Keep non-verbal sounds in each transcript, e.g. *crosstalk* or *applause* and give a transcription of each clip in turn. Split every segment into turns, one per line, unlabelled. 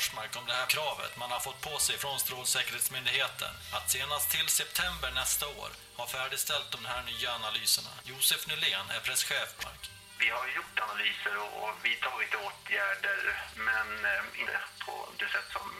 Forsmark om det här kravet man har fått på sig från Strålsäkerhetsmyndigheten att senast till september nästa år ha färdigställt de här nya analyserna? Josef Nylén är presschef Mark.
vi har gjort analyser och, och vidtagit åtgärder men eh, inte på det sätt som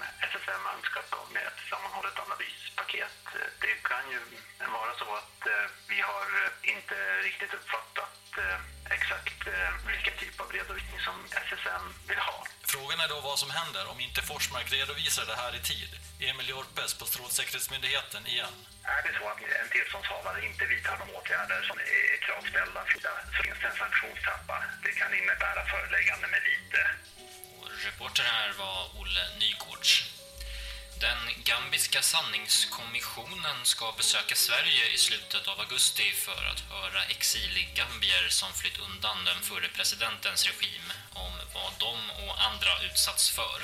vad som händer om inte Forsmark redovisar det här i tid. Emil Jorpes på Strålsäkerhetsmyndigheten igen.
Är det så att en tillståndshavare inte vidtar de åtgärder som är kravställda så finns det en sanktionstrappa. Det kan innebära föreläggande med vite.
Reporter här var Olle Nygårds. Den gambiska sanningskommissionen ska besöka Sverige i slutet av augusti för att höra exilgambier som flytt undan den förre presidentens regim om andra utsatts för.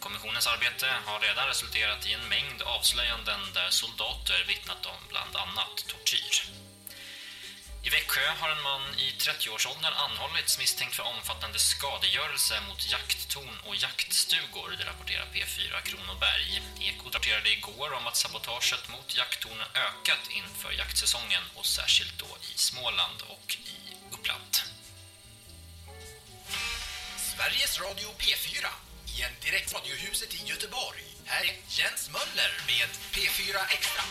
Kommissionens arbete har redan resulterat i en mängd avslöjanden där soldater vittnat om bland annat tortyr. I Växjö har en man i 30-årsåldern anhållits misstänkt för omfattande skadegörelse mot jakttorn och jaktstugor, det rapporterar P4 Kronoberg. Ekot rapporterade igår om att sabotaget mot jakttorn ökat inför jaktsäsongen och särskilt då i Småland och i Uppland.
Sveriges Radio P4 i en direkt radiohuset i Göteborg. Här är Jens Möller med P4 Extra.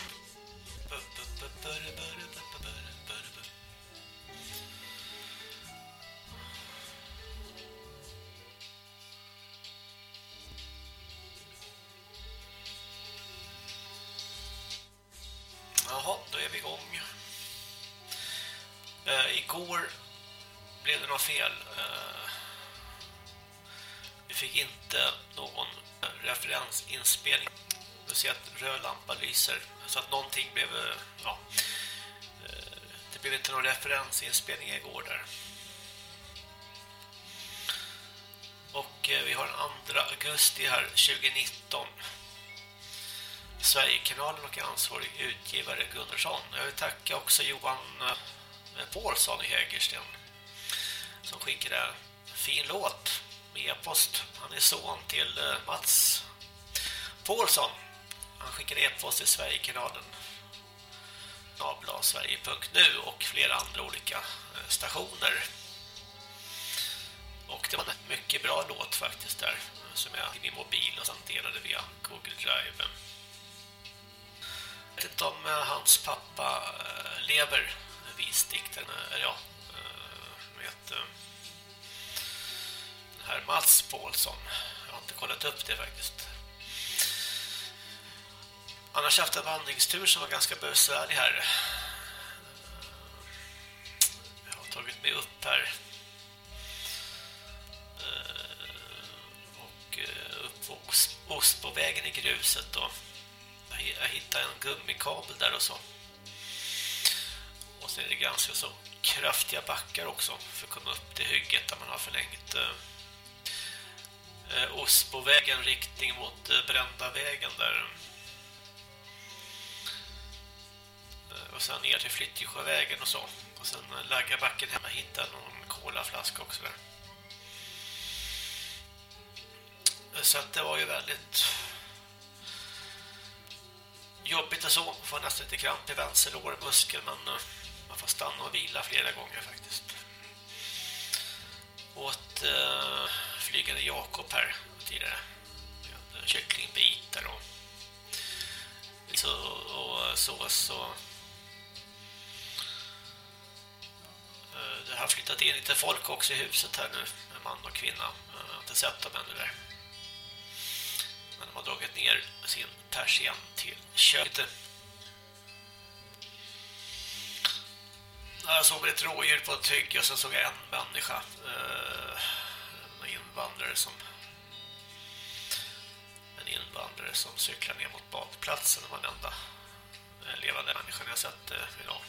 Jaha, då är vi igång. Uh, igår blev det något fel. Uh, vi fick inte någon referensinspelning. Du ser att röd lampa lyser. Så att någonting blev... Eh, ja, eh, det blev inte någon referensinspelning igår där. Och eh, vi har den 2 augusti här 2019. Sverigekanalen och ansvarig utgivare Gunnarsson. Jag vill tacka också Johan Paulsson i Hägersten som skickade en fin låt med e-post. Han är son till eh, Mats Paulsson. Han skickade e-post till Sverigekanalen nablasverige.nu och flera andra olika eh, stationer. Och det var en mycket bra låt faktiskt där eh, som jag i min mobil och sen delade via Google Drive Jag vet inte om hans pappa lever visdikten ja med här Mats Paulsson. Jag har inte kollat upp det faktiskt. Annars haft en vandringstur som var ganska besvärlig här. Jag har tagit mig upp här. Och eh, upp på Ostbovägen i gruset och jag hittade en gummikabel där och så. Och sen är det ganska så kraftiga backar också för att komma upp till hygget där man har förlängt eh, eh, Osbovägen riktning mot eh, Brända vägen där. Eh, och sen ner till Flyttjesjövägen och så. Och sen eh, lagga backen hemma hittade någon kolaflaska också där. Eh, så att det var ju väldigt jobbigt och så. Får nästan lite kramp i vänster lårmuskel men eh, man får stanna och vila flera gånger faktiskt. Åt uh, flygande Jakob här tidigare. Kycklingbitar och så, och sås och eh, det har flyttat in lite folk också i huset här nu. En man och kvinna. Jag har inte sett dem ännu där. Men de har dragit ner sin persian till köket. Jag såg ett rådjur på ett tygg och sen såg jag en människa. Eh, en invandrare som en invandrare som cyklar ner mot badplatsen. Det var den enda eh, levande människan jag sett eh, idag.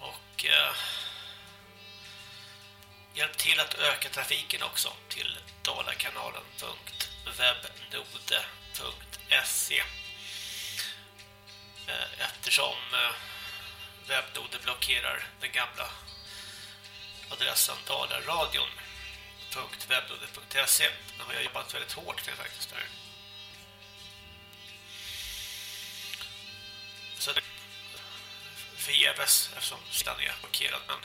Och Hjälp till att öka trafiken också till dalakanalen.webnode.se Eh, eftersom eh, webbnoden blockerar den gamla adressen dalaradion.webnode.se Den har jag jobbat väldigt hårt med faktiskt där. Så det förgäves eftersom sidan är blockerad men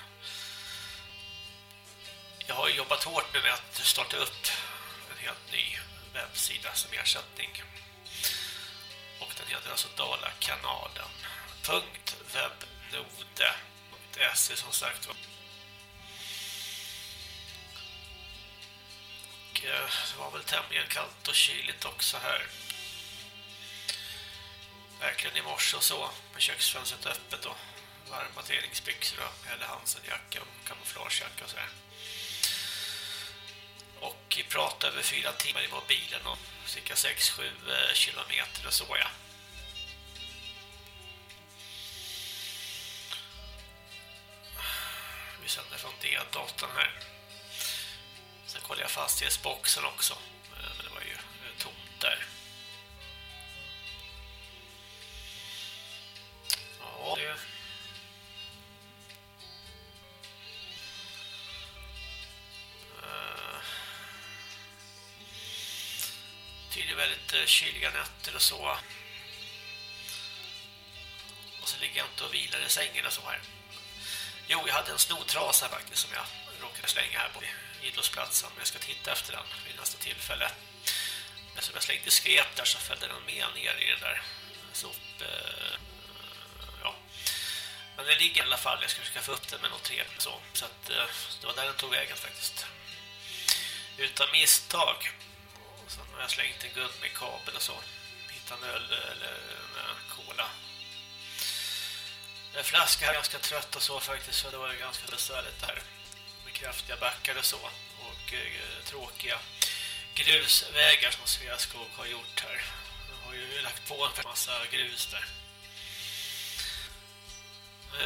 jag har jobbat hårt med att starta upp en helt ny webbsida som ersättning och den heter alltså dalakanalen.webnode.se som sagt var eh, det var väl tämligen kallt och kyligt också här. Verkligen i morse och så, med köksfönstret öppet och varma träningsbyxor och eller Hansenjacka och kamouflagejacka och sådär. Och pratade över fyra timmar i mobilen och cirka 6-7 eh, kilometer och så ja. Vi sänder från D-datorn här. Sen kollade jag fastighetsboxen också. Eh, men det var ju eh, tomt där. Kyliga nätter och så. Och så ligger jag inte och vilar i sängen och så här. Jo, jag hade en snotrasa faktiskt som jag råkade slänga här på idrottsplatsen. Men Jag ska titta efter den vid nästa tillfälle. Men som jag slängde skräp där så följde den med ner i den där sop... Ja. Men den ligger i alla fall. Jag ska försöka få upp den med något trevligt så. Så att, eh, det var där den tog vägen faktiskt. Utan misstag. Och sen har jag slängt en gummikabel och så. Hittat en öl eller en eh, cola. En flaska är ganska trött och så faktiskt. Så det var ganska besvärligt där kraftiga backar och så. Och eh, tråkiga grusvägar som Sveaskog har gjort här. De har ju lagt på en massa grus där.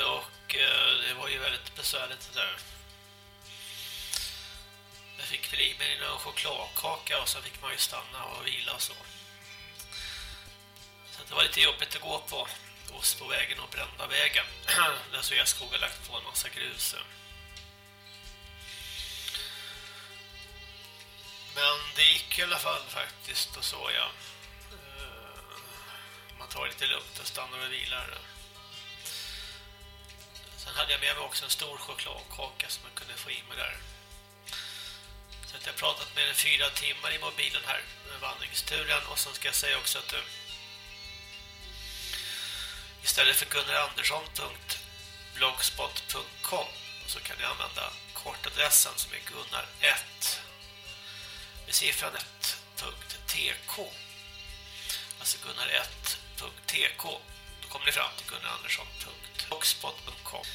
Och eh, det var ju väldigt besvärligt det där. Jag fick väl i mig en chokladkaka och så fick man ju stanna och vila och så. Så det var lite jobbigt att gå på Osbovägen på vägen och brända vägen. *clears throat* Där Sveaskog har lagt på en massa grus. Men det gick i alla fall faktiskt och så ja. Man tar lite lugnt och stannar och vilar. Sen hade jag med mig också en stor chokladkaka som man kunde få i mig där. Att jag har pratat med fyra timmar i mobilen här med vandringsturen. Och sen ska jag säga också att eh, istället för gunnarandersson.blogspot.com så kan ni använda kortadressen som är gunnar1 med siffran 1.tk alltså gunnar1.tk då kommer ni fram till gunnarandersson.blogspot.com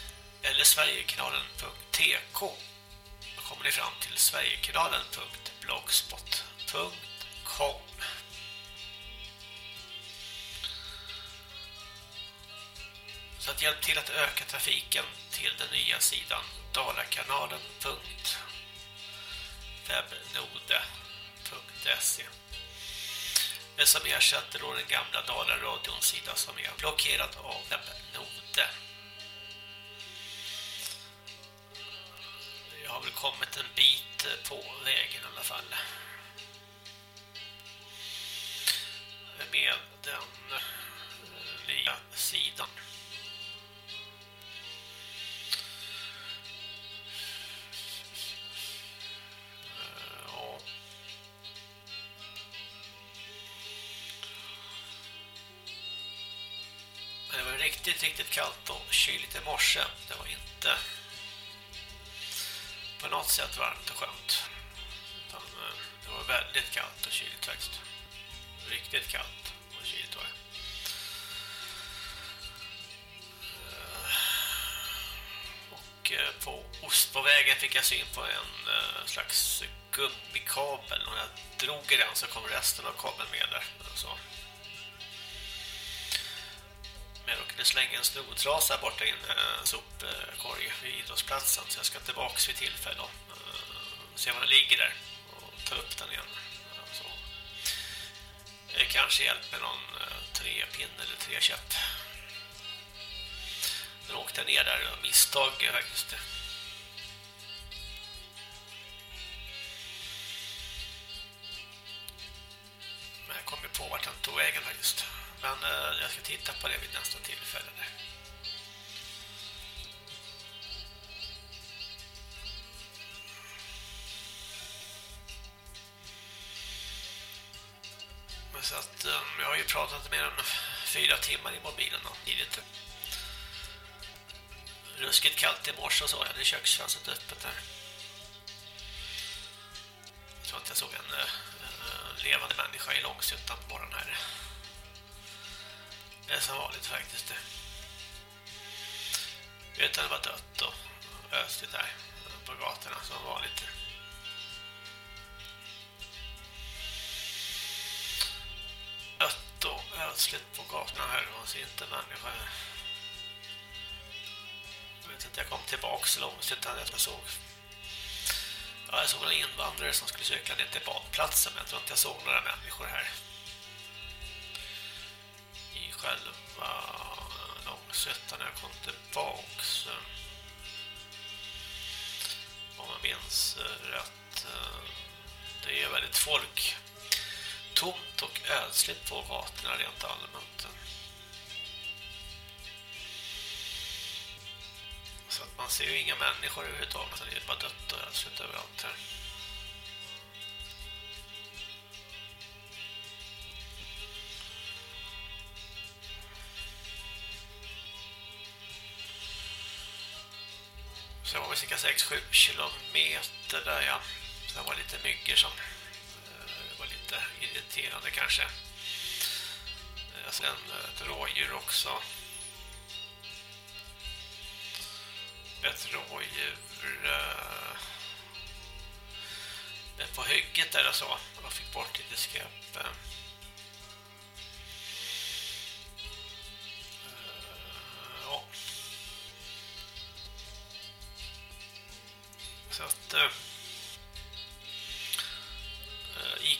eller sverigekanalen.tk kommer ni fram till sverigekanalen.blogspot.com Så att hjälp till att öka trafiken till den nya sidan dalakanalen.webnode.se men som ersätter då den gamla Dalaradions sida som är blockerad av webbnode. Väl kommit en bit eh, på vägen i alla fall. Med den eh, nya sidan. Eh, riktigt, riktigt kallt och kyligt i morse. Det var inte på något sätt varmt och skönt. Utan eh, det var väldigt kallt och kyligt faktiskt. Riktigt kallt och kyligt var det. Eh, och eh, på Ostbovägen fick jag syn på en slags gummikabel. När jag drog i den så kom resten av kabeln med där. Så jag slänga en snotrasa borta i en eh, sopkorg vid idrottsplatsen så jag ska tillbaka vid tillfälle och eh, se var den ligger där och ta upp den igen. Så. Det kanske hjälper någon eh, trepinne eller tre käpp. Den åkte ner där och misstag faktiskt. Ju pratat mer än fyra timmar i mobilen då, tidigt. Ruskigt kallt i morse och så, jag hade köksfönstret öppet där. Jag tror att jag såg en uh, levande människa i långsuttan på morgonen här. Det är som vanligt faktiskt det. Utan det var dött och östigt där på gatorna som vanligt. Plötsligt på gatorna här och så inte människa. Jag vet inte, jag kom tillbaka så långt utan jag såg Ja, jag såg några invandrare som skulle cykla ner till badplatsen men jag tror inte jag såg några människor här. I själva Långsötan när jag kom tillbaks. Om man minns rätt. Eh, det är väldigt folk tomt och ödsligt på gatorna rent allmänt. Så att man ser ju inga människor överhuvudtaget. Det är bara dött och ödsligt överallt här. Så det var cirka 6-7 kilometer där ja. Så det var lite myggor som lite irriterande kanske. Eh, sen ett rådjur också. Ett rådjur eh, på hygget där och så. Jag fick bort lite skräp. Ja. Så att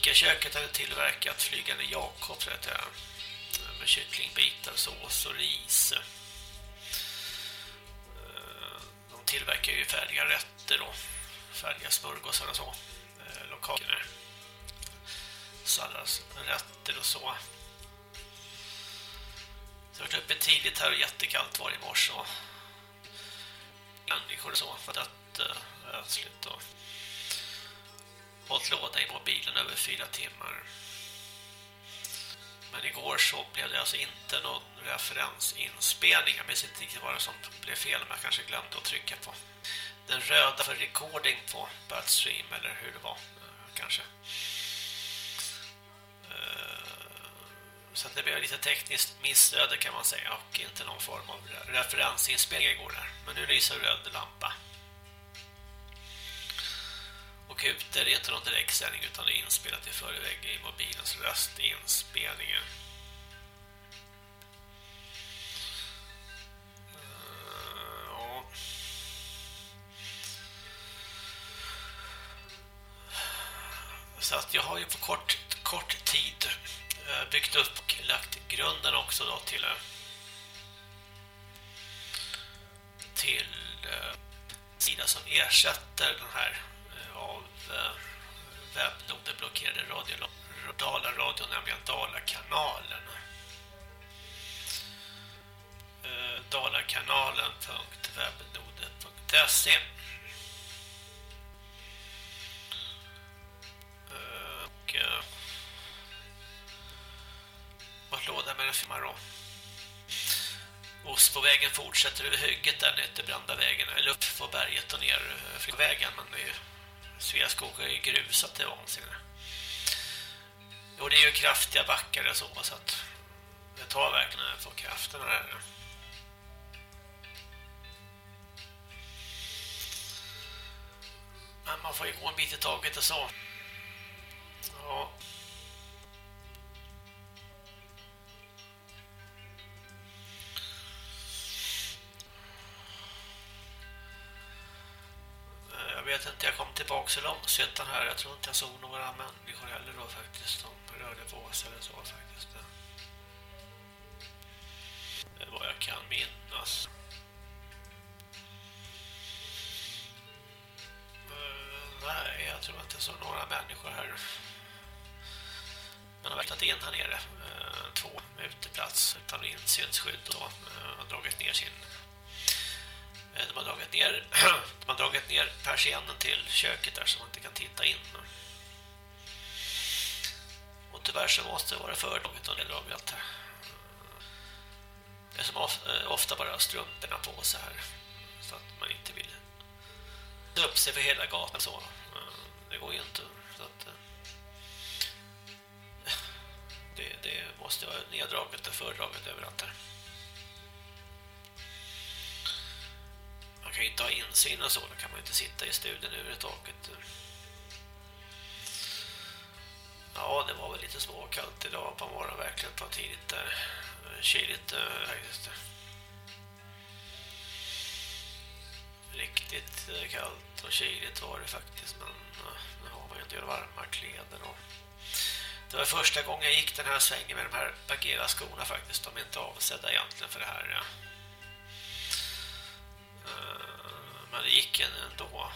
Ica-köket hade tillverkat flygande Jakob vet jag, med kycklingbitar, sås och ris. Eh, de tillverkar ju färdiga rätter och färdiga smörgåsar och så. Eh, Lokaler. Salladsrätter och så. Så jag var uppe tidigt här och jättekallt var i morse och människor och så för att eh, ödsligt och hållit låda i mobilen över fyra timmar. Men igår så blev det alltså inte någon referensinspelning. Jag minns inte riktigt vad det som blev fel, men jag kanske glömde att trycka på den röda för recording på Birdstream eller hur det var, eh, kanske. Eh, så det blev lite tekniskt missöde kan man säga och inte någon form av referensinspelning igår där. Men nu lyser röd lampa. Och ute är inte någon direktsändning utan det är inspelat i förväg i mobilens röstinspelningen. Eh, ja. Så att jag har ju på kort, kort tid eh, byggt upp och lagt grunden också då till eh, till sida som ersätter den här av eh, webbnoden blockerade radio, Dala radio, nämligen Dalakanalen. Eh, Dalakanalen.webnoden.se. Eh, och vart låda med den filmar då. Osbovägen fortsätter över hygget där nere till brända vägen eller upp på berget och ner vägen men det är ju Sveaskog är ju grusat det vansinne. Och det är ju kraftiga backar och så, så att det tar verkligen på krafterna här. Men man får ju gå en bit i taget och så. Ja. Vet inte, jag kom tillbaka så långsötan här. Jag tror inte jag såg några människor heller då faktiskt. De rörde på sig eller så faktiskt. Det är vad jag kan minnas. Eh, nej, jag tror inte jag såg några människor här. Man har verklat in här nere. Eh, två med uteplats utan insynsskydd och eh, har dragit ner sin de har dragit ner *clears throat* de har dragit ner persiennen till köket där så man inte kan titta in. Och tyvärr så måste det vara fördraget. och neddraget. Det är som eh, ofta bara strumporna på så här. Så att man inte vill upp sig för hela gatan så. Eh, det går ju inte. Så att, eh, det, det måste vara neddraget och fördraget överallt här. Kan ju inte ha insyn och så, då kan man ju inte sitta i studien överhuvudtaget. Ja, det var väl lite småkallt idag på morgonen, verkligen på tidigt där. Kyligt eh, faktiskt. Riktigt eh, kallt och kyligt var det faktiskt, men eh, nu har man ju en del varma kläder och det var första gången jag gick den här svängen med de här Bagheera skorna faktiskt. De är inte avsedda egentligen för det här. Ja. Men det gick ändå.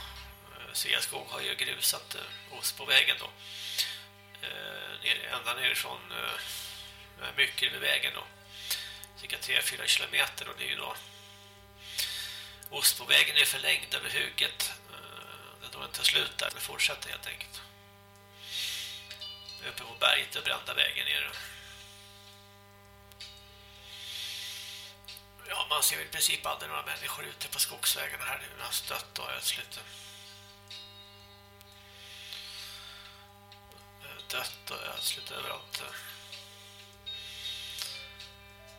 Eh, Sveaskog har ju grusat eh, oss på vägen då. Eh, ända nerifrån mycket med vägen då. Cirka 3-4 kilometer och det är ju då Ostbovägen är förlängd över hugget. Den tar då inte slut där, Den fortsätter helt enkelt uppe på berget och brända vägen ner. Ja, man ser i princip aldrig några människor ute på skogsvägarna här nu. när stött och ödsligt. Dött och ödsligt överallt.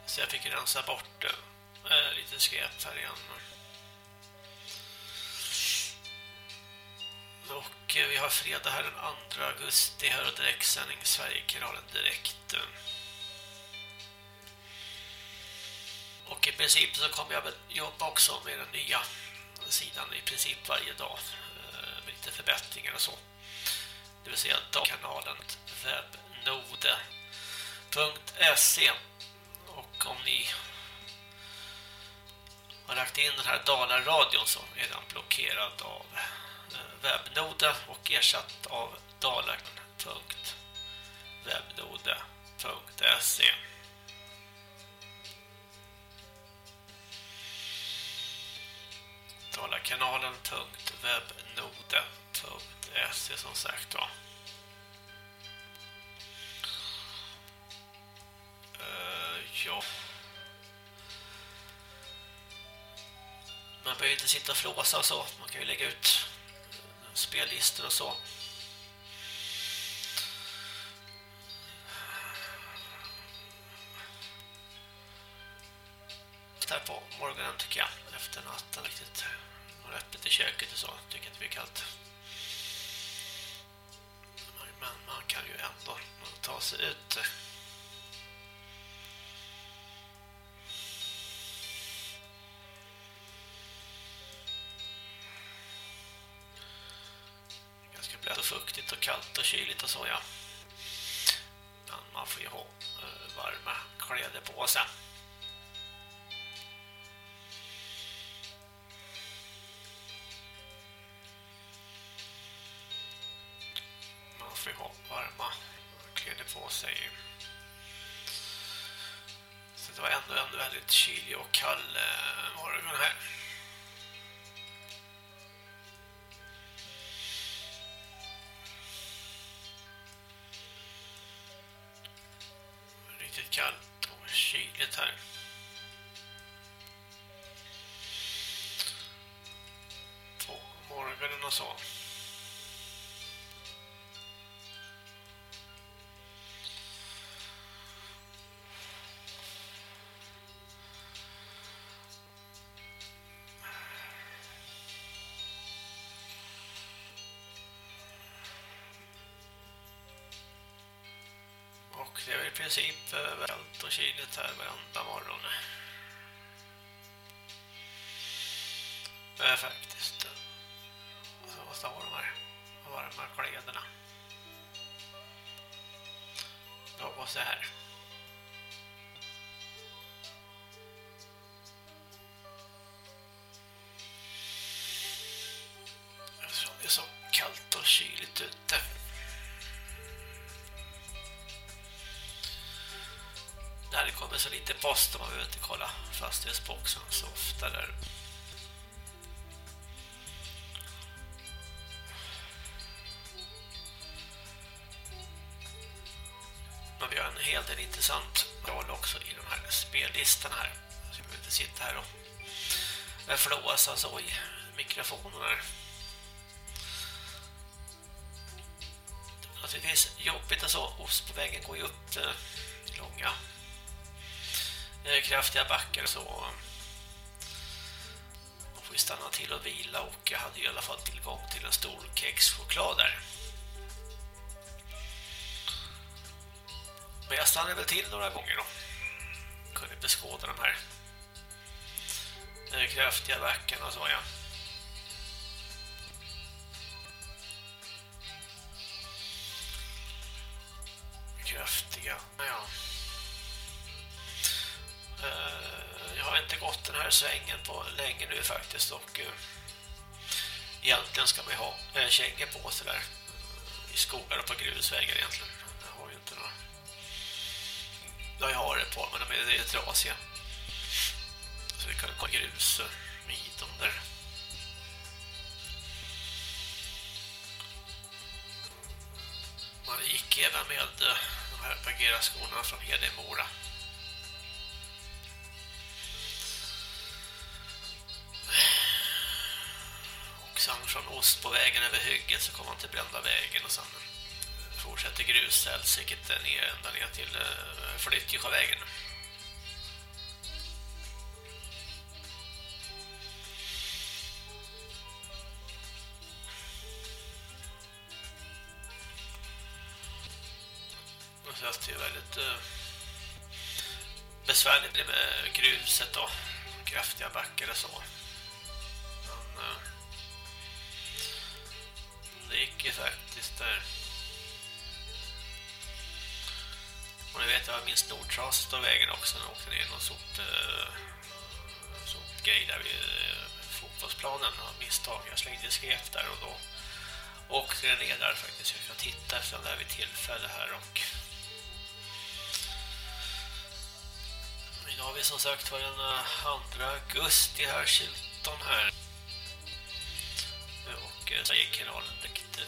Så jag fick rensa bort äh, lite skräp här igen. Och eh, vi har fredag här den 2 augusti här och direktsändning Sverigekanalen direkt. Och i princip så kommer jag väl jobba också med den nya sidan i princip varje dag eh, med lite förbättringar och så. Det vill säga dagkanalen webnode.se och om ni har lagt in den här Dalaradion så är den blockerad av eh, webbnode och ersatt av dalarn.webnode.se Dalarkanalen.webnode.se som sagt va. Uh, eh, ja. Man behöver inte sitta och flåsa och så. Man kan ju lägga ut eh, spellistor och så. Här på morgonen tycker jag efter riktigt har öppet i köket och så tycker inte det blir kallt. Men man kan ju ändå ta sig ut Ganska blött och fuktigt och kallt och kyligt och så ja. Men man får ju ha eh, varma kläder på sig. Princip eh, överallt och kyligt här varenda morgon. Måste man behöver inte kolla fastighetsboxen så ofta där. vi har en hel del intressant roll också i de här spellistorna här. Så vi behöver inte sitta här och flåsa så i mikrofonen här. Naturligtvis jobbigt och så. Ost på vägen går ju upp eh, långa kraftiga backar så. Man får ju stanna till och vila och jag hade i alla fall tillgång till en stor kexchoklad där. Men jag stannade väl till några gånger då. Kunde beskåda de här kraftiga backarna så ja. Faktiskt och eh, egentligen ska man ju ha eh, kängor på sig där i skogar och på grusvägar egentligen. Jag har ju inte några Ja, jag har det på men de är trasiga. Så vi kan gå grus i dem där. Man gick även med eh, de här Pagera-skorna från Hedemora. Vägen över hygget så kommer man till Brända vägen och sen fortsätter grusälsiket ner ända ner till eh, Flyttjösjövägen. Flyttjesjövägen. Och ni Nordtrast av vägen också när jag åkte ner någon sort, eh, sopgrej där vid eh, fotbollsplanen av misstag. Jag slängde skräp där och då åkte jag ner där faktiskt. Jag kan titta efter den där vid tillfälle här och idag har vi som sagt var den eh, 2 augusti här, 17 här. Och eh, så gick kanalen direkt.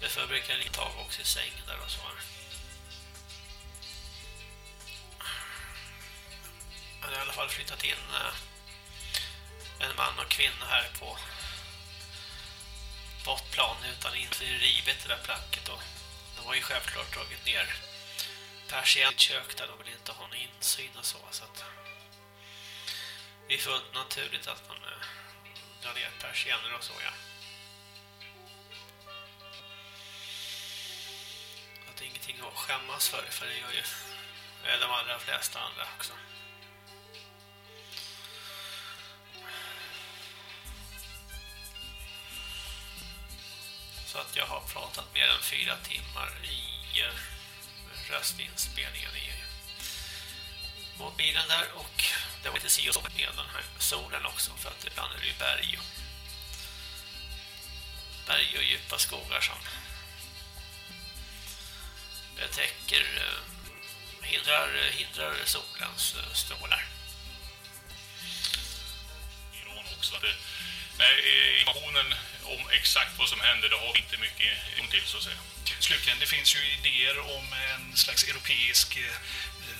Därför brukar jag tag också i sängen där och så här. Hade har i alla fall flyttat in eh, en man och kvinna här på bottplan utan inte rivet det där placket och de har ju självklart dragit ner persientkök där de vill inte ha någon insyn och så så att det är fullt naturligt att man eh, drar ner persienner och så ja. Att det är ingenting att skämmas för för det gör ju de allra flesta andra också. Så att jag har pratat mer än fyra timmar i eh, röstinspelningen i mobilen där och det var lite si och så med den här solen också för att ibland är det ju berg och berg och djupa skogar som betäcker eh, hindrar, hindrar solens eh, strålar.
Iran också. Det, nej, informationen om exakt vad som händer, det har vi inte mycket om till så att säga.
Slutligen, det finns ju idéer om en slags europeisk eh,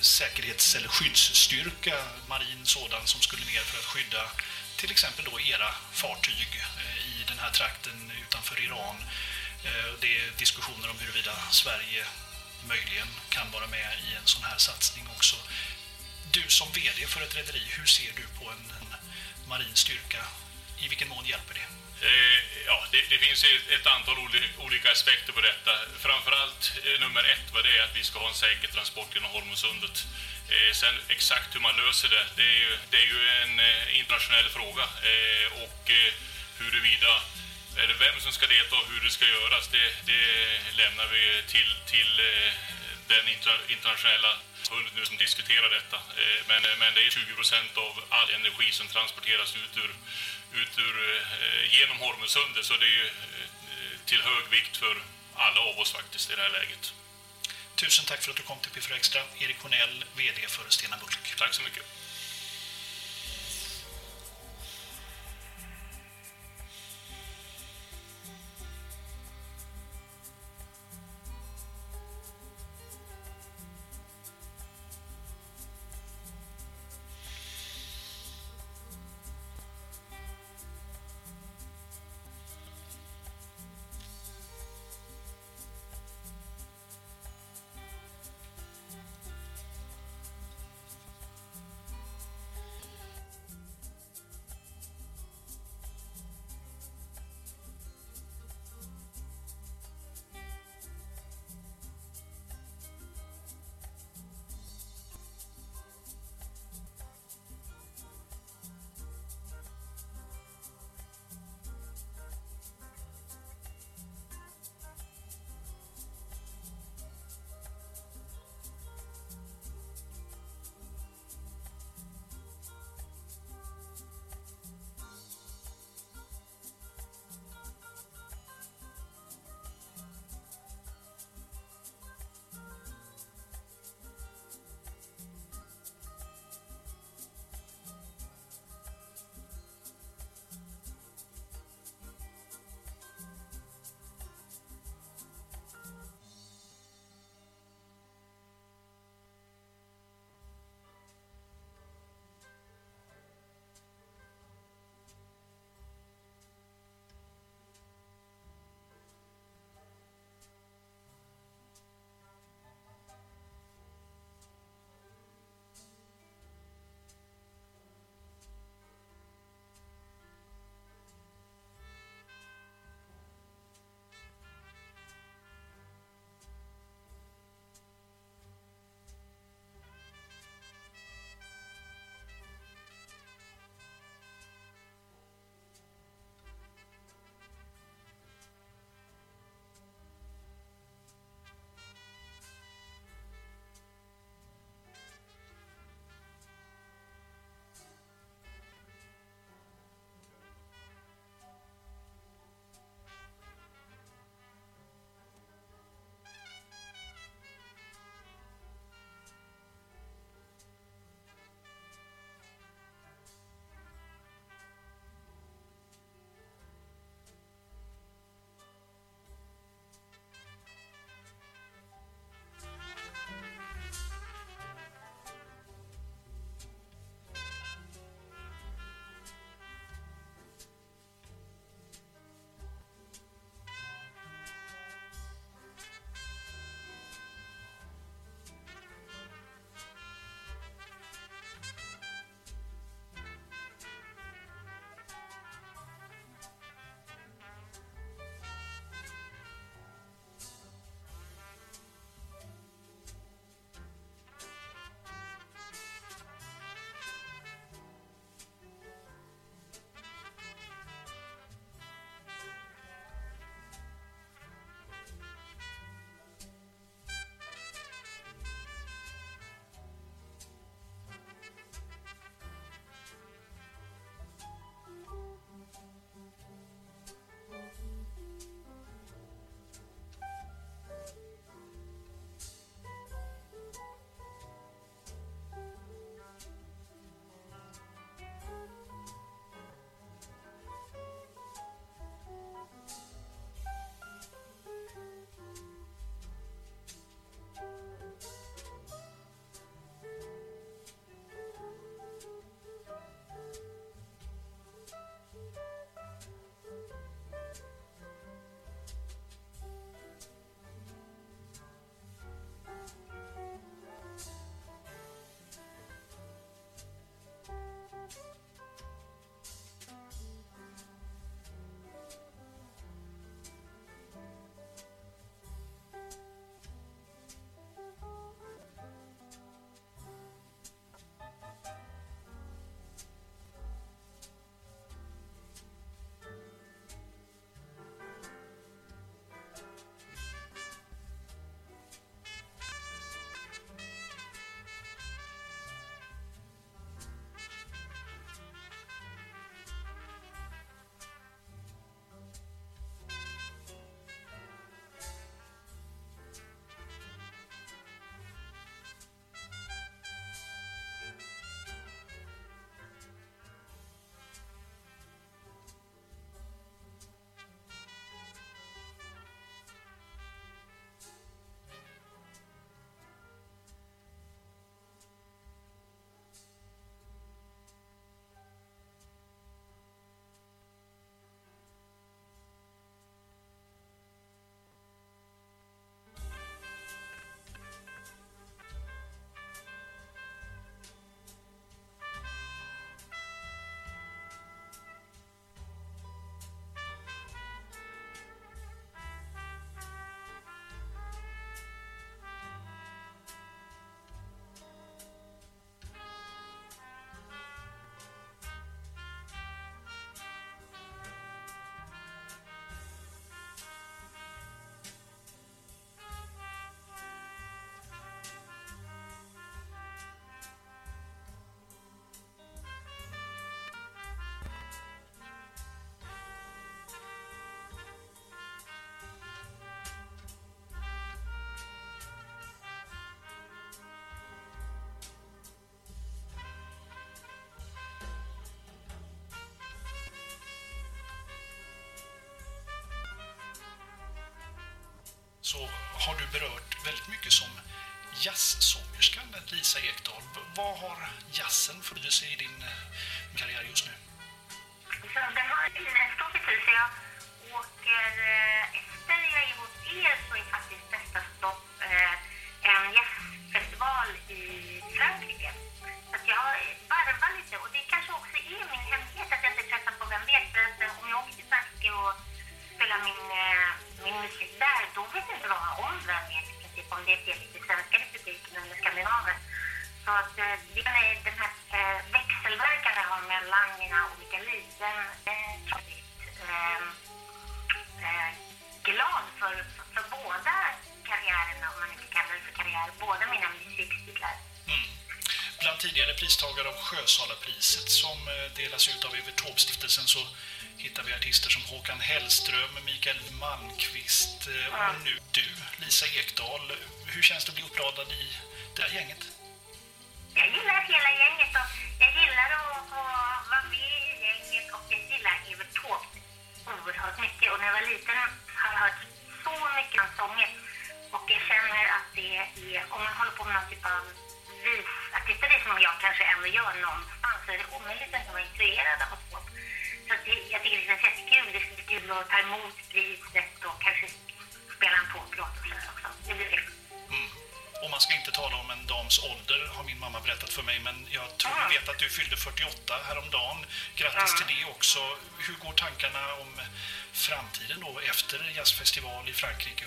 säkerhets- eller skyddsstyrka, marin sådan, som skulle ner för att skydda till exempel då era fartyg eh, i den här trakten utanför Iran. Eh, det är diskussioner om huruvida Sverige möjligen kan vara med i en sån här satsning också. Du som vd för ett rederi, hur ser du på en, en marin styrka? I vilken mån hjälper det?
Eh, ja, det, det, finns ett antal olika aspekter på detta. Framförallt eh, nummer ett var det att vi ska ha en säker transport genom Hormonsundet. Eh, sen exakt hur man löser det, det är ju, det är ju en eh, internationell fråga. Eh, och eh, huruvida, eller vem som ska delta och hur det ska göras, det, det lämnar vi till, till den internationella förbundet nu som diskuterar detta. men, men det är 20% av all energi som transporteras ut ur ut ur, eh, genom Hormusundet så det är ju eh, till hög vikt för alla av oss faktiskt i det här läget.
Tusen tack för att du kom till P4 Extra. Erik Cornell, vd för Stena Bulk.
Tack så mycket.
så har du berört väldigt mycket som jazzsångerskan Lisa Ekdahl. Vad har jazzen för sig i din karriär just nu?
Den har en stor betydelse.
nu du, Lisa Ekdahl. Hur känns det att bli uppradad i det här gänget? efter jazzfestival i Frankrike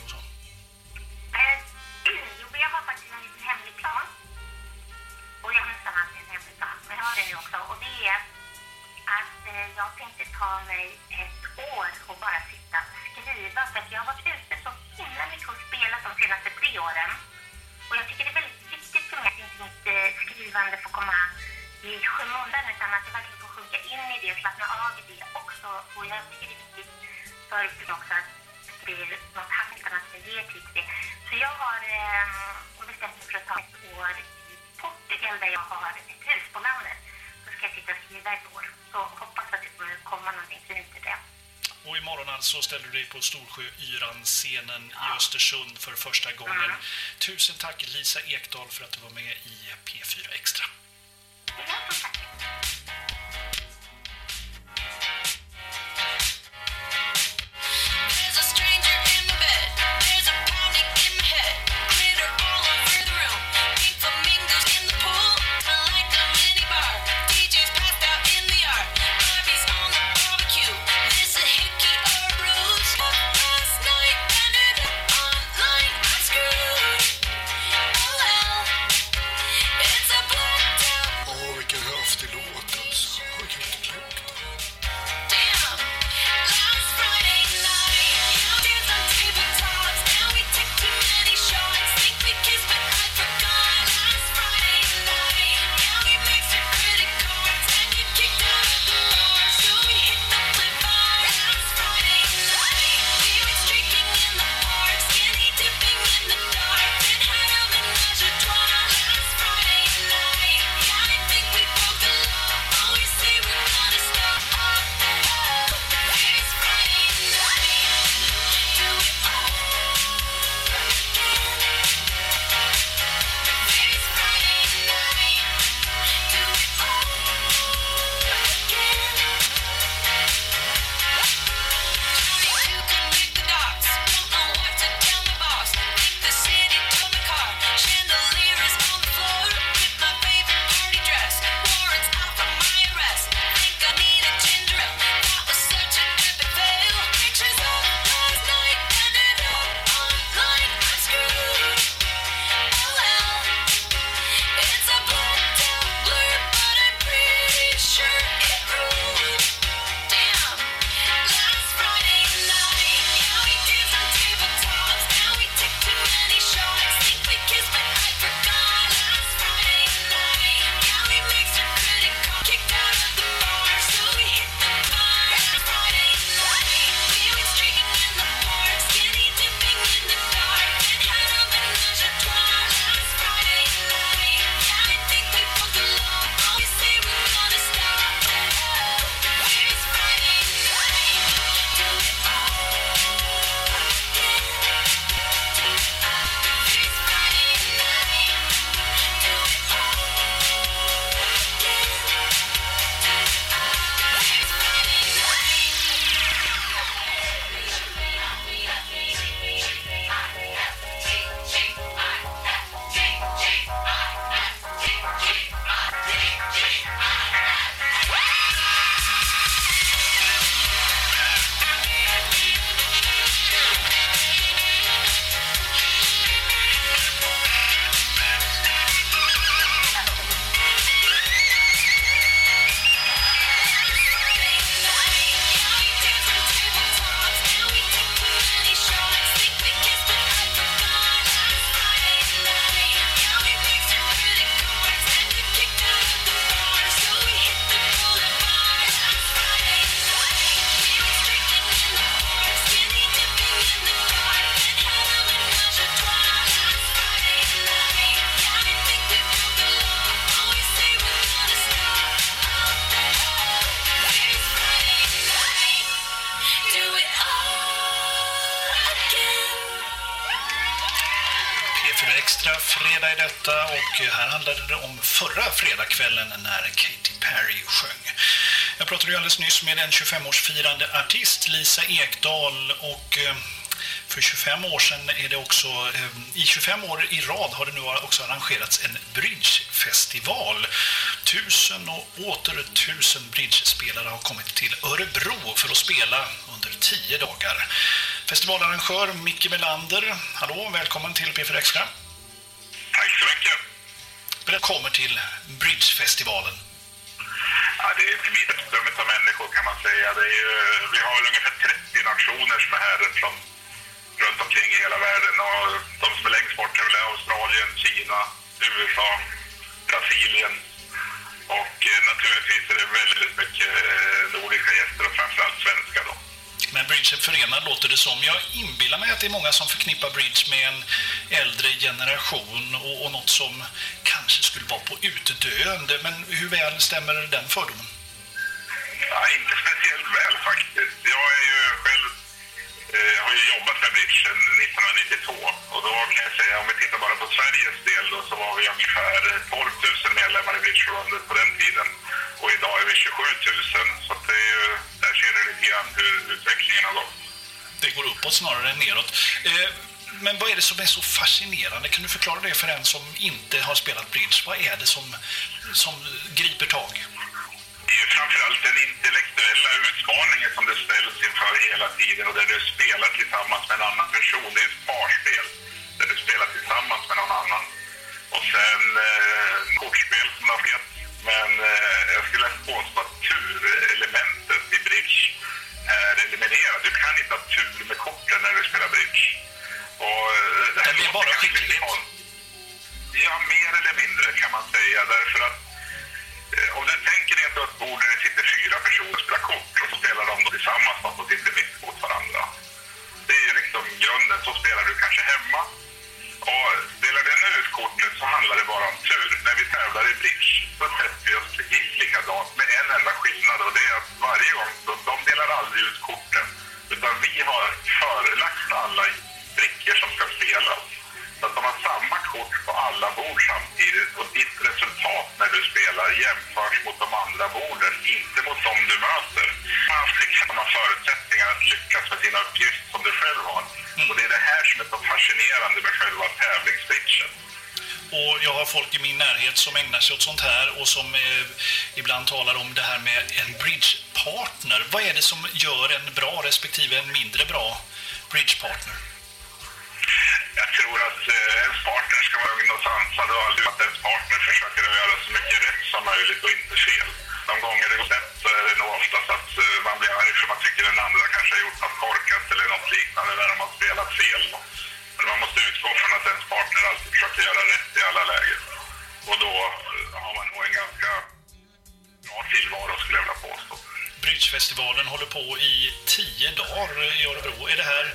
Östersund för första gången. Tusen tack Lisa Ekdahl för att du var med i P4 Extra. Kvällen när Katy Perry sjöng. Jag pratade ju alldeles nyss med en 25-årsfirande artist, Lisa Ekdahl och eh, för 25 år sedan är det också, eh, i 25 år i rad har det nu också arrangerats en bridgefestival. Tusen och åter tusen bridgespelare har kommit till Örebro för att spela under tio dagar. Festivalarrangör Micke Melander, hallå, välkommen till P4 Extra kommer till Bridgefestivalen.
Ja, det är ett litet ström av människor kan man säga. Det är ju, vi har väl ungefär 30 nationer som är här från runt omkring i hela världen. Och de som är längst bort är väl Australien, Kina, USA, Brasilien. Och eh, naturligtvis är det väldigt mycket eh, nordiska gäster och framförallt svenska då.
Men bridge är förenad låter det som. Jag inbillar mig att det är många som förknippar bridge med en äldre generation och, och något som kanske skulle vara på utdöende. Men hur väl stämmer den fördomen?
Ja, inte speciellt väl faktiskt. Jag är ju själv eh, har ju jobbat med bridge sedan 1992 och då kan jag säga om vi tittar bara på Sveriges del då, så var vi ungefär 12 000 medlemmar i bridgeförbundet på den tiden och idag är vi 27 000 så att det är ju, där ser du lite grann hur utvecklingen har gått.
Det går uppåt snarare än neråt. Eh, men vad är det som är så fascinerande? Kan du förklara det för en som inte har spelat bridge? Vad är det som, som griper tag?
Det är ju framförallt den intellektuella utmaningen som du ställs inför hela tiden och där du spelar tillsammans med en annan person. Det är ett parspel där du spelar tillsammans med någon annan. Och sen eh, kortspel som har vet. Men eh, jag skulle påstå att turelementet i bridge är eliminerat. Du kan inte ha tur med korten när du spelar bridge. Och, eh, det här
Det är bara
kon- Ja, mer eller mindre kan man säga. Därför att Eh, om du tänker dig att du har ett bord där det sitter fyra personer och spelar kort och så spelar de tillsammans fast de sitter mitt mot varandra. Det är ju liksom grunden. Så spelar du kanske hemma. Och spelar den ut kortet så handlar det bara om tur. När vi tävlar i bridge så sätter vi oss precis likadant med en enda skillnad och det är att varje gång, de, de delar aldrig ut korten. Utan vi har förelagt alla brickor som ska spelas. Så att de har samma kort på alla bord samtidigt och ditt resultat när du spelar jämförs mot de andra borden, inte mot dem du möter. Man har haft samma förutsättningar att lyckas med sin uppgift som du själv har. Och det är det här som är så fascinerande med själva tävlingsbridgen.
Och jag har folk i min närhet som ägnar sig åt sånt här och som eh, ibland talar om det här med en bridgepartner. Vad är det som gör en bra respektive en mindre bra bridgepartner?
Jag tror att eh, ens partner ska vara lugn och sansad och aldrig att ens partner försöker att göra så mycket rätt som möjligt och inte fel. De gånger det går snett så är det nog oftast att eh, man blir arg för man tycker den andra kanske har gjort något korkat eller något liknande när de har spelat fel. Men man måste utgå från att ens partner alltid försöker göra rätt i alla lägen. Och då eh, har man nog en ganska bra tillvaro skulle jag vilja påstå.
Bridgefestivalen håller på i tio dagar i Örebro. Är det här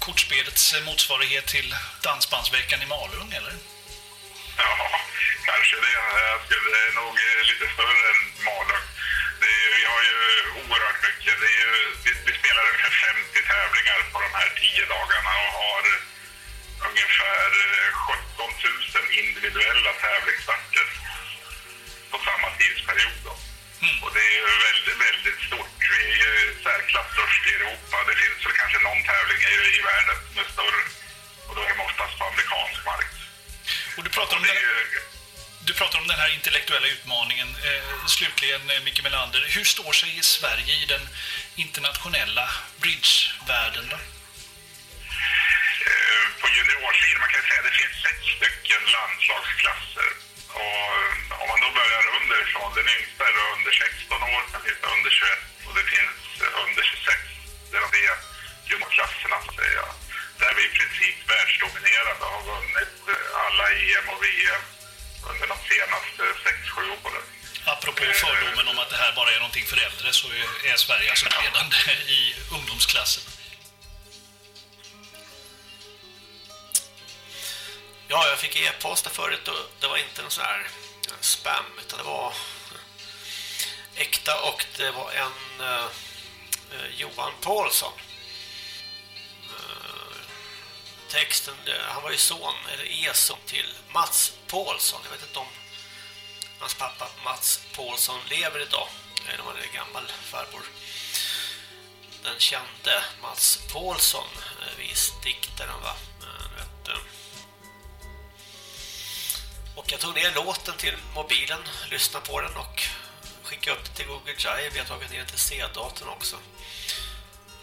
kortspelets eh, motsvarighet till Dansbandsveckan i Malung, eller?
Ja, kanske det. Jag det är nog eh, lite större än Malung. Det är, vi har ju oerhört mycket. Det är ju, vi, vi spelar ungefär 50 tävlingar på de här 10 dagarna och har ungefär eh, 17 000 individuella tävlingsstarter på samma tidsperiod. Då. Och det är ju väldigt, väldigt stort. Vi är ju särklass störst i Europa. Det finns väl kanske någon tävling i, i världen som är större. Och då är de oftast på amerikansk mark.
Och du pratar om,
Det ju,
du pratar om den här intellektuella utmaningen. Eh, slutligen, eh, Micke Melander, hur står sig i Sverige i den internationella bridgevärlden? Då?
Eh, på juniorsidan, man kan säga att det finns sex stycken landslagsklasser. Och eh, om man då börjar underifrån, den yngsta är under 16 år, sen finns det under 21 och det finns eh, under 26. Det är de juniorklasserna så att säga. Där vi i princip världsdominerade och har vunnit eh, alla EM och VM under de senaste 6-7 åren.
Apropå fördomen om att det här bara är någonting för äldre så är är Sverige alltså ledande i ungdomsklassen.
Ja, jag fick e-post förut och det var inte någon sån här eh, spam utan det var eh, äkta och det var en eh, eh Johan Paulsson. Eh, texten, han var ju son, eller är son till Mats Paulsson. Jag vet inte om hans pappa Mats Paulsson lever idag. Eller om han är gammal farbror. Den kände Mats Paulsson, visdiktaren. va. Men, vet. Och jag tog ner låten till mobilen, lyssnade på den och skickade upp den till Google Drive. Jag har tagit ner den till C-datorn också.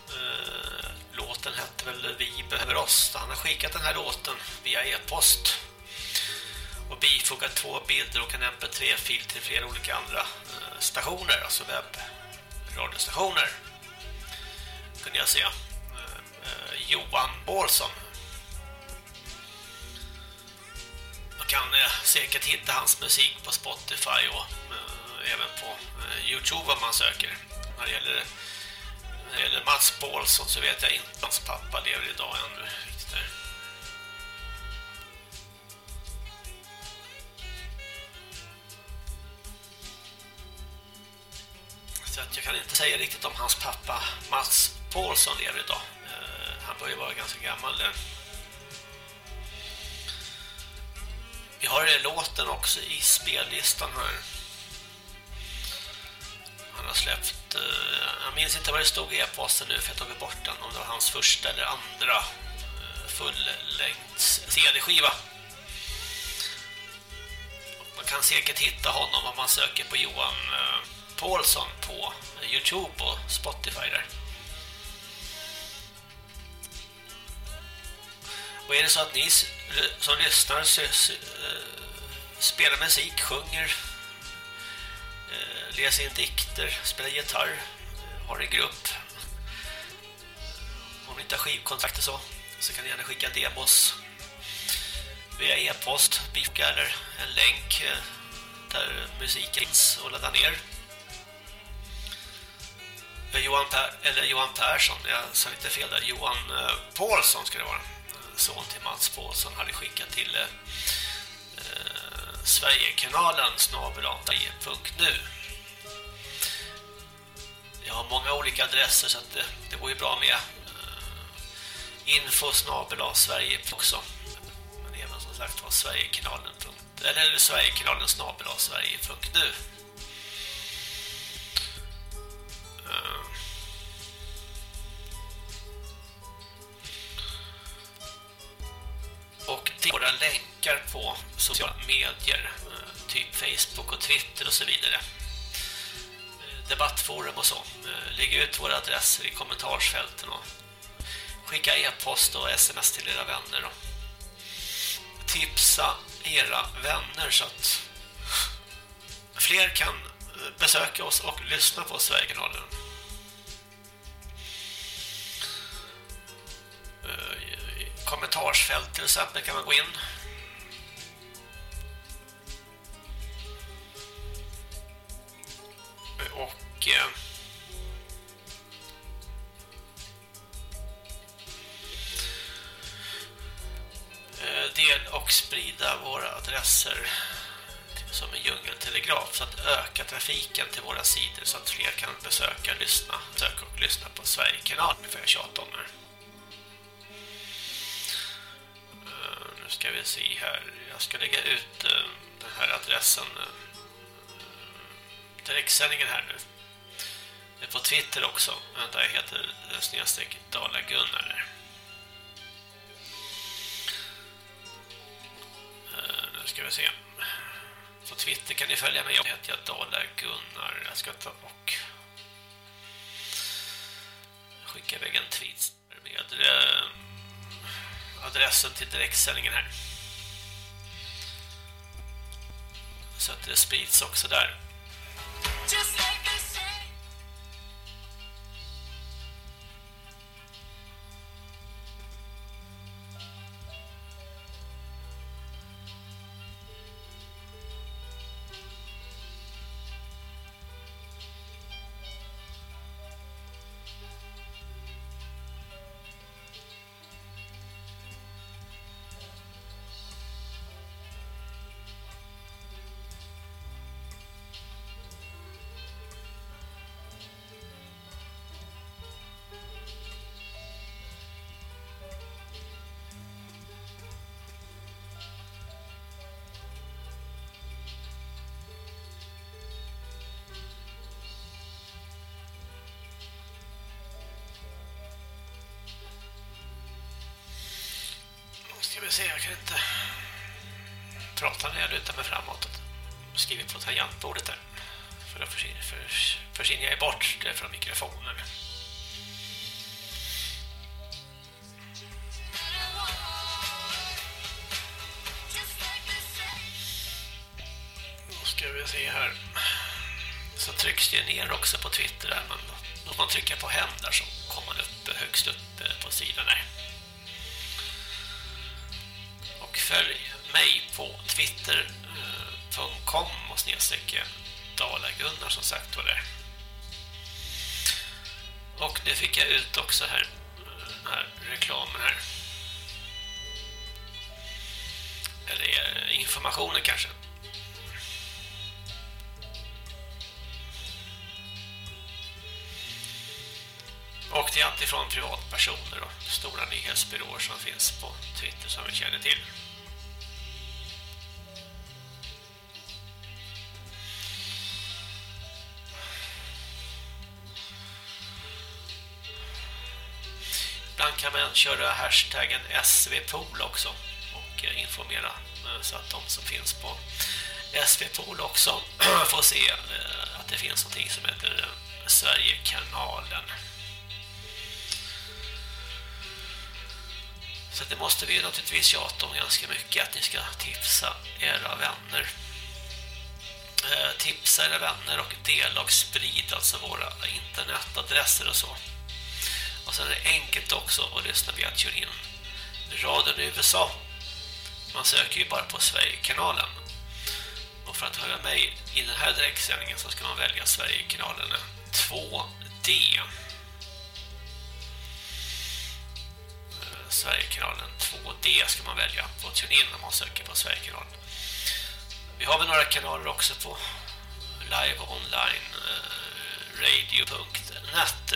Eh, låten hette väl Vi behöver oss. Han har skickat den här låten via e-post och bifogat två bilder och en mp3-fil till flera olika andra eh, stationer, alltså webbradiostationer. Kunde jag se. Eh, Johan Bålsson. Kan eh, säkert hitta hans musik på Spotify och eh, även på eh, Youtube om man söker. När det gäller, när det gäller Mats Paulsson så vet jag inte om hans pappa lever idag ännu. Så att jag kan inte säga riktigt om hans pappa Mats Paulsson lever idag. Eh, Han börjar vara ganska gammal. Vi har låten också i spellistan här. Han har släppt... Eh, jag minns inte vad det stod i e-posten nu för jag tog bort den. Om det var hans första eller andra eh, fullängds CD-skiva. Man kan säkert hitta honom om man söker på Johan eh, Paulsson på Youtube och Spotify där. Och är det så att ni som lyssnar eh, spelar musik, sjunger, eh, läser in dikter, spelar gitarr, eh, har en grupp, om ni inte har skivkontrakt så, så kan ni gärna skicka demos via e-post, bifka eller en länk där musiken finns och ladda ner. Johan, per, eller Johan Persson, jag sa lite fel där, Johan Paulsson ska det vara. Son till Mats Paulsson hade skickat till eh, Sverigekanalen snabelavdaje.nu Jag har många olika adresser så att det, det går ju bra med eh, info snabel-a Sverige också. Men även som sagt var Sverigekanalen eller Sverigekanalen snabel-a Sverige.nu Eh, till våra länkar på sociala medier eh, typ Facebook och Twitter och så vidare. Eh, debattforum och så. Eh, lägg ut våra adresser i kommentarsfälten och skicka e-post och sms till era vänner och tipsa era vänner så att fler kan besöka oss och lyssna på Sverigekanalen kommentarsfält till exempel kan man gå in. Och eh, eh, del och sprida våra adresser som en djungeltelegraf så att öka trafiken till våra sidor så att fler kan besöka, lyssna, söka och lyssna på Sverigekanalen för jag tjatar om det. Nu ska vi se här. Jag ska lägga ut eh, den här adressen eh, direktsändningen här nu. Det är på Twitter också. Eh, Vänta, jag heter snedstreck Dala Gunnar. Nu ska vi se. På Twitter kan ni följa mig. Jag heter jag Dala Gunnar. Jag ska ta och skicka iväg en tweet med eh, adressen till direktsändningen här. Så att det sprids också där. Vi se, jag kan inte prata när jag lutar mig framåt. Skriver på tangentbordet där. För då försvinner, för, försvinner jag bort det från mikrofonen. Då ska vi se här. Så trycks det ner också på Twitter där. Men då man trycker på hem där så kommer man upp högst upp på sidan där följ mig på twitter.com eh, och snedsträcka Dalagunnar som sagt var det. Och nu fick jag ut också här den här reklamen här. Eller eh, informationen kanske. Och det är alltid från privatpersoner och stora nyhetsbyråer som finns på Twitter som vi känner till. Köra hashtaggen SVPool också och eh, informera eh, så att de som finns på SVPool också *clears throat* får se eh, att det finns någonting som heter Sverigekanalen. Så det måste vi naturligtvis tjata om ganska mycket att ni ska tipsa era vänner. Tipsa era vänner och dela och sprida alltså våra internetadresser och så. Och sen är det enkelt också att lyssna via TuneIn. Radion i USA. Man söker ju bara på Sverigekanalen. Och för att höra mig i den här direktsändningen så ska man välja Sverigekanalen 2D. Eh, Sverigekanalen 2D ska man välja på TuneIn när man söker på Sverigekanalen. Vi har väl några kanaler också på live online eh, radio.net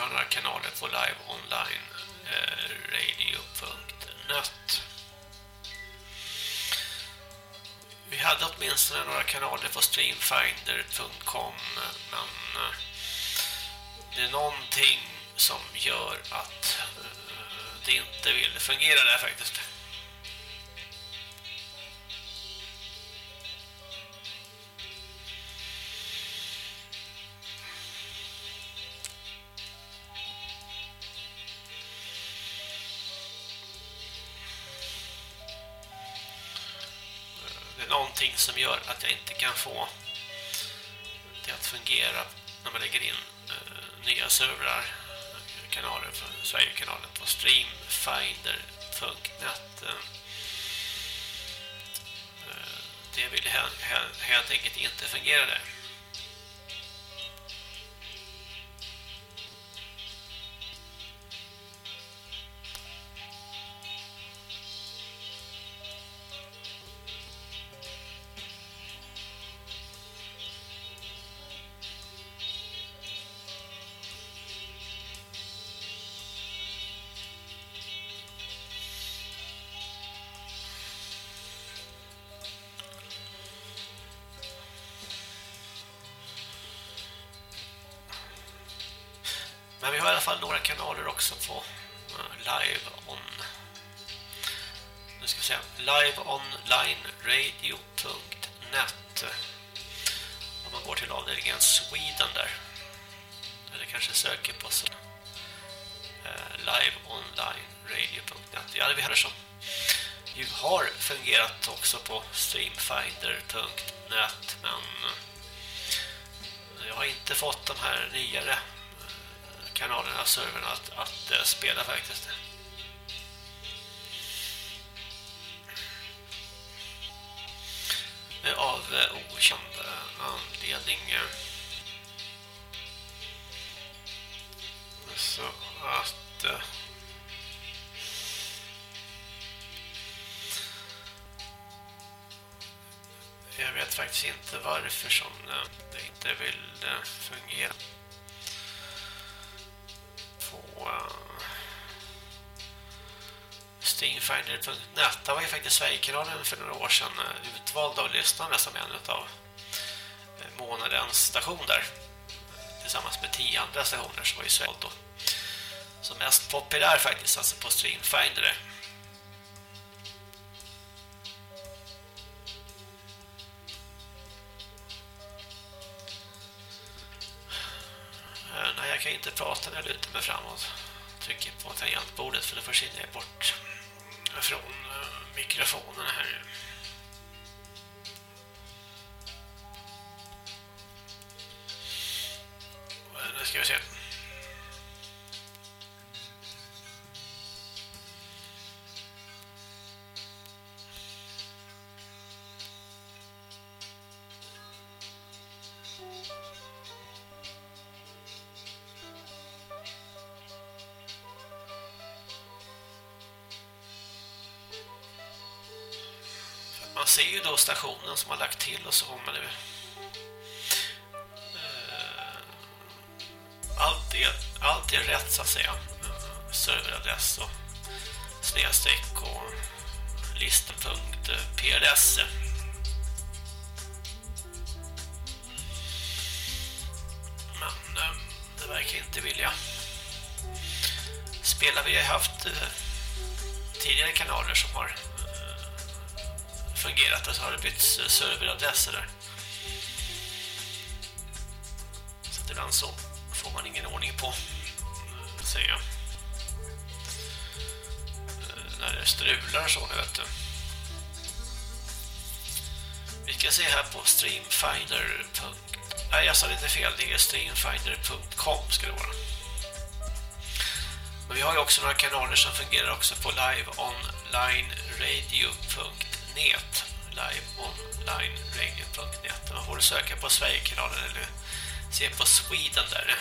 har några kanaler på live online eh, radio.net Vi hade åtminstone några kanaler på streamfinder.com men eh, det är någonting som gör att eh, det inte vill fungera där faktiskt. Som gör att jag inte kan få det att fungera när man lägger in uh, nya servrar kanaler från Sverigekanalen på streamfinder.net eh, eh, det vill helt enkelt inte fungera där. Också på streamfinder.net men eh, jag har inte fått de här nyare eh, kanalerna, serverna att, att eh, spela faktiskt. Av okänd anledning. Inte varför som eh, det inte vill eh, fungera på eh, Steamfinder.net. Det var ju faktiskt Sverigekanalen för några år sedan utvald av lyssnarna som en av månadens station där. tillsammans med tio andra stationer som var ju Sverige då som mest populär faktiskt, alltså på Streamfinder. Nej, jag lutar mig framåt. Trycker på tangentbordet för då försvinner jag bort från eh, mikrofonen här. Eh, Nu ska vi se. Som har lagt till och så men det eh, allt är, allt är rätt så att säga. Serveradress och snedstreck och listen.prs eh, Men eh, det verkar inte vilja spela. Vi har haft tidigare kanaler som har exempel så har det bytts eh, serveradresser där. Så att ibland så får man ingen ordning på säger jag. Eh, när det strular så nu vet du. Vi ska se här på streamfinder. Nej, jag sa lite fel. Det är streamfinder.com ska det vara. Men vi har ju också några kanaler som fungerar också på liveonlineradio.net liveonlineradio.net Man får söka på Sverigekanalen eller se på Sweden där.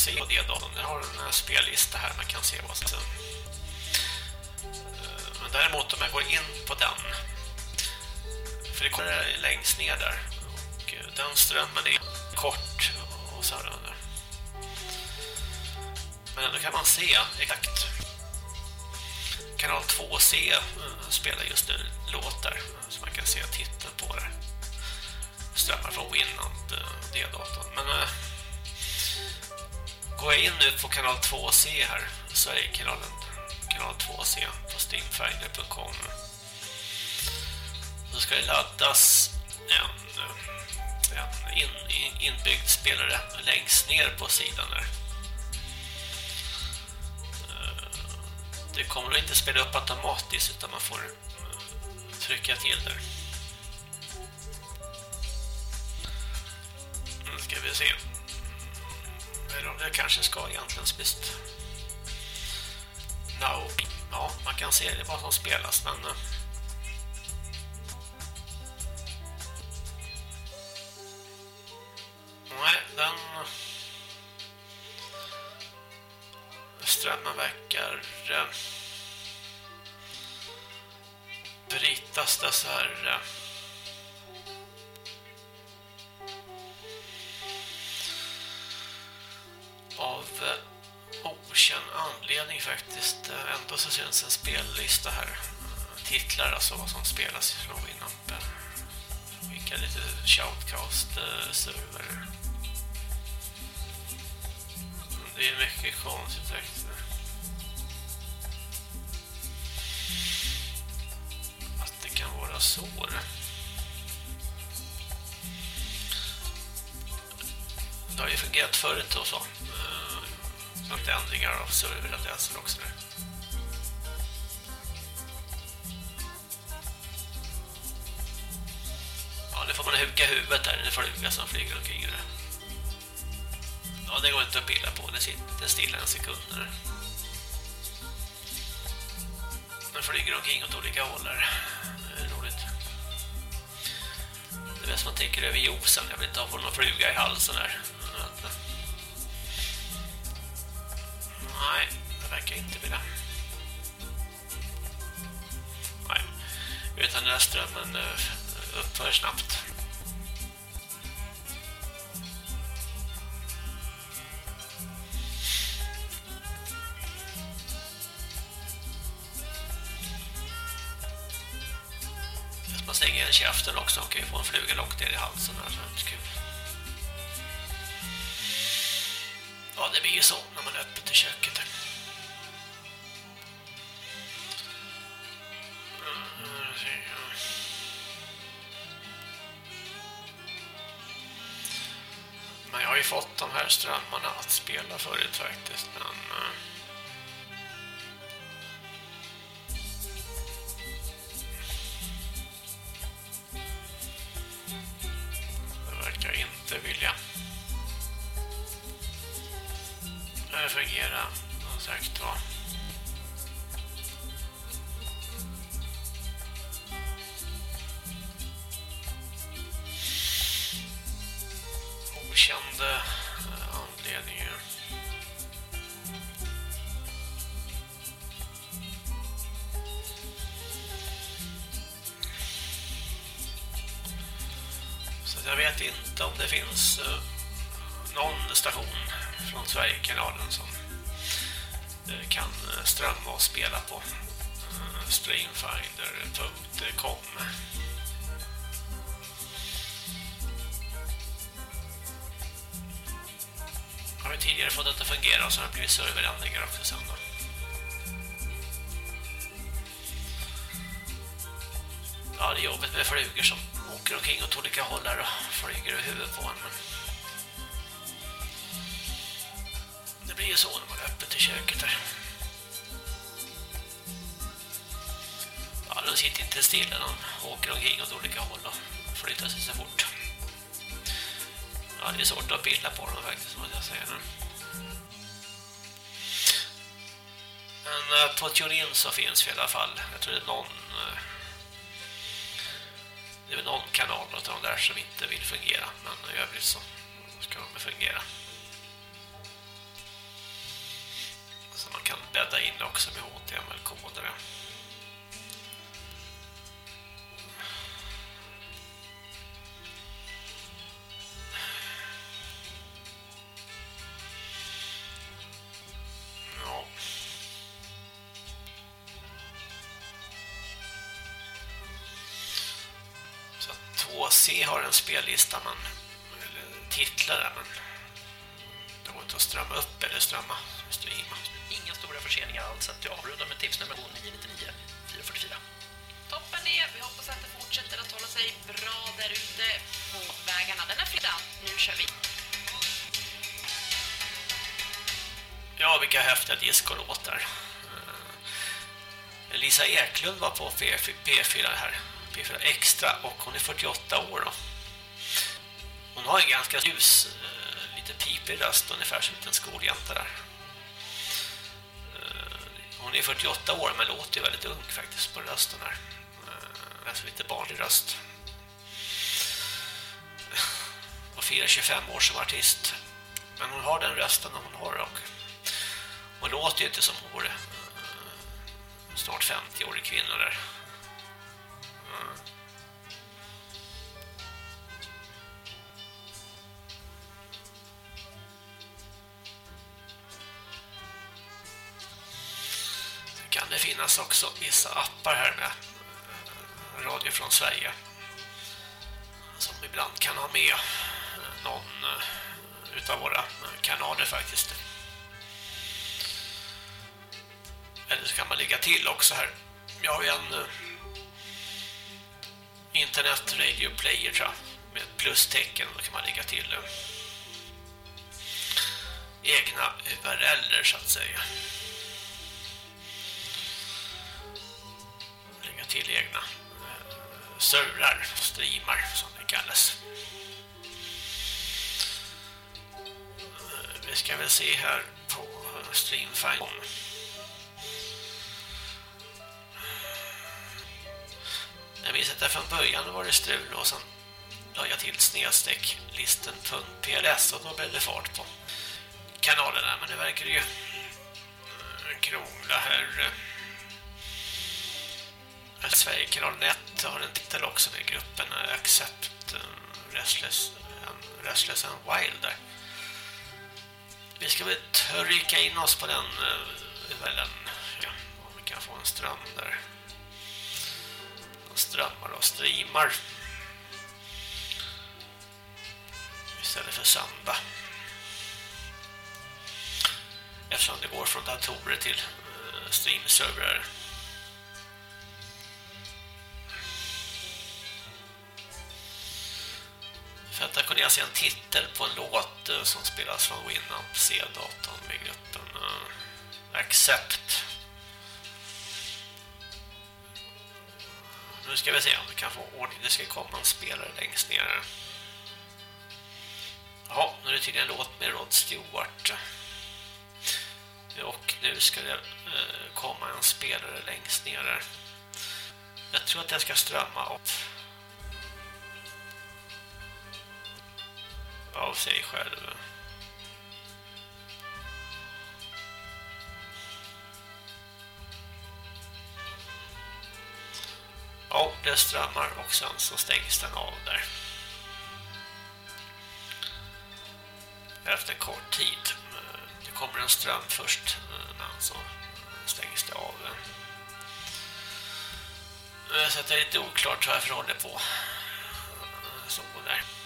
Se och det då. Den har en eh, spellista här man kan se vad som eh, Men däremot om jag går in på den. För det kommer längst ner där. Och eh, den strömmen är kort och så här Men då kan man se exakt. Kanal 2C spelar just nu låtar så man kan se titeln på det. Strömmar från Winland D-datorn. Men Går jag in nu på kanal 2C här så är kanalen kanal 2C på steamfinder.com så ska det laddas en, en in, in, inbyggd spelare längst ner på sidan där. Eh, det kommer inte spela upp automatiskt utan man får eh, trycka till där. Nu ska vi se. Eller om det kanske ska egentligen spist. No. Ja, man kan se det vad som spelas men eh, Nej, den eh, strömmen verkar eh, brytas dessvärre. Okänd anledning faktiskt. Eh, ändå så syns en spellista här. Eh, titlar alltså vad som spelas från Winamp. Vilka lite shoutcast-server. Eh, det är mycket konstigt faktiskt. Att det kan vara så. Det har ju fungerat förut och så. Sånt ändringar av serveradressen också. nu. Ja, nu får man huka huvudet här, Det fluga som flyger omkring det. Ja, det går inte att pilla på. Det sitter inte stilla en sekund. nu. Den flyger omkring åt olika håll där. Det är roligt. Det är bäst man tänker över josen. Jag vill inte ha någon fluga i halsen här. Den eh, upphör snabbt. Man stänger igen käften också och kan ju få en fluga långt ner i halsen här, här strömmarna att spela förut faktiskt, men... Eh, finder.com. Har vi tidigare fått detta att fungera så har det blivit serverändringar också sen då. Ja, det är jobbigt med flugor som åker omkring åt olika håll där och flyger i huvudet på en. Men det blir ju så när man är öppet i köket där. Sitter inte stilla. De åker omkring åt olika håll och flyttar sig så fort. Ja, det är svårt att pilla på dem faktiskt, måste jag säga. Men eh, på TuneIn så finns vi i alla fall. Jag tror det är någon... Eh, det är väl någon kanal av de där som inte vill fungera. Men i övrigt så ska de fungera. Så man kan bädda in också med HTML-koder. En spellista men eller titlar där, men det går inte att strömma upp eller strömma streama.
Inga stora förseningar alls. Så att jag avrundar med tips nummer 999 444.
Toppen det. Vi hoppas att det fortsätter att hålla sig bra där ute på vägarna denna fredag. Nu kör vi.
Ja, vilka häftiga discolåtar. Eh, Lisa Eklund var på P4 P4 här. P4 Extra och hon är 48 år då. Hon har en ganska ljus, eh, lite pipig röst, ungefär som en liten skoljänta där. Eh, hon är 48 år men låter ju väldigt ung faktiskt på rösten här. Eh, alltså lite barnlig röst. Och firar 25 år som artist. Men hon har den rösten hon har och hon låter ju inte som hon vore snart 50-årig kvinna där. Finnas också vissa appar här med radio från Sverige som ibland kan ha med eh, någon eh, utav våra eh, kanaler faktiskt. Eller så kan man lägga till också här. Jag har ju en internet radio player tror jag, med ett plustecken. Då kan man lägga till egna URLer så att säga. Till egna eh, surrar, streamar som det kallas. Eh, vi ska väl se här på eh, Jag minns att det från början var det strul och sen la jag till snedstreck listen.pls och då blev det fart på kanalerna. Men nu verkar det ju eh, krångla här. Eh, Sverigekanalen 1 har en titel också med gruppen eh, Accept eh, Restless, eh, Restless and Wild där. Vi ska väl trycka in oss på den väl ja, om vi kan få en ström där. De strömmar och streamar. Istället för söndag. Eftersom det går från datorer till eh, streamservrar. För att där kunde jag se en titel på en låt eh, som spelas från Winamp C-datorn med gruppen uh, Accept. Nu ska vi se om vi kan få ordning. Det ska komma en spelare längst ner. Ja, nu är det tydligen en låt med Rod Stewart. Och nu ska det uh, komma en spelare längst ner. Jag tror att jag ska strömma upp av sig själv. Ja, det strömmar och sen så stängs den av där. Efter kort tid. Det kommer en ström först, men så stängs det av. Så det är lite oklart varför jag håller på. Så där.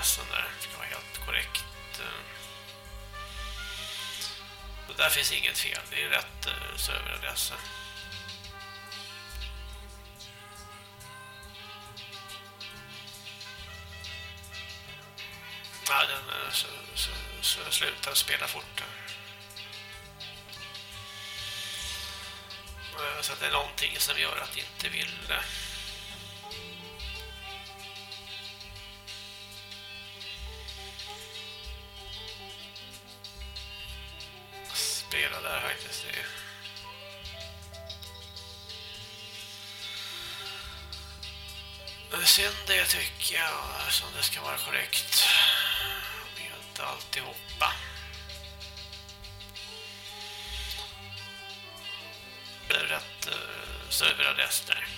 Adressen där. Det ska vara helt korrekt. Eh, så där finns inget fel. Det är rätt eh, serveradress. Ja, den eh, så, så, så slutar spela fort. Så att det är någonting som gör att det inte vill serveradress där.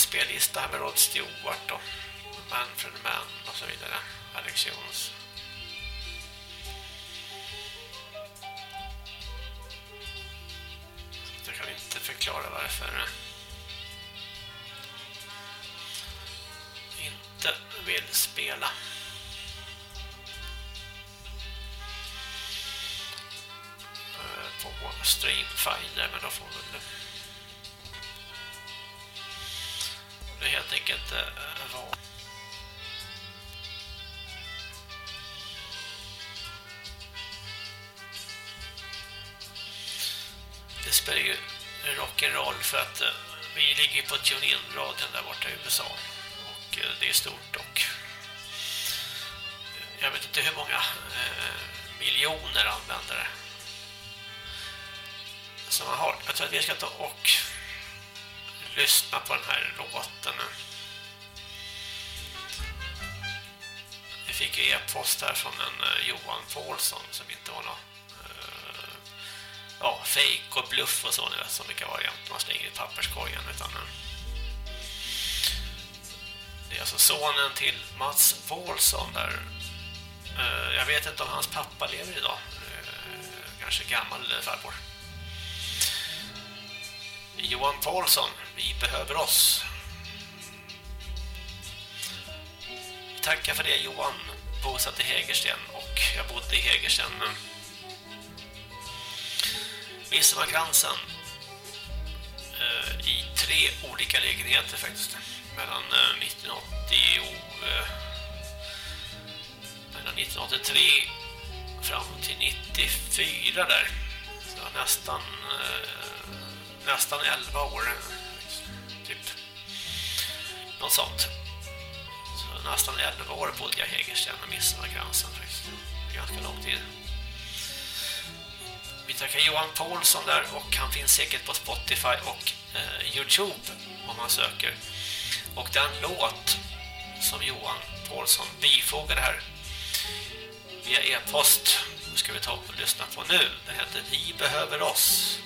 Spellista här med Rod Stewart och Manfred Mann och så vidare. Alex Jones. Jag kan inte förklara varför inte vill spela. Eh, på Streamfinder, men då får väl helt enkelt eh, vara det spelar ju rock'n'roll för att eh, vi ligger på TuneIn-radion där borta i USA och eh, det är stort och jag vet inte hur många miljoner användare som man har. Jag tror att vi ska ta och lyssna på den här låten. Vi fick ju e-post här från en eh, Johan Paulsson som inte var någon eh,
ja, fake och bluff och så nu som vilka varianter man slänger i papperskorgen utan eh, det är alltså sonen till Mats Paulsson där. Eh, jag vet inte om hans pappa lever idag. Eh, kanske gammal farbror. Johan Paulsson vi behöver oss. Tackar för det Johan. Bosatt i Hägersten och jag bodde i Hägersten Midsommarkransen eh, i tre olika lägenheter faktiskt mellan eh, 1980 och eh, mellan 1983 fram till 94 där. Så nästan eh, nästan 11 år typ något sånt så nästan 11 år bodde jag i Hägersten och gränsen faktiskt ganska lång tid vi tackar Johan Paulsson där och han finns säkert på Spotify och eh, Youtube om man söker. Och den låt som Johan Paulsson bifogade här via e-post ska vi ta och lyssna på nu. Den heter Vi behöver oss.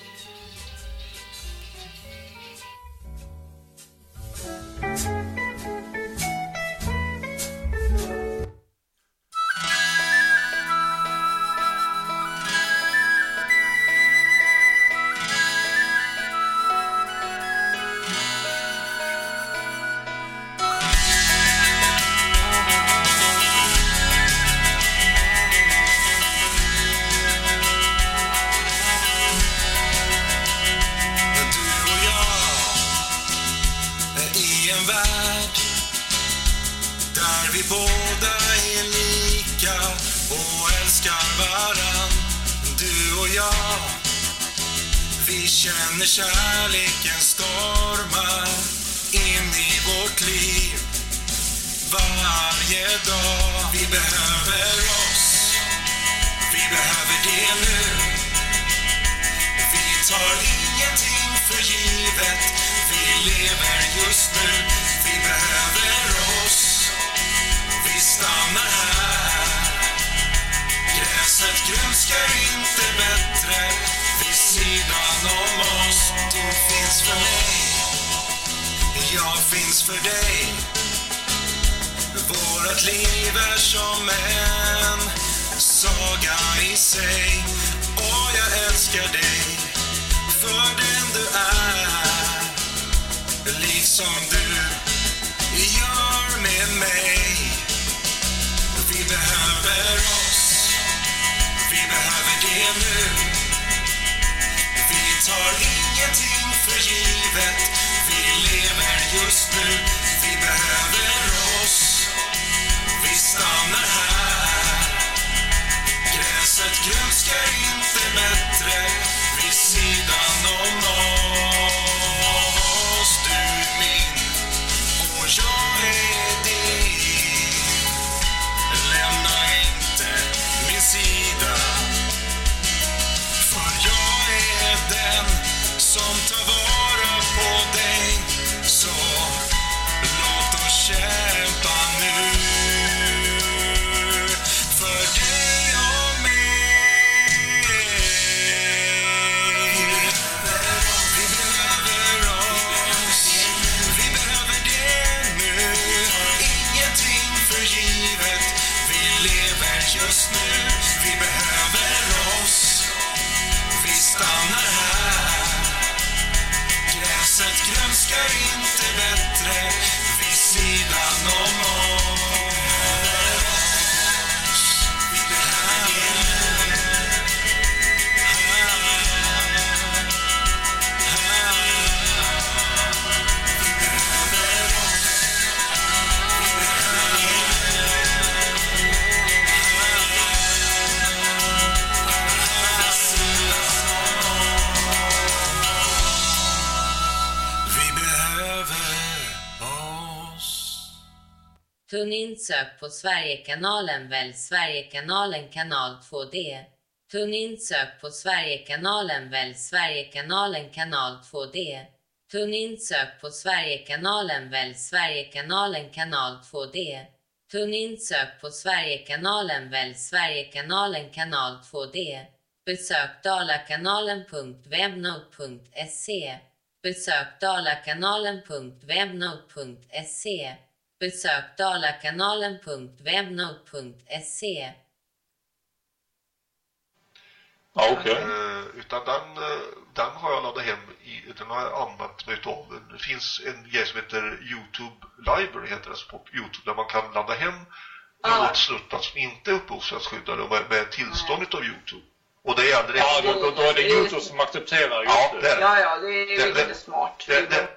På
Sverigekanalen Välj Sverigekanalen kanal 2D. Tunn sök på Sverigekanalen Välj Sverigekanalen kanal 2D. Tunn sök på Sverigekanalen Välj Sverigekanalen kanal 2D. Tunn sök på Sverigekanalen Välj Sverigekanalen kanal 2D. Besök dalakanalen.webnode.se. Besök dalakanalen.webnode.se. Besök dalakanalen.webnode.se.
Ja, okej.
Eh, utan den, eh, den har jag laddat hem i, den har jag använt mig av. Det finns en grej som heter YouTube Library heter det på Youtube där man kan ladda hem
Ja.
låtsnuttar som inte är upphovsrättsskyddade och med, med tillståndet av Youtube. Och det är aldrig
Ja, då, då, då är det Youtube som accepterar just
Ja, det är.
Ja, ja, det är
Det-
vilket
det-
är smart.
det, det,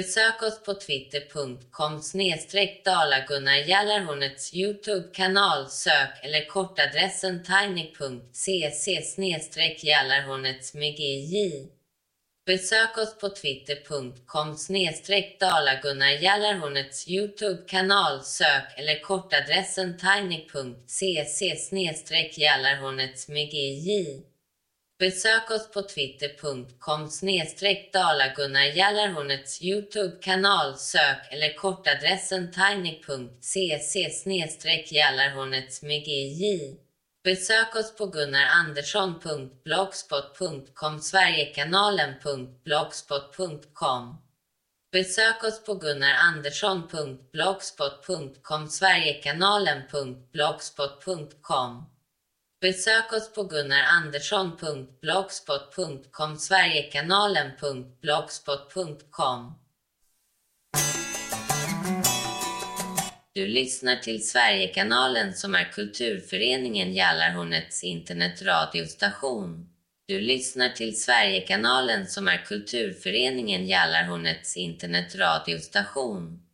Besök oss på twitter.com snedstreck Dalagunnar Youtube-kanal. Sök eller kortadressen tiny.cc snedstreck Jallarhornets med GJ. Besök oss på twitter.com snedstreck Dalagunnar Youtube-kanal. Sök eller kortadressen tiny.cc snedstreck Jallarhornets med GJ. Besök oss på twitter.com snedstreck Dalagunnar Youtube-kanal. Sök eller kortadressen tiny.cc snedstreck Jallarhornets med GJ. Besök oss på gunnarandersson.blogspot.com Sverigekanalen.blogspot.com Besök oss på gunnarandersson.blogspot.com Sverigekanalen.blogspot.com Besök oss på gunnarandersson.blogspot.com Sverigekanalen.blogspot.com Du lyssnar till Sverigekanalen som är kulturföreningen Jallarhornets internetradiostation. Du lyssnar till Sverigekanalen som är kulturföreningen Jallarhornets internetradiostation.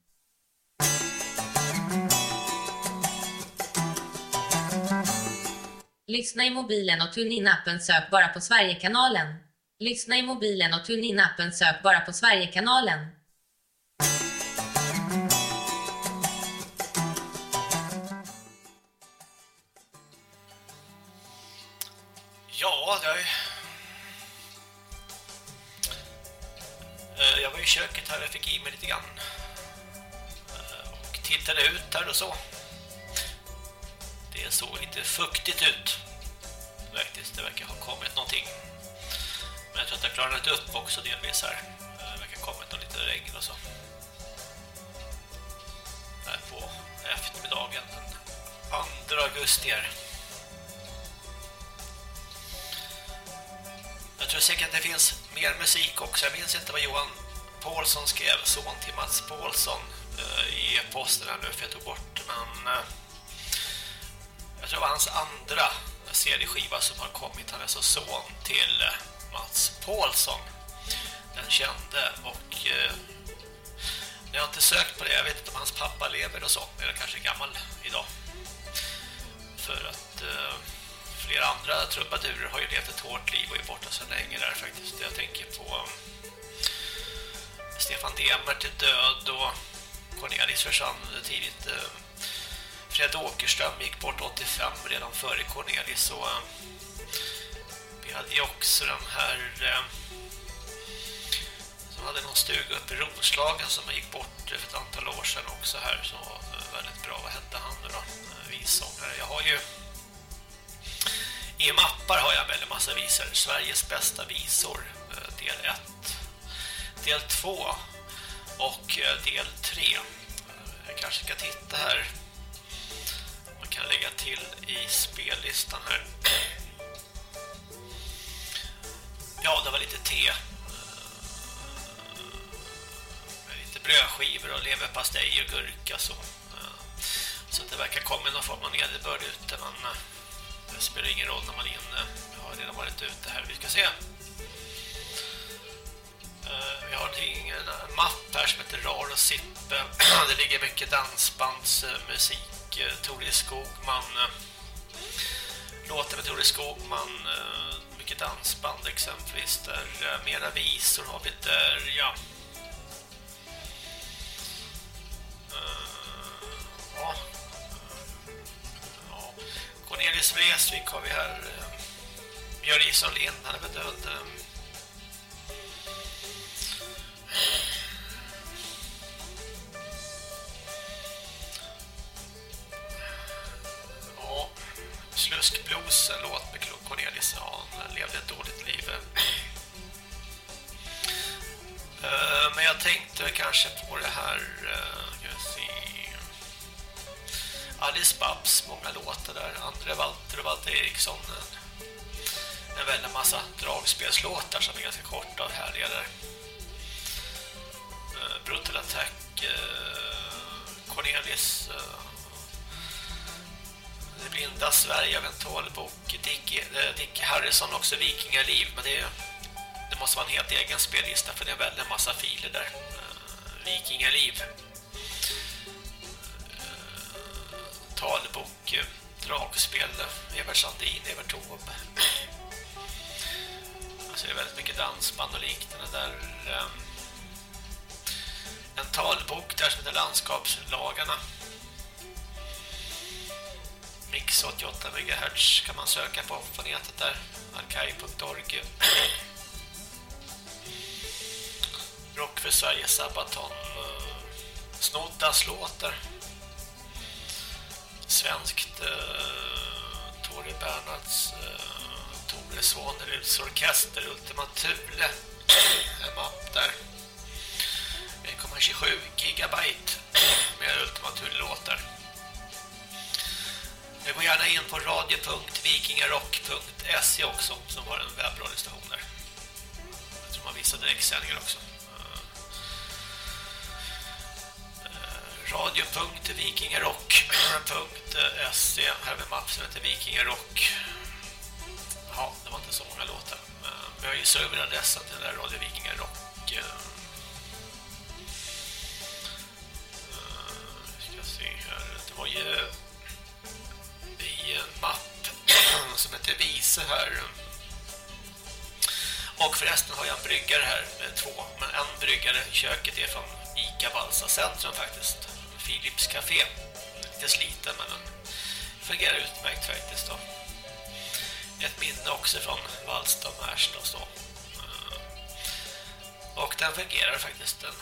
Lyssna i mobilen och TuneIn-appen sök bara på Sverigekanalen. Lyssna i mobilen och TuneIn-appen sök bara på Sverigekanalen.
Ja, det har ju... Eh, jag var i köket här och fick i mig lite grann. Eh, och tittade ut här och så. Det fuktigt ut. Faktiskt, det verkar ha kommit någonting. Men jag tror att det har klarnat upp också delvis här. Eh, det verkar ha kommit något lite regn och så. Här på eftermiddagen den 2 augusti här. Jag tror säkert att det finns mer musik också. Jag minns inte vad Johan Paulsson skrev, son till Mats Paulsson I i posten här nu för jag tog bort. Men eh, jag tror det var hans andra CD-skiva som har kommit. Han är så son till eh, Mats Paulsson. Den kände och eh, jag har inte sökt på det. Jag vet inte om hans pappa lever och så. Eller kanske är gammal idag. För att eh, flera andra trubadurer har ju levt ett hårt liv och är borta så länge där faktiskt. Jag tänker på eh, Stefan Demert är död och Cornelis försvann tidigt. Eh, Fred Åkerström gick bort 85 redan före Cornelis så eh, vi hade ju också den här eh, som hade någon stuga uppe i Roslagen som gick bort för ett antal år sedan också här så eh, väldigt bra. Vad hette han nu då? Visångare, Vissångare. Jag har ju i mappar har jag en väldigt massa visor. Sveriges bästa visor, del 1, del 2 och del 3. Jag kanske ska titta här. Kan lägga till i spellistan här. Ja, det var lite te. Eh, med lite brödskivor och leverpastej och gurka så. Eh, så det verkar komma någon form av nederbörd ute men eh, det spelar ingen roll när man är inne. Jag har redan varit ute här. Vi ska se. Vi har en mapp här som heter Rar och Sippe. *clears throat* Det ligger mycket dansbandsmusik. Eh, Tore Skogman. Eh, Låtar Låter med Tore Skogman. Eh, mycket dansband exempelvis. Där eh, mera visor har vi där. Ja. Ja. Ja. Cornelis Vreeswijk har vi här. Björn Isson Lind, han är väl död. Sluskblues, en låt med Cornelis. Ja, han levde ett dåligt liv. Eh, men jag tänkte kanske på det här... Eh, ska vi se. Alice Babs, många låtar där. Andre Walter och Walter Eriksson. En, en väldigt massa dragspelslåtar som är ganska korta och härliga där. Eh, Brutal Attack, Cornelis, blinda Sverige av en talbok, Dick, eh, Dick Harrison också, Vikingaliv. Men det, det måste vara en helt egen spellista för det är en väldigt massa filer där. Eh, Vikingaliv. Eh, talbok, dragspel, Evert Sandin, Evert Taube. Alltså det är väldigt mycket dansband och liknande där. En talbok där som heter Landskapslagarna. Mix 88 MHz kan man söka på på nätet där. Arkai.org Rock för Sverige, Sabaton. Eh, Snoddas låtar. Svenskt uh, Tore Bernhards uh, Tore Svaneruds orkester Ultima Thule En mapp där. 1,27 gigabyte med Ultima Thule-låtar. Du går gärna in på radio.vikingarock.se också som har en webbradiostation där. Jag tror man visar direktsändningar också. Eh, radio.vikingarock.se Här har vi en mapp som heter Vikingarock. Ja, det var inte så många låtar. Vi har ju serveradressen till den där Radio Vikingarock. Vi Ska se här. Det var ju i en *clears throat* mapp som heter Vise här. Och förresten har jag en bryggare här med två. Men en bryggare i köket är från Ica Balsa centrum faktiskt. Philips Café. Lite sliten men den fungerar utmärkt faktiskt då. Ett minne också från Vallsta och Märsta och eh, så. Och den fungerar faktiskt. Den,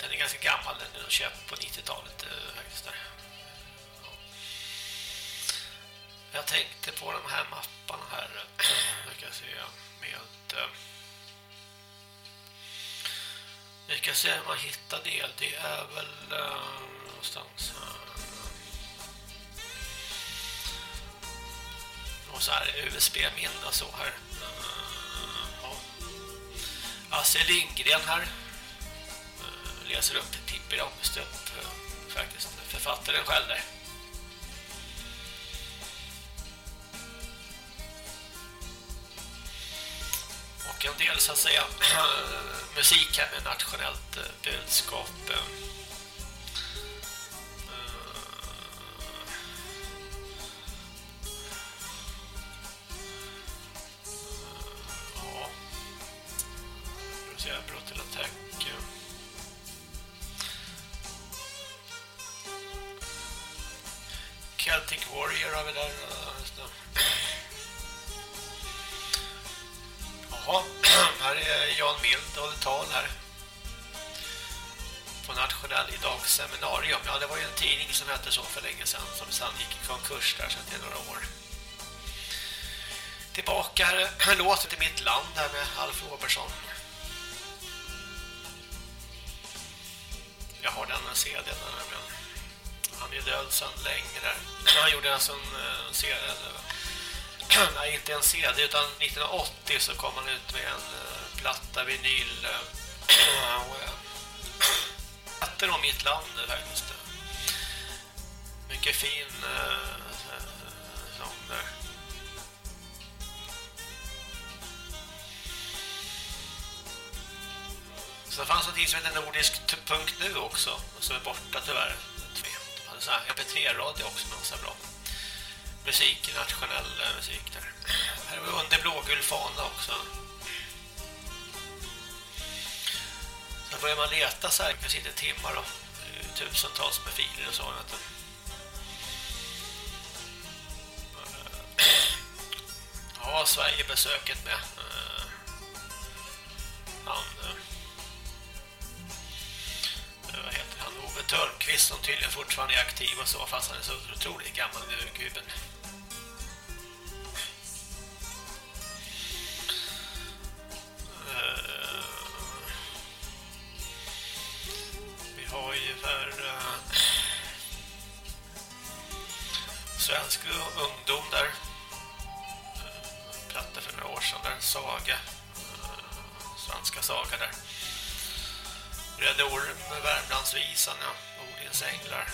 den är ganska gammal. Den är köpt på 90-talet eh, faktiskt där. Jag tänkte på de här mapparna här. Eh, jag kan se med... Eh, vi ska se hur man hittar det. Det är väl eh, någonstans här. Och så här USB-minne och så här. Ja. Asse Lindgren här. Läser upp Pippi Långstrump. Uh, faktiskt författaren själv där. Och en del så att säga *clears throat* musik här med nationellt eh, budskap. Eh. Eh, ja. Ska vi Attack. Celtic Warrior har vi där. Jaha, *clears throat* här är Jan Mild och tal här. På Nationell idag-seminarium. Ja, det var ju en tidning som hette så för länge sedan som sedan gick i konkurs där sedan till några år. Tillbaka här, *clears throat* låter till mitt land här med Alf Robertsson. Jag har den här CDn nämligen. Han är död sedan länge där. *clears throat* Han gjorde alltså en eh, en, CD nej, inte en CD utan 1980 så kom han ut med en uh, platta vinyl uh, och uh, om mitt land faktiskt. Mycket fin uh, sång där. Så fanns en tid som heter nordisk.nu också som är borta tyvärr. De hade så här MP3-radio också men så bra musik, nationell eh, musik där. Här har vi under blågul fana också. Sen börjar man leta så här, kanske inte timmar då. Eh, tusentals med filer och så. Vet. Ja, eh, Sverige-besöket med han vad heter han? Ove Törnqvist som tydligen fortfarande är aktiv och så fast han är så otroligt gammal nu, gubben. För uh, svensk ungdom där eh, uh, platta för några år sedan där Saga eh, svenska Saga där Röde Orm, Värmlandsvisan, ja. Odins änglar.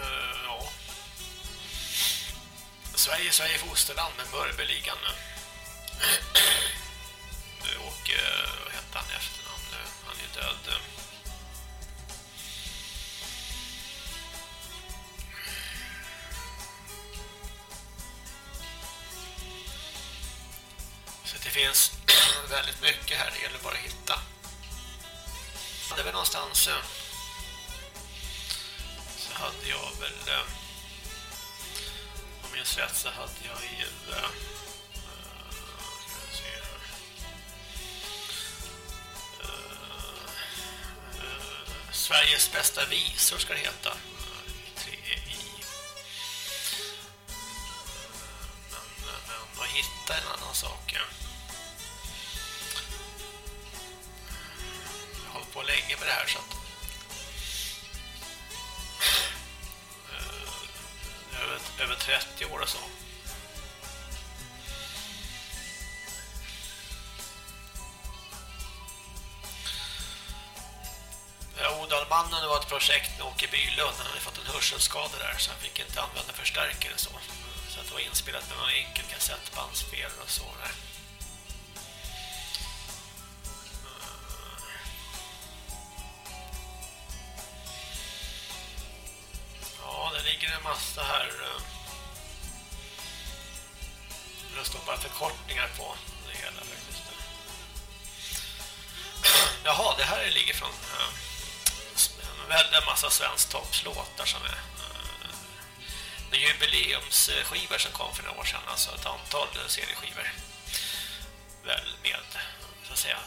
Uh, ja. Sverige, Sverige fosterland med Mörbeligan. *clears throat* och uh, vad hette han? efternamn? Han är död. Så det finns *clears throat* väldigt mycket här, det gäller bara att hitta. Det är väl någonstans eh, så hade jag väl eh, om jag minns rätt så hade jag ju eh, Sveriges bästa visor ska det heta. Men, men att hitta en annan sak. Jag har hållit på länge med det här så att eh, över, över 30 år och så. Odalmannen var ett projekt med Åke Bylund. Han hade fått en hörselskada där så han fick inte använda förstärkare så. Så det var inspelat med någon enkel kassettbandspelare och så där. Skivor som kom för några år sedan, alltså ett antal CD-skivor. Väl med, så att säga,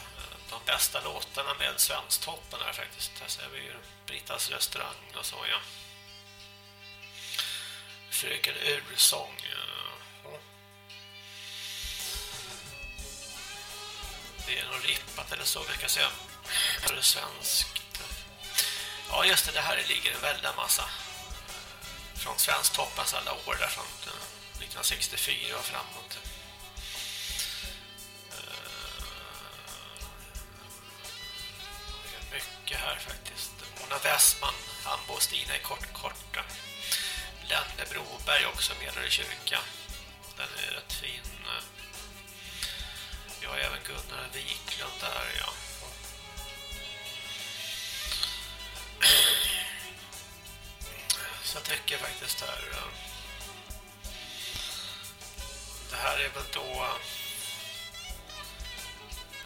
de bästa låtarna med svensktoppen här faktiskt. Här ser vi ju Brittas restaurang och så, ja. Fröken Ursång. Eh, ja. Det är nog rippat eller så, vi kan säga. Är det svenskt? Ja, just det, det här ligger en väldigt massa från Svensktoppens alla år där från eh, 1964 och framåt. Eh, det är mycket här faktiskt. Mona Westman, Hambo och Stina i kort korta. Lenne Broberg också med i kyrka. Den är rätt fin. Vi har även Gunnar Wiklund där, ja. Så jag tycker faktiskt här eh, det här är väl då eh,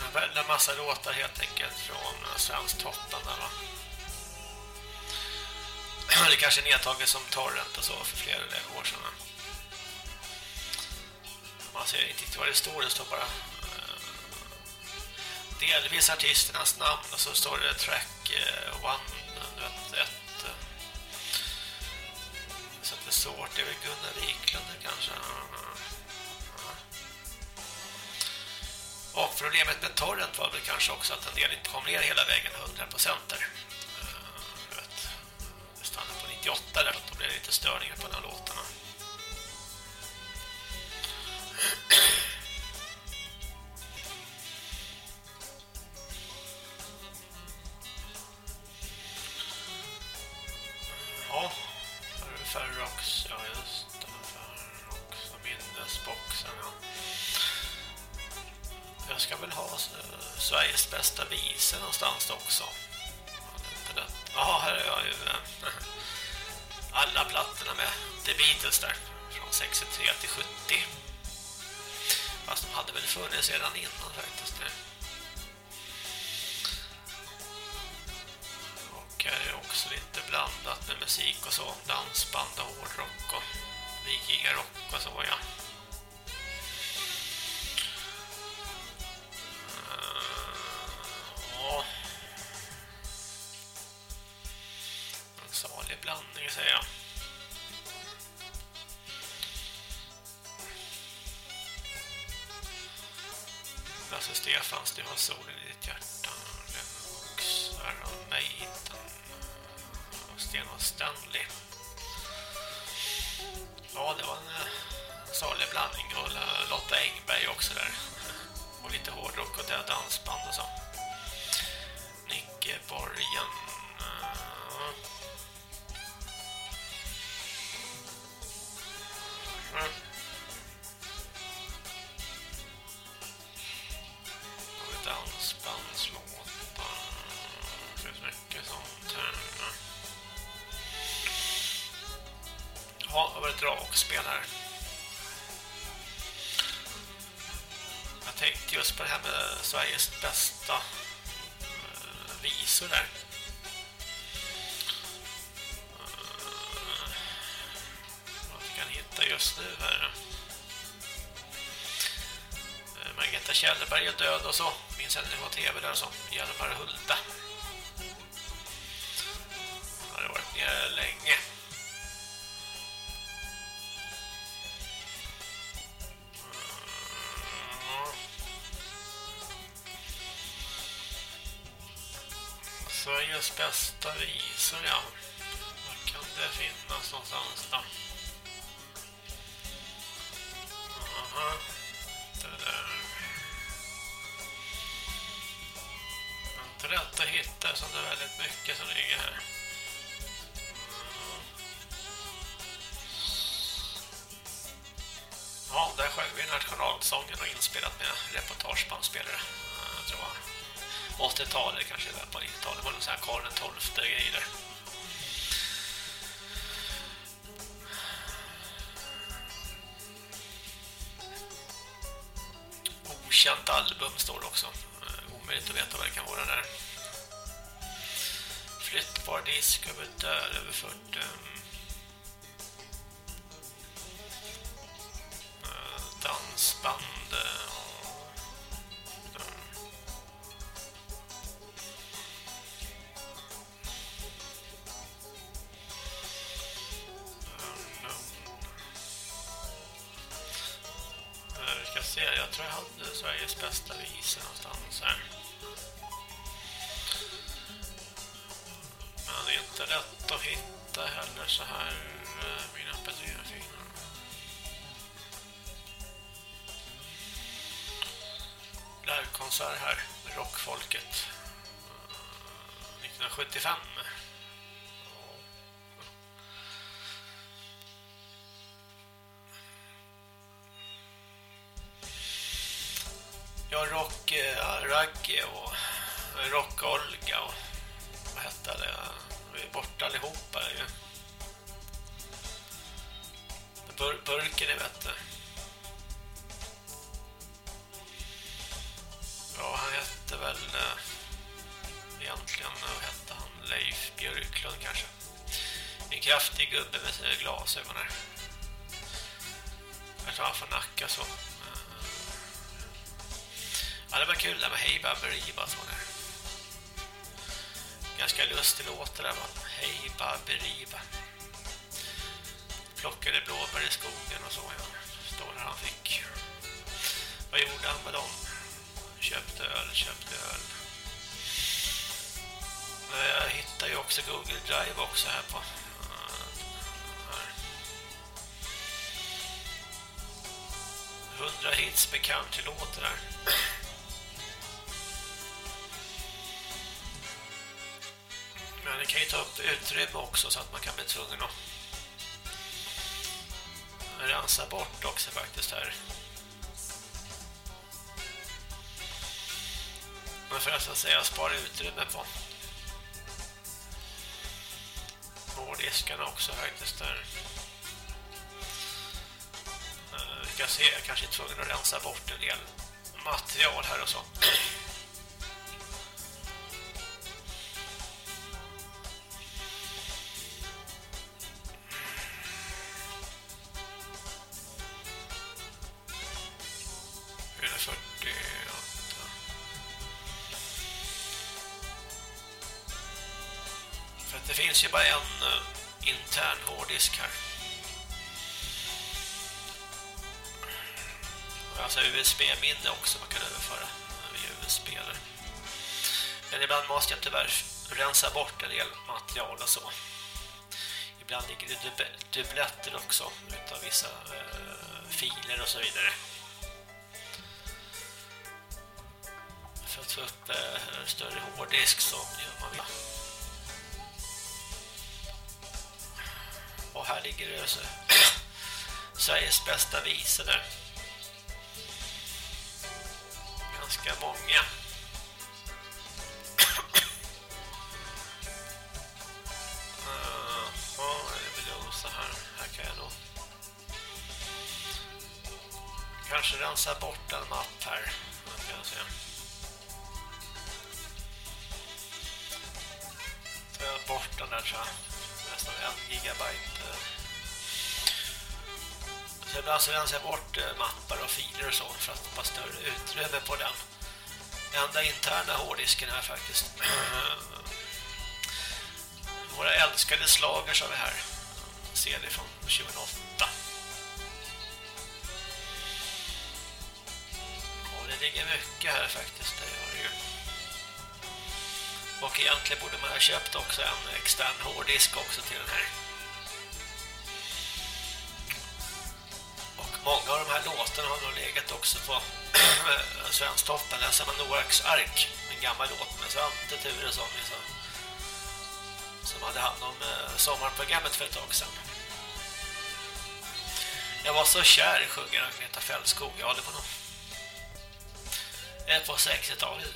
en väldigt massa låtar helt enkelt från eh, Svensktoppen. Där va. *clears throat* Det kanske är nedtaget som torrent och så för flera år sedan. Man ser inte riktigt vad det står, det står bara delvis artisternas namn och så står det track one, du vet, ett eh, det är svårt, det är väl Gunnar Wiklund kanske. Och problemet med torrent var väl kanske också att en del inte kom ner hela vägen 100% där. Eh, det stannade på 98 där, då blev det lite störningar på den här låtarna. Ferrox, ja just det, Också minnesboxen, ja. Jag ska väl ha eh, Sveriges bästa visor någonstans också. Ja, här är jag ju eh, *laughs* alla plattorna med The Beatles där, från 63 till 70. Fast de hade väl funnits redan innan faktiskt. Här är också lite blandat med musik och så. Dansband och hårdrock och vikingarock och så, ja. Eh, ja. En salig blandning, säger jag. Lasse Stefans, du har solen i ditt hjärta. Lennox, Iron Maiden. Sten och Stanley. Ja, det var en eh, salig blandning. Och Lotta Engberg också där. Och lite hårdrock och det dansband och så. Nicke Borgen. Margareta är död och så. Minns jag inte, det var tv där så. Hjalmar Hulta. Har har varit nere länge. Mm. Sveriges bästa visor, ja. Var kan det finnas någonstans då? Sången och inspelat med reportagebandspelare. Eh, jag tror det var 80-talet kanske, på 90-talet. Det var någon sån här Karl XII konsert här med rockfolket. Mm, 1975. Kul där med Hej Baberiba så där. Ganska lustig låt det där va. Hej Baberiba. Plockade blåbär i skogen och så. Ja. Står där han fick. Vad gjorde han med dem? Köpte öl, köpte öl. Men Jag hittar ju också Google Drive också här på. Eh, hundra 100 hits med countrylåtar där. Ju ta upp utrymme också så att man kan bli tvungen att rensa bort också faktiskt här. Men för att så att säga spara utrymme på hårddiskarna också faktiskt där. Eh, vi kan se, jag kanske är tvungen att rensa bort en del material här och så. Finns ju bara en eh, intern hårddisk här. Alltså USB-minne också man kan överföra via USB. Eller. Men ibland måste jag tyvärr rensa bort en del material och så. Ibland ligger det dub dubbletter också utav vissa eh, filer och så vidare. För att få upp eh, större hårddisk så gör man vill. här ligger det så. *clears throat* Sveriges bästa visor där. Ganska många. *clears throat* Ja, uh, det blir nog så här. Här kan jag nog kanske rensa bort den mattan Så alltså rensa rensar jag bort eh, mappar och filer och så för att få större utrymme på den enda interna hårddisken här faktiskt. *clears throat* Våra älskade slager har vi här. CD från 2008. Och det ligger mycket här faktiskt. Det gör det ju. Och egentligen borde man ha köpt också en extern hårddisk också till den här. Många av de här låtarna har nog legat också på *clears throat* Svensktoppen. Läser man Noaks ark, en gammal låt med Svante Turesson liksom, som hade hand om eh, sommarprogrammet för ett tag sedan. Jag var så kär, sjunger Agneta Fällskog. Ja, det var nog på 60-talet.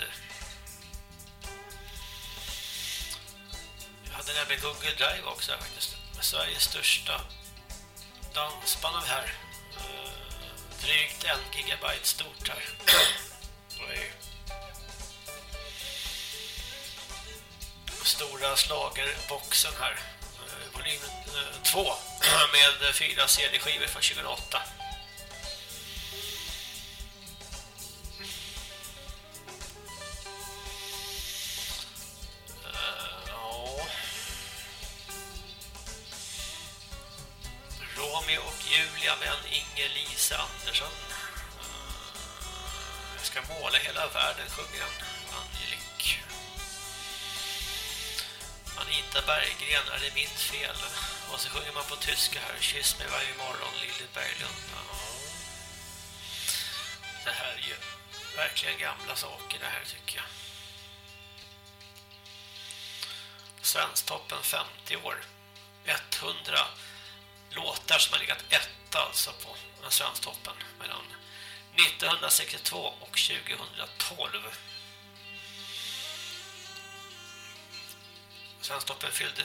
Jag hade nämligen Google Drive också faktiskt. Med Sveriges största dansband av här. Drygt en gigabyte stort här. Stora slagerboxen här. Eh, Volym 2 eh, med fyra CD-skivor från 2008. Julia Inger-Lisa Andersson. Eh, jag ska måla hela världen, sjunger han. Angelique. Anita Berggren, är det mitt fel? Och så sjunger man på tyska här. Kyss mig varje morgon, Lille Berglund. Det här är ju verkligen gamla saker det här tycker jag. Svensktoppen 50 år. 100 låtar som har legat etta alltså på Svensktoppen mellan 1962 och 2012. Svensktoppen fyllde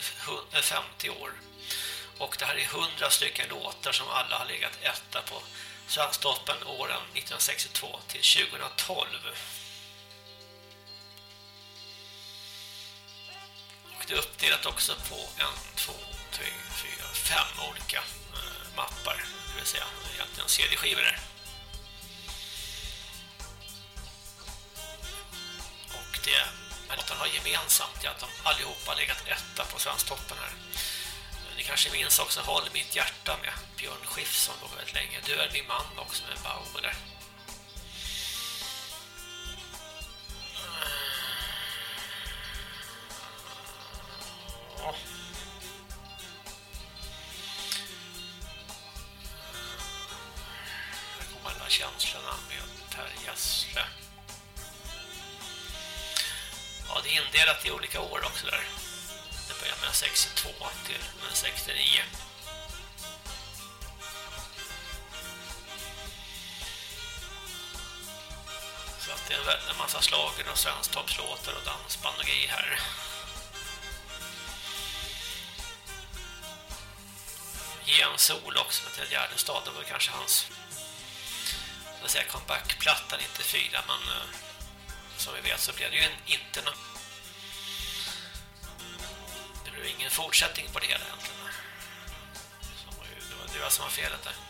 50 år. Och det här är 100 stycken låtar som alla har legat etta på Svensktoppen åren 1962 till 2012. Och det är uppdelat också på en, två, tre, fyra, fem olika eh, mappar. Det vill säga egentligen CD-skivor där. Och det låtarna har gemensamt är att de allihopa har legat etta på Svensktoppen här. Eh, ni kanske minns också Håll mitt hjärta med Björn Schiff som låg väldigt länge. Du är min man också med Bauer där. Oh. Här känslorna med Per Gessle. Ja, det är indelat i olika år också där. Det börjar med 62 till 69. Så att det är en väldigt massa slager och svensktoppslåtar och dansband och grejer här. Gen Sol också med Ted Gärdestad, det var kanske hans jag säga comeback-plattan 94 men eh, som vi vet så blev det ju en, inte någon det blev ingen fortsättning på det hela egentligen. Det var det som var felet där.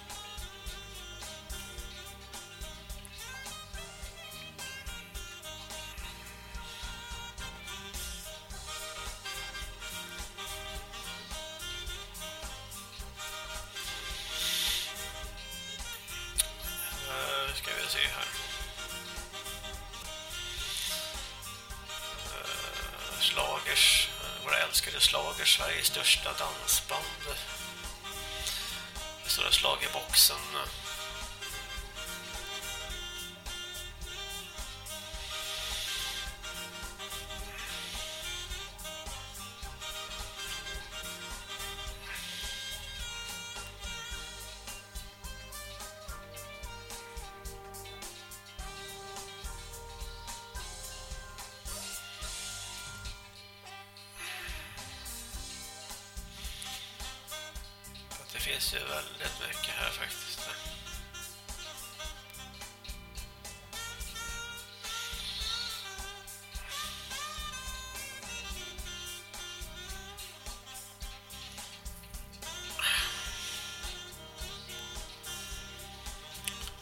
finns ju väldigt mycket här faktiskt.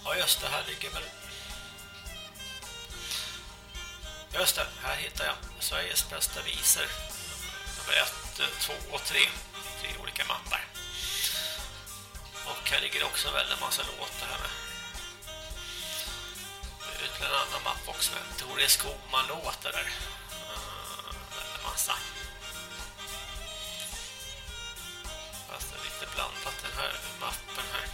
Ja just det, här ligger väl... Just det, här hittar jag Sveriges bästa visor. Nummer 1, 2 eh, och 3. Ligger också en väldigt massa låtar här med. Ut en annan mapp också med Tore Skogman-låtar där. Eh, uh, väldigt massa. Fast det är lite blandat den här mappen här.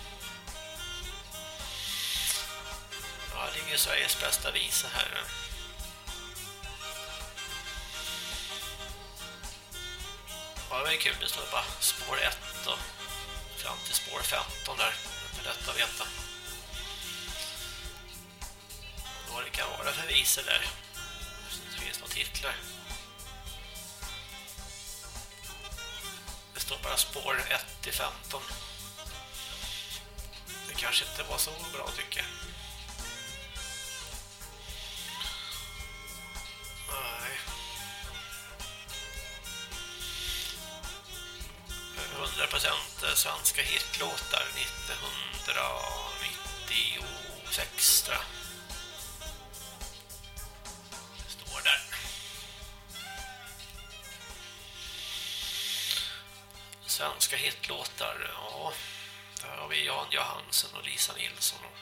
Ja, det ligger Sveriges bästa visa här. Ja, det var ju kul. Det står bara spår 1 till spår 15 där. Det är lätt att veta. Vad det kan vara för visor där. Det finns några titlar. Det står bara spår 1 till 15. Det kanske inte var så bra tycker jag. Svenska hitlåtar 1996 tror jag. Det står där. Svenska hitlåtar, ja. Där har vi Jan Johansson och Lisa Nilsson och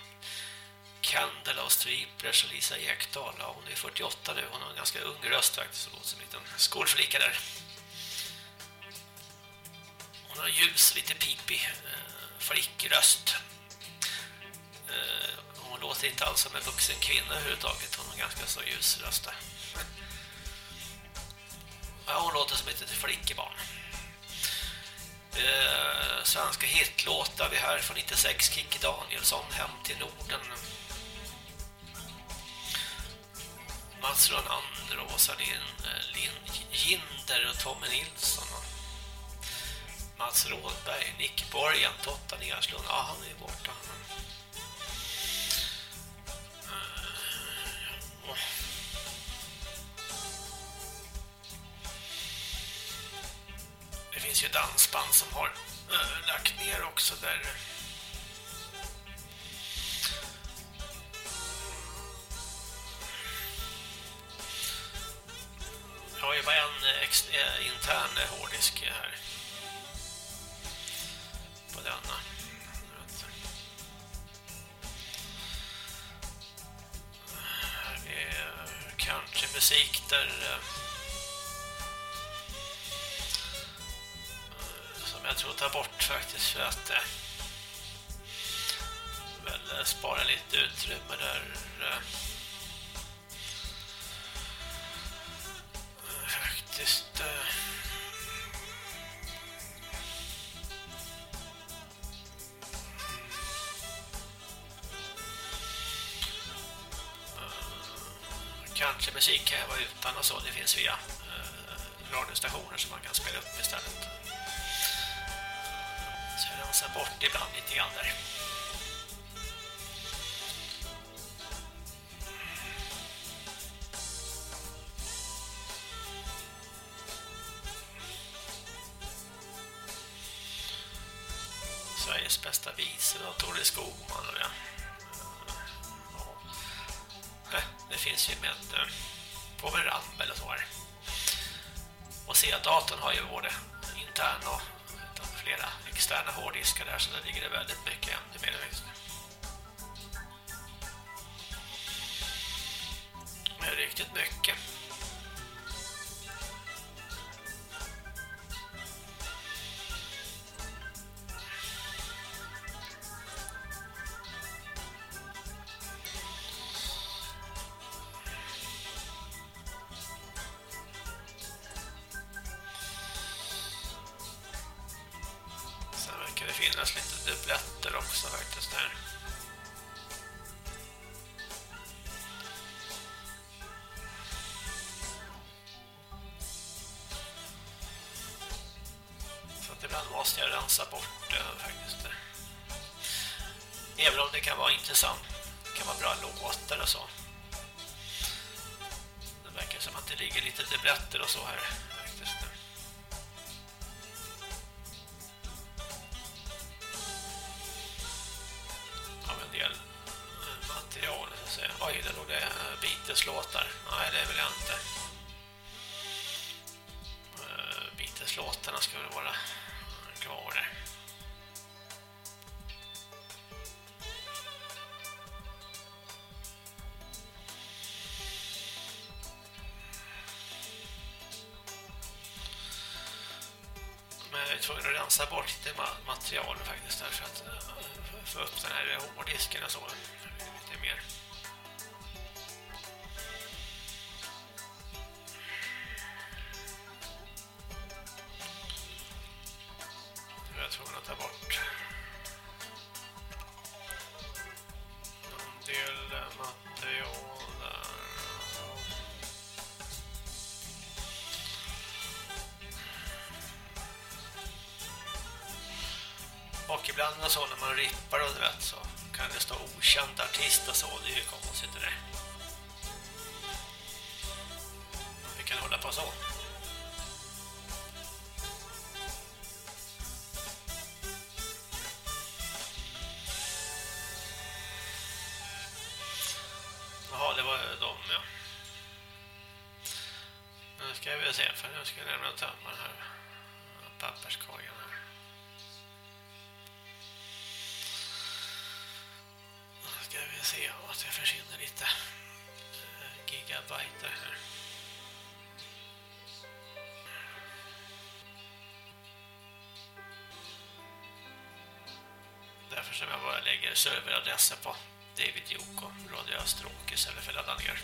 Candela och Striplers och Lisa Ekdahl. Ja, hon är 48 nu, hon har en ganska ung röst faktiskt. Så låter som en liten skolflicka där. Ljus, lite pipig eh, flickröst. Eh, hon låter inte alls som en vuxen kvinna överhuvudtaget. Hon har ganska så ljus röst. Ja, hon låter som ett litet flickebarn. Eh, svenska hitlåtar vi här från 96 Kikki Danielsson Hem till Norden Mats Ronander, Åsa Lin, Lind, Ginder och Tommy Nilsson och Mats Rådberg, Nick Borgen, Totta Nerslund. Ja, han är borta. Eh, det finns ju dansband som har äh, lagt ner också där. Jag har ju bara en eh, intern hårdisk hårddisk här faktiskt för att eh, väl eh, spara lite utrymme där eh, faktiskt eh, kanske musik kan jag vara utan och så. Det finns via eh, radiostationer som man kan spela upp istället. Så bort ibland lite grann där. Sveriges bästa vice, och Tore Skogman måste jag rensa bort det faktiskt. Även om det kan vara intressant. Det kan vara bra låtar och så. Det verkar som att det ligger lite debletter och så här faktiskt. av en del eh, eh, Beatles-låtar. Nej, det är väl jag inte. Eh, Beatles-låtarna ska väl vara kvar. Men jag är tvungen att rensa bort lite material faktiskt där för att eh, få upp den här eh, hårddisken och så. Lite mer. Känd artist och så. Det är ju konstigt det där. Vi kan hålla på så. Jaha, det var de, ja. Nu ska vi se, för nu ska jag nämligen tömma den här Eh, serveradressen på David Duke och Radio Österåker istället för att ladda ner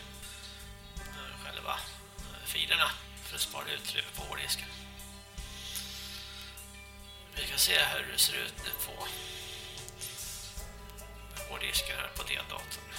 eh, själva eh, filerna för att spara utrymme på hårddisken. Vi kan se hur det ser ut nu på hårddisken här på D-datorn.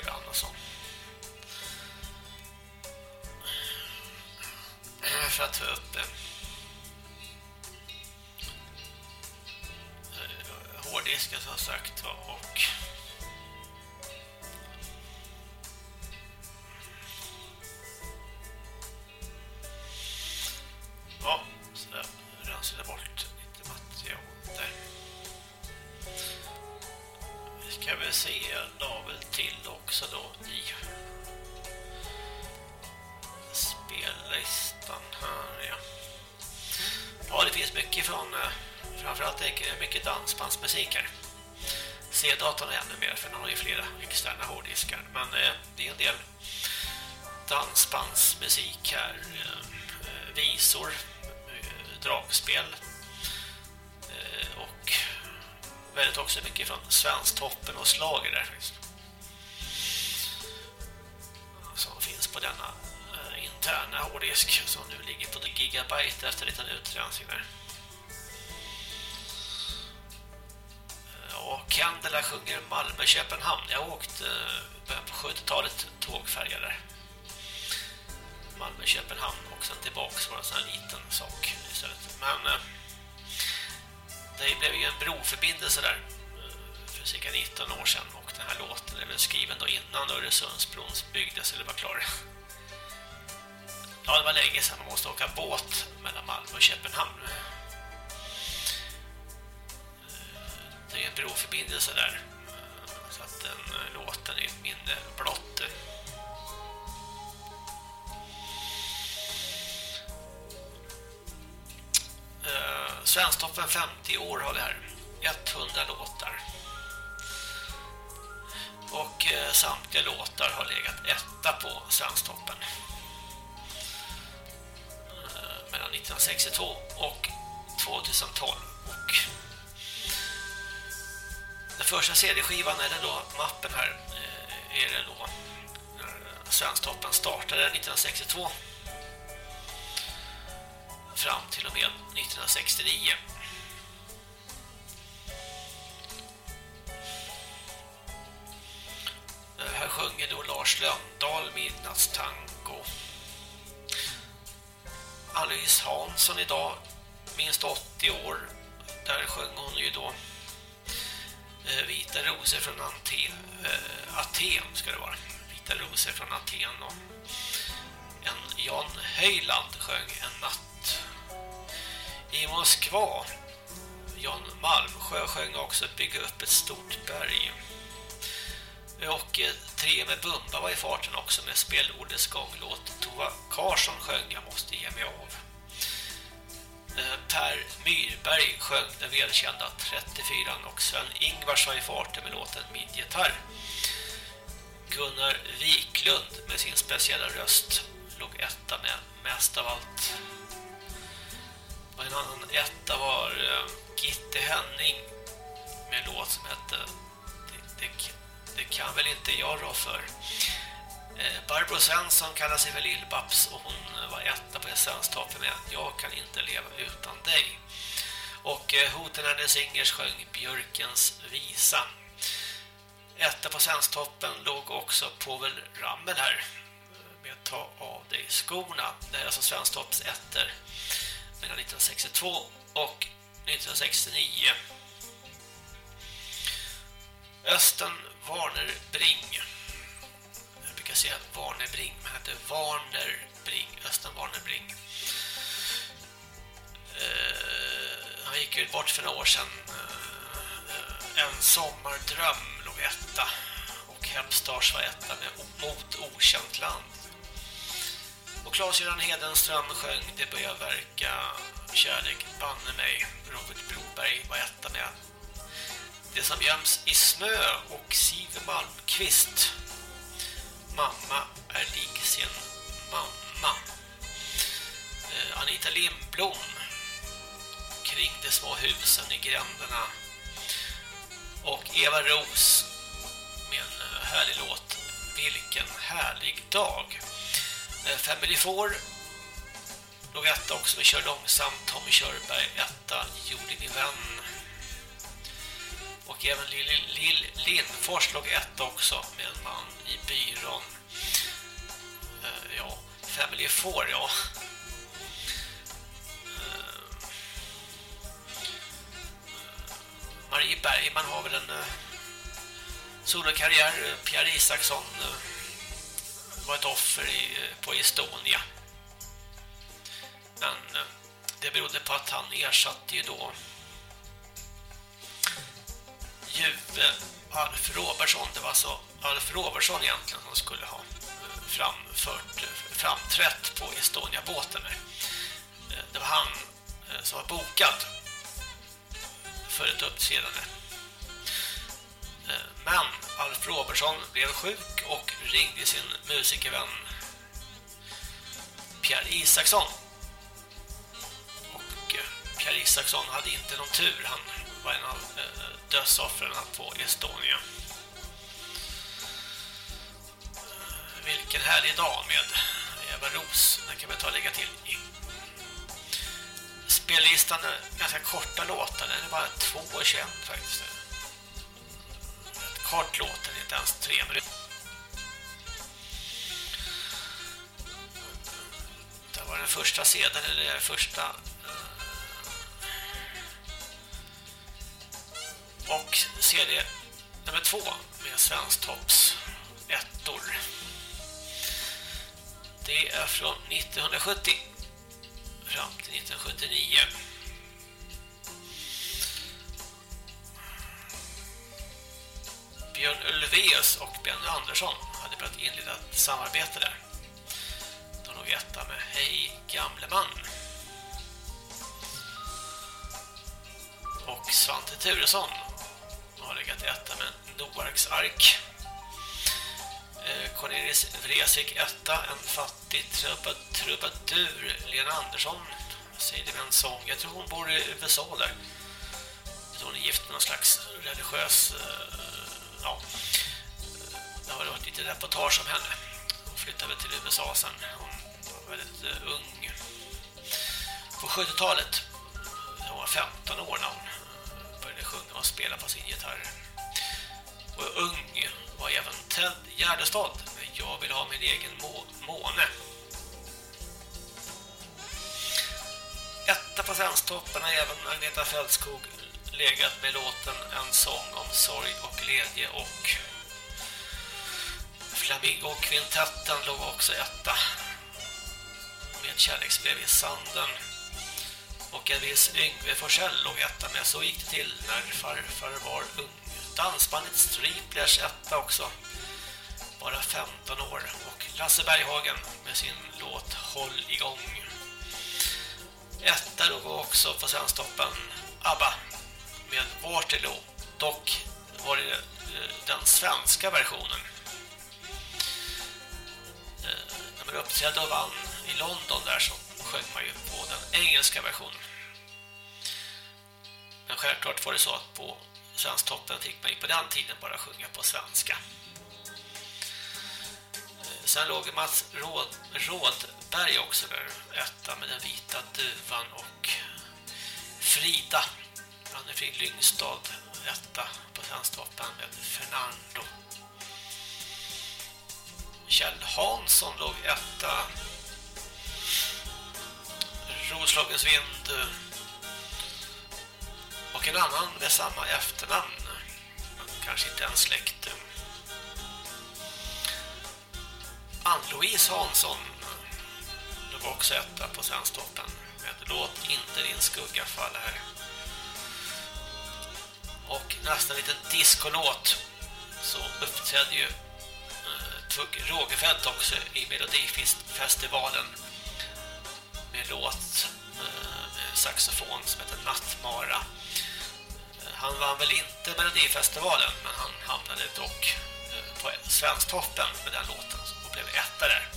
Ibland och så. Också mycket från Svensktoppen och Slager där faktiskt. Som finns på denna eh, interna hårddisk som nu ligger på gigabyte efter en liten utrensning där. Eh, ja, Candela sjunger Malmö-Köpenhamn. Jag har åkt eh, början på 70-talet tågfärja där. Malmö-Köpenhamn och sen tillbaka var en sån här liten sak istället. Men eh, det blev ju en broförbindelse där cirka 19 år sedan och den här låten är väl skriven då innan Öresundsbron byggdes eller var klar. Ja, det var länge sedan man måste åka båt mellan Malmö och Köpenhamn. Det är en broförbindelse där så att den låten är ett minne blott. Eh, Svensktoppen 50 år har vi här. 100 låtar. Och eh, samtliga låtar har legat etta på Svensktoppen. Eh, mellan 1962 och 2012. Och den första CD-skivan eller då mappen här eh, är det då när Svensktoppen startade 1962 fram till och med 1969. Här sjunger då Lars Lönndahl Midnattstango. Alice Hansson idag minst 80 år. Där sjöng hon ju då eh, Vita rosor från Aten, eh, Aten ska det vara. Vita rosor från Aten och en Jan Höjland sjöng en natt. I Moskva Jan Malmsjö sjöng också Bygga upp ett stort berg. Och eh, Tre med Bumba var i farten också med spelordets gånglåt. Tova Karsson sjöng Jag måste ge mig av. Eh, per Myrberg sjöng den välkända 34 och Sven Ingvars var i farten med låten Min gitarr. Gunnar Wiklund med sin speciella röst låg etta med mest av allt. Och en annan etta var eh, Gitte Henning med en låt som hette det, kan väl inte jag rå för. Eh, Barbro Svensson kallar sig väl Lillbabs och hon eh, var etta på essenstoppen med Jag kan inte leva utan dig. Och eh, Hoten Singers sjöng Björkens visa. Etta på essenstoppen låg också Povel Ramel här med Ta av dig skorna. Det är alltså Svensktops ettor mellan 1962 och 1969. Östen Warnerbring. Jag brukar säga Warnerbring, men hette Warnerbring. Östen Warnerbring. Uh, eh, han gick ju bort för några år sedan. Uh, en sommardröm låg etta. Och Hepstars var etta med Mot okänt land. Och Claes-Göran Hedenström sjöng Det börjar verka kärlek banne mig. Robert Broberg var etta med det som göms i snö och Siv Malmqvist. Mamma är lik sin mamma. Eh, Anita Lindblom kring de små husen i gränderna. Och Eva Ros med en eh, härlig låt Vilken härlig dag. Eh, Family Four låg etta också med Kör långsamt Tommy Körberg etta Gjorde min vän och även Lill, Lill Lindfors låg etta också med en man i byrån. Uh, ja, Family Four ja. Uh, Marie Bergman har väl en uh, solokarriär. Pierre Isaksson uh, var ett offer i, på Estonia. Men det berodde på att han ersatte ju då Juve Alf Robertsson. Det var alltså Alf Robertsson egentligen som skulle ha eh, framfört, eh, framträtt på Estonia-båten. Eh, det var han som var bokad för ett uppträdande. Men Alf Robertsson blev sjuk och ringde sin musikervän Pierre Isaksson. Och Pierre Isaksson hade inte någon tur. Han var en av eh, dödsoffren på Estonia. Eh, vilken härlig dag med Eva Ros. Den kan vi ta och lägga till i spellistan. Ganska korta låtar. Den är bara 2,21 faktiskt kort låt. Den är inte ens tre minuter. Det var den första sedeln eller den första... Och CD nummer två med Svensktops ettor. Det är från 1970 fram till 1979. Björn Ulvaeus och Benny Andersson hade börjat inleda ett samarbete där. De låg etta med Hej gamle man. Och Svante Turesson har legat etta med Noarks ark. Eh, Cornelis Vresik etta, en fattig trubadur, Lena Andersson säger det med en sång. Jag tror hon bor i USA där. Jag tror hon är gift med någon slags religiös eh, ja, det har varit lite reportage om henne. Hon flyttade till USA sen. Hon var väldigt eh, ung. På 70-talet. Hon var 15 år när hon sjunga och spela på sin gitarr. Och ung var även Ted Gärdestad. Jag vill ha min egen må måne. etta på Svensktoppen har även Agneta Fältskog legat med låten En sång om sorg och glädje och Flamingo-kvintetten låg också etta med kärleksbrev i sanden. Och en viss Yngve Forsell låg etta med. Så gick det till när farfar var ung. Dansbandet Striplers etta också. Bara 15 år. Och Lasse Berghagen med sin låt Håll igång. Etta låg också på Svensktoppen. ABBA med Waterloo. Dock var det eh, den svenska versionen. Eh, när man uppträdde och vann i London där så sjöng man ju på den engelska versionen. Men självklart var det så att på Svensktoppen fick man ju på den tiden bara sjunga på svenska. Eh, sen låg Mats Råd, Rådberg också där, etta med den vita duvan och Frida Anne-Frid Lyngstad etta på Svensktoppen med Fernando. Kjell Hansson låg etta. Roslagens vind eh, och en annan med samma efternamn. Kanske inte ens släkt. Ann-Louise Hansson låg också etta på Svensktoppen med Låt inte din skugga falla här. Och nästan liten diskolåt så uppträdde ju eh, Tugg Rogefeldt också i Melodifestivalen med låt eh, med saxofon som heter Nattmara. Eh, han vann väl inte Melodifestivalen men han hamnade dock eh, på Svensktoppen med den låten och blev etta där.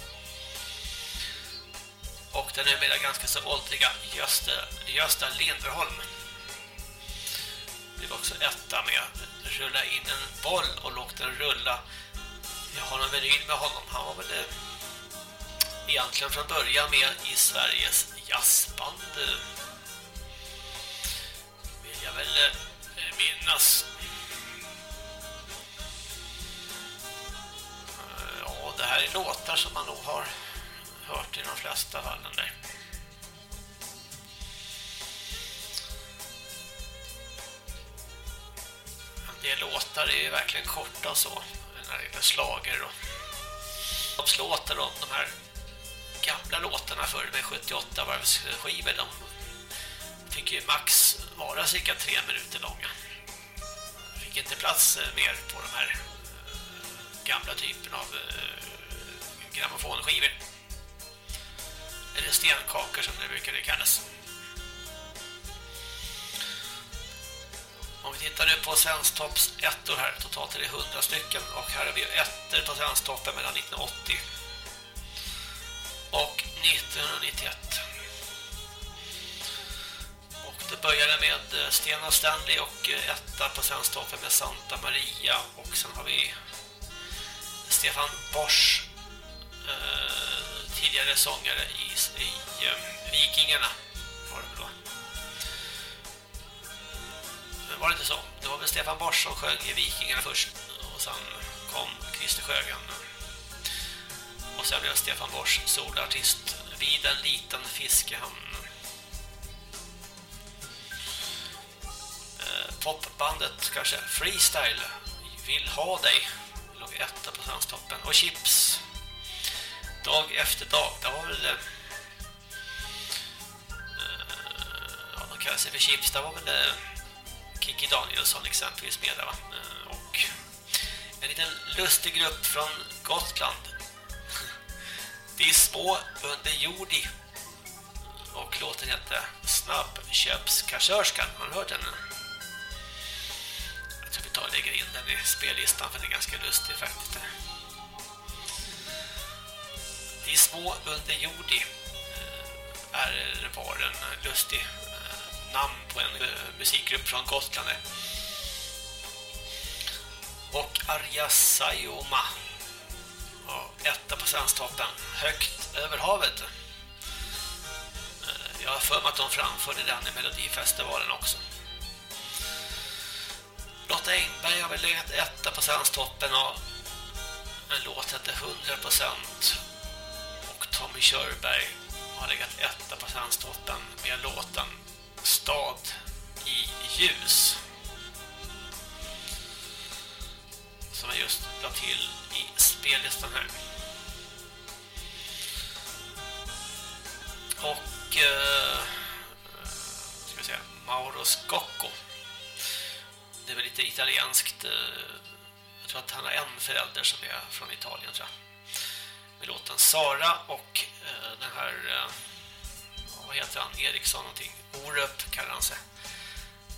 Och den numera ganska så åldriga Gösta, Gösta Linderholm blev också etta med rulla in en boll och låt den rulla. Jag har en vinyl med honom. Han var väl egentligen från början med i Sveriges jazzband. Vill jag väl eh, minnas. Eh, ja, det här är låtar som man nog har hört i de flesta fallen där. En del låtar är ju verkligen korta och så. När det gäller slager och förloppslåtar om de här gamla låtarna förr med 78 varvsskivor de fick ju max vara cirka tre minuter långa. Fick inte plats eh, mer på de här eh, gamla typen av eh, grammofonskivor. Eller stenkakor som det brukade kallas. Om vi tittar nu på Svensktops ettor här, totalt är det 100 stycken och här har vi ettor på Svensktoppen mellan 1980 och 1991. Och det började med eh, Stena Stanley och eh, etta på Svensktoppen med Santa Maria och sen har vi Stefan Bosch eh, tidigare sångare i, i eh, Vikingarna var det då. Men var det inte så? Det var väl Stefan Bosch som sjöng i Vikingarna först och sen kom Christer Sjögren och sen blev Stefan Bors solartist vid en liten fiskehamn. Eh, Popbandet kanske Freestyle vill ha dig låg etta på Svensktoppen och Chips dag efter dag det var väl eh, eh, ja, de kallar sig för Chips det var väl Kiki Danielsson exempelvis med där va? Och en liten lustig grupp från Gotland de är små under jordi och låten heter Snabbköpskassörskan. Har du hört den? jag tror vi tar och lägger in den i spellistan för den är ganska lustig faktiskt. De små under jordi är var en lustig eh, namn på en eh, musikgrupp från Gotland. Och Arja Sayoma Ja, etta på Svensktoppen högt över havet. Eh, jag har för mig att de framförde den i Melodifestivalen också. Lotta Engberg har väl legat etta på Svensktoppen och en låt heter 100% och Tommy Körberg har legat etta på svensktoppen med låten Stad i ljus. Som jag just la till i spellistan här. Och eh, eh ska vi säga, Mauro Scocco. Det är väl lite italienskt. Eh, jag tror att han har en förälder som är från Italien tror jag. Med låten Sara och eh, den här eh, vad heter han? Eriksson någonting. Orup kallar han sig.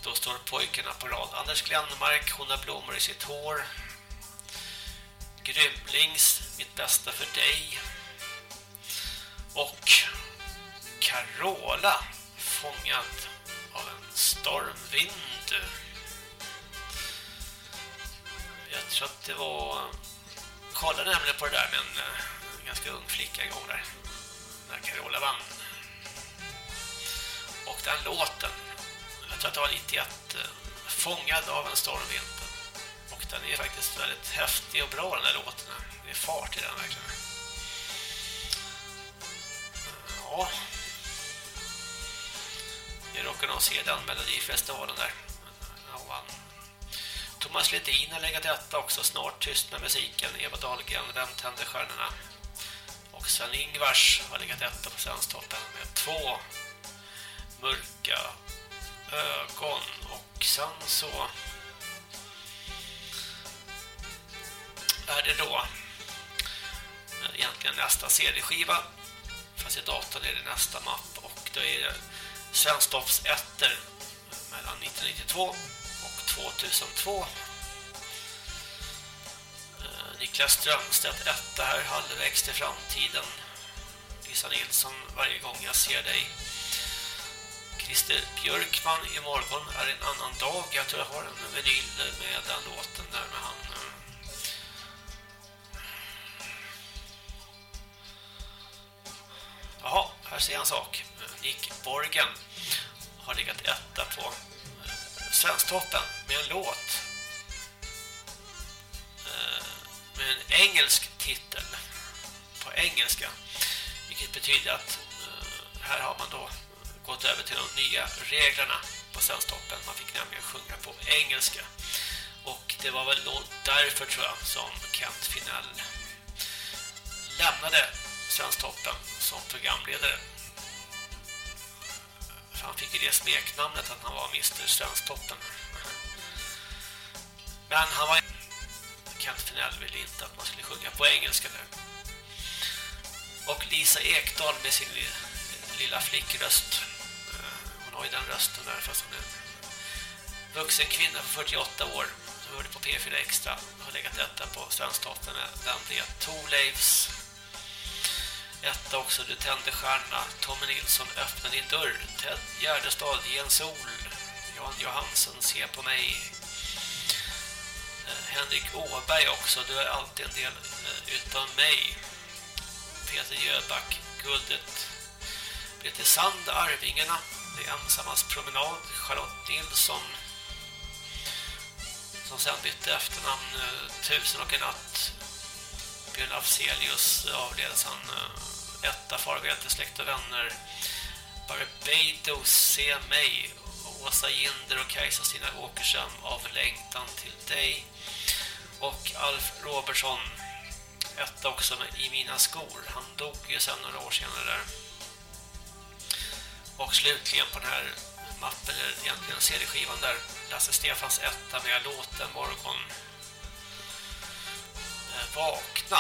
Då står pojkarna på rad. Anders Glenmark, hon har blommor i sitt hår. Grymlings, mitt bästa för dig. Och Carola, fångad av en stormvind. Jag tror att det var... Jag kollade nämligen på det där med en, eh, ganska ung flicka en gång där. När Carola vann. Och den låten, jag tror att det var 91, eh, Fångad av en stormvind. Och den är faktiskt väldigt häftig och bra den där låten. Det är fart i den verkligen. Ja. Jag råkar nog se den Melodifestivalen där. Ja. Thomas Ledin har legat etta också. Snart tyst med musiken. Eva Dahlgren, Vem tänder stjärnorna? Och Sven Ingvars har legat etta på svensktoppen med två mörka ögon. Och sen så är det då eh, egentligen nästa CD-skiva fast i datorn är det nästa mapp och då är det Svensktops ettor mellan 1992 och 2002 eh, Niklas Strömstedt etta här halvvägs till framtiden. Lisa Nilsson varje gång jag ser dig. Christer Björkman imorgon är en annan dag. Jag tror jag har en vinyl med den låten där med han eh, Jaha, här ser jag en sak. Nick Borgen har legat etta på eh, Svensktoppen med en låt eh, med en engelsk titel på engelska. Vilket betyder att eh, här har man då gått över till de nya reglerna på Svensktoppen. Man fick nämligen sjunga på engelska. Och det var väl då därför tror jag som Kent Finell lämnade Svensktoppen som programledare. För han fick ju det smeknamnet att han var Mr. Svensktoppen. Men han var Kent Finell ville inte att man skulle sjunga på engelska nu. Och Lisa Ekdahl med sin lilla flickröst. Eh, hon har ju den rösten där fast hon är en vuxen kvinna för 48 år. Som hörde på P4 Extra. Har legat etta på Svensktoppen eh, med den det är Torleifs Etta också, du tände stjärna. Tommy Nilsson, öppna din dörr. Ted Gärdestad, ge en sol. Jan Johansson, se på mig. Eh, Henrik Åberg också, du är alltid en del eh, utan mig. Peter Jöback, guldet. Peter Sand, Arvingarna. Det är ensammas promenad. Charlotte Nilsson. Som sen bytte efternamn. Eh, Tusen och en natt. Björn Afzelius avleds han eh, etta farväl till släkt och vänner. Barbados se mig. Åsa Ginder och Kajsa Stina Åkersson av längtan till dig. Och Alf Robertsson etta också med i mina skor. Han dog ju sen några år senare där. Och slutligen på den här mappen eller egentligen CD-skivan där Lasse Stefans etta med låten morgon. Eh, vakna.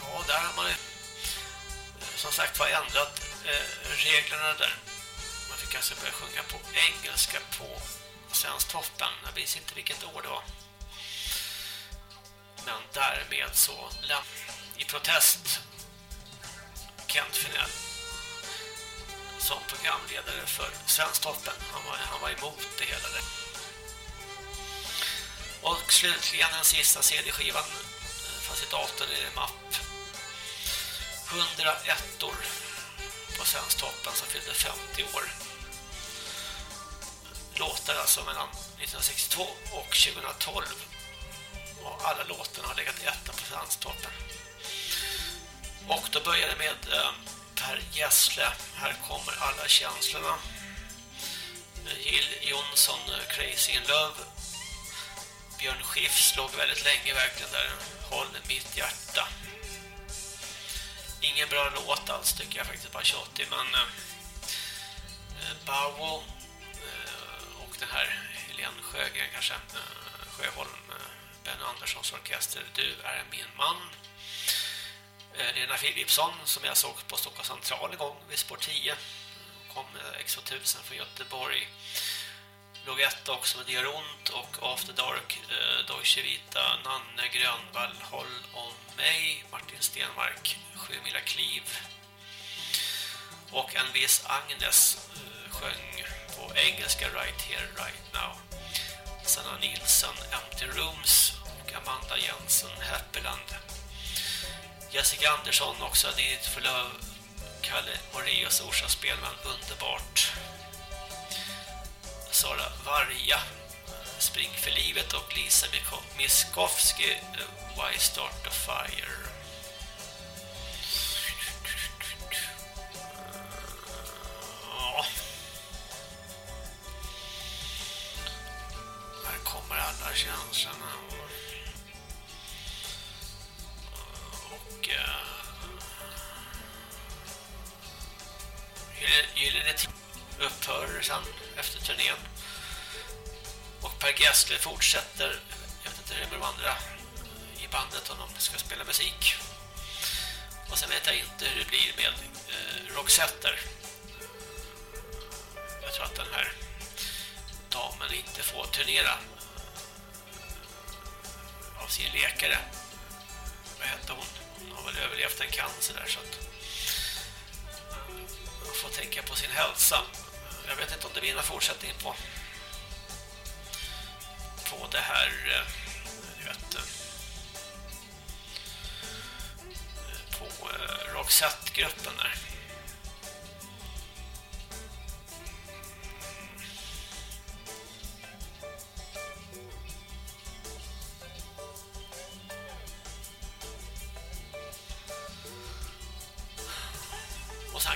Ja, där har man ju eh, som sagt var ändrat eh, reglerna där. Man fick alltså börja sjunga på engelska på Svensktoppen. Jag minns inte vilket år det var. Men därmed så lämnade... i protest Kent Finell som programledare för Svensktoppen. Han var, han var emot det hela där. Slutligen den sista CD-skivan eh, fast i datorn är mapp 101 år på Svensktoppen som fyllde 50 år låtar alltså mellan 1962 och 2012 och alla låtarna har legat etta på Svensktoppen Och då börjar det med eh, Per Gessle. Här kommer alla känslorna. Eh, Jill Johnson, Crazy in Love. Björn Skifs låg väldigt länge verkligen där. Håll mitt hjärta. Ingen bra låt alls tycker jag faktiskt, bara tjatig. Men eh, eh, Bauer eh, och den här Helene Sjögren kanske. Eh, Sjöholm, eh, Ben Anderssons orkester. Du är min man. Eh, Lena Philipsson som jag såg på Stockholms central en gång vid spår 10 kom eh, X2000 från Göteborg låg ett också med Det gör ont och After Dark eh, Deutsche Vita. Nanne Grönvall Håll om mig. Martin Stenmark Sju mila kliv. Och en viss Agnes eh, sjöng på engelska Right Here Right Now. Sanna Nilsson Empty Rooms och Amanda Jensen Happyland Jessica Andersson också, Ditt förlöv Kalle Moreus Orsa Spelman, underbart. Sara Varja eh, Spring för livet och Lisa Miskovsky eh, Why Start a Fire Ja. Här kommer alla känslorna och eh, Gyllene tid upphör sen efter turnén och Per Gessle fortsätter jag vet inte hur det är med de andra i bandet om de ska spela musik och sen vet jag inte hur det blir med eh, Roxetter jag tror att den här damen inte får turnera eh, av sin läkare vad hette hon? Hon har väl överlevt en cancer där så att man får tänka på sin hälsa. Jag vet inte om det blir någon fortsättning på på det här eh, du vet eh, på eh, Roxette-gruppen där.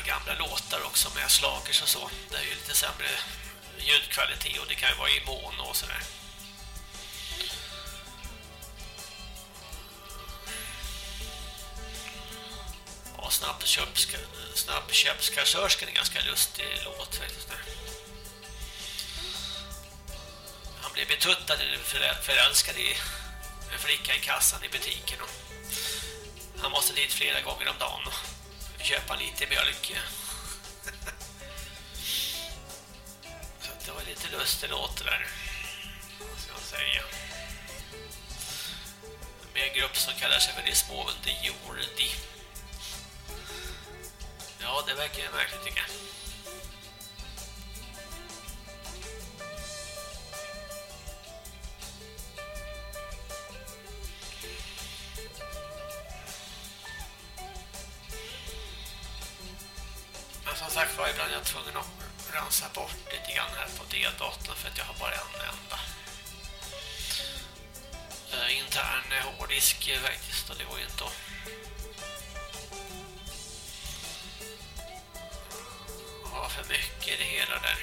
Gamla låtar också med slagers och så. Det är ju lite sämre ljudkvalitet och det kan ju vara i mono och sådär. Ja, snabbköpska, snabbköpskassörskan är en ganska lustig låt faktiskt. Han blev betuttad eller förälskad i en flicka i kassan i butiken och han måste dit flera gånger om dagen köpa lite mjölk. Så det var lite lustig låt det där. Vad ska man säga? Med en grupp som kallar sig för de små under jordi. Ja, det verkar märkligt tycker jag. Som sagt var ibland är jag tvungen att rensa bort lite grann här på D-datorn för att jag har bara en enda eh, intern hårddisk eh, faktiskt och det går ju inte att ha för mycket i det hela där.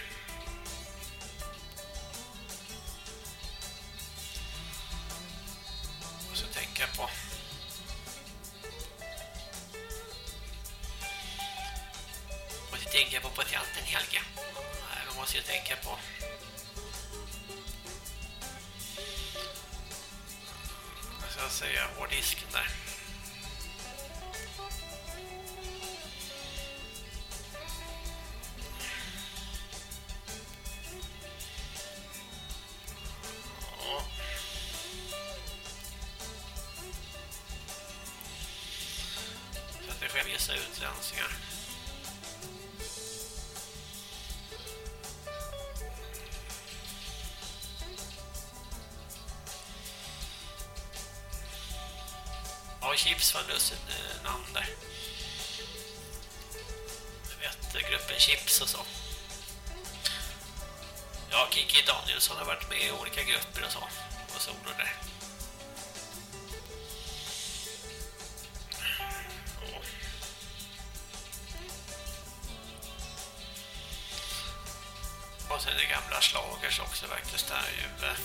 Och så tänka på på patienten Helge. Nej, måste ju tänka på vad ska jag säga, hårddisken där. Svanlösen eh, namn där. Du vet, eh, gruppen Chips och så. Ja, Kiki Danielsson har varit med i olika grupper och så. Och så solo där. Och sen det gamla slagers också faktiskt där ju eh,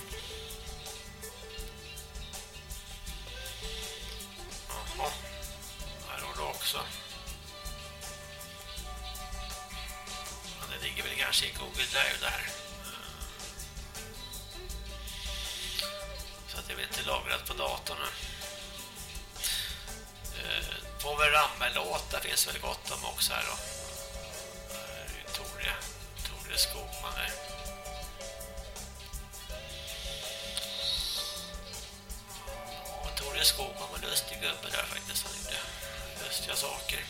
också. Ja, det ligger väl kanske i Google Drive det här. Mm. Så att det blir inte lagrat på datorn eh, nu. Povel Ramel-låtar finns väl gott om också här då. Eh, här är ju Tore, Tore Skogman där. Tore Skogman var lustig gubbe där faktiskt. Han gjorde lustiga saker.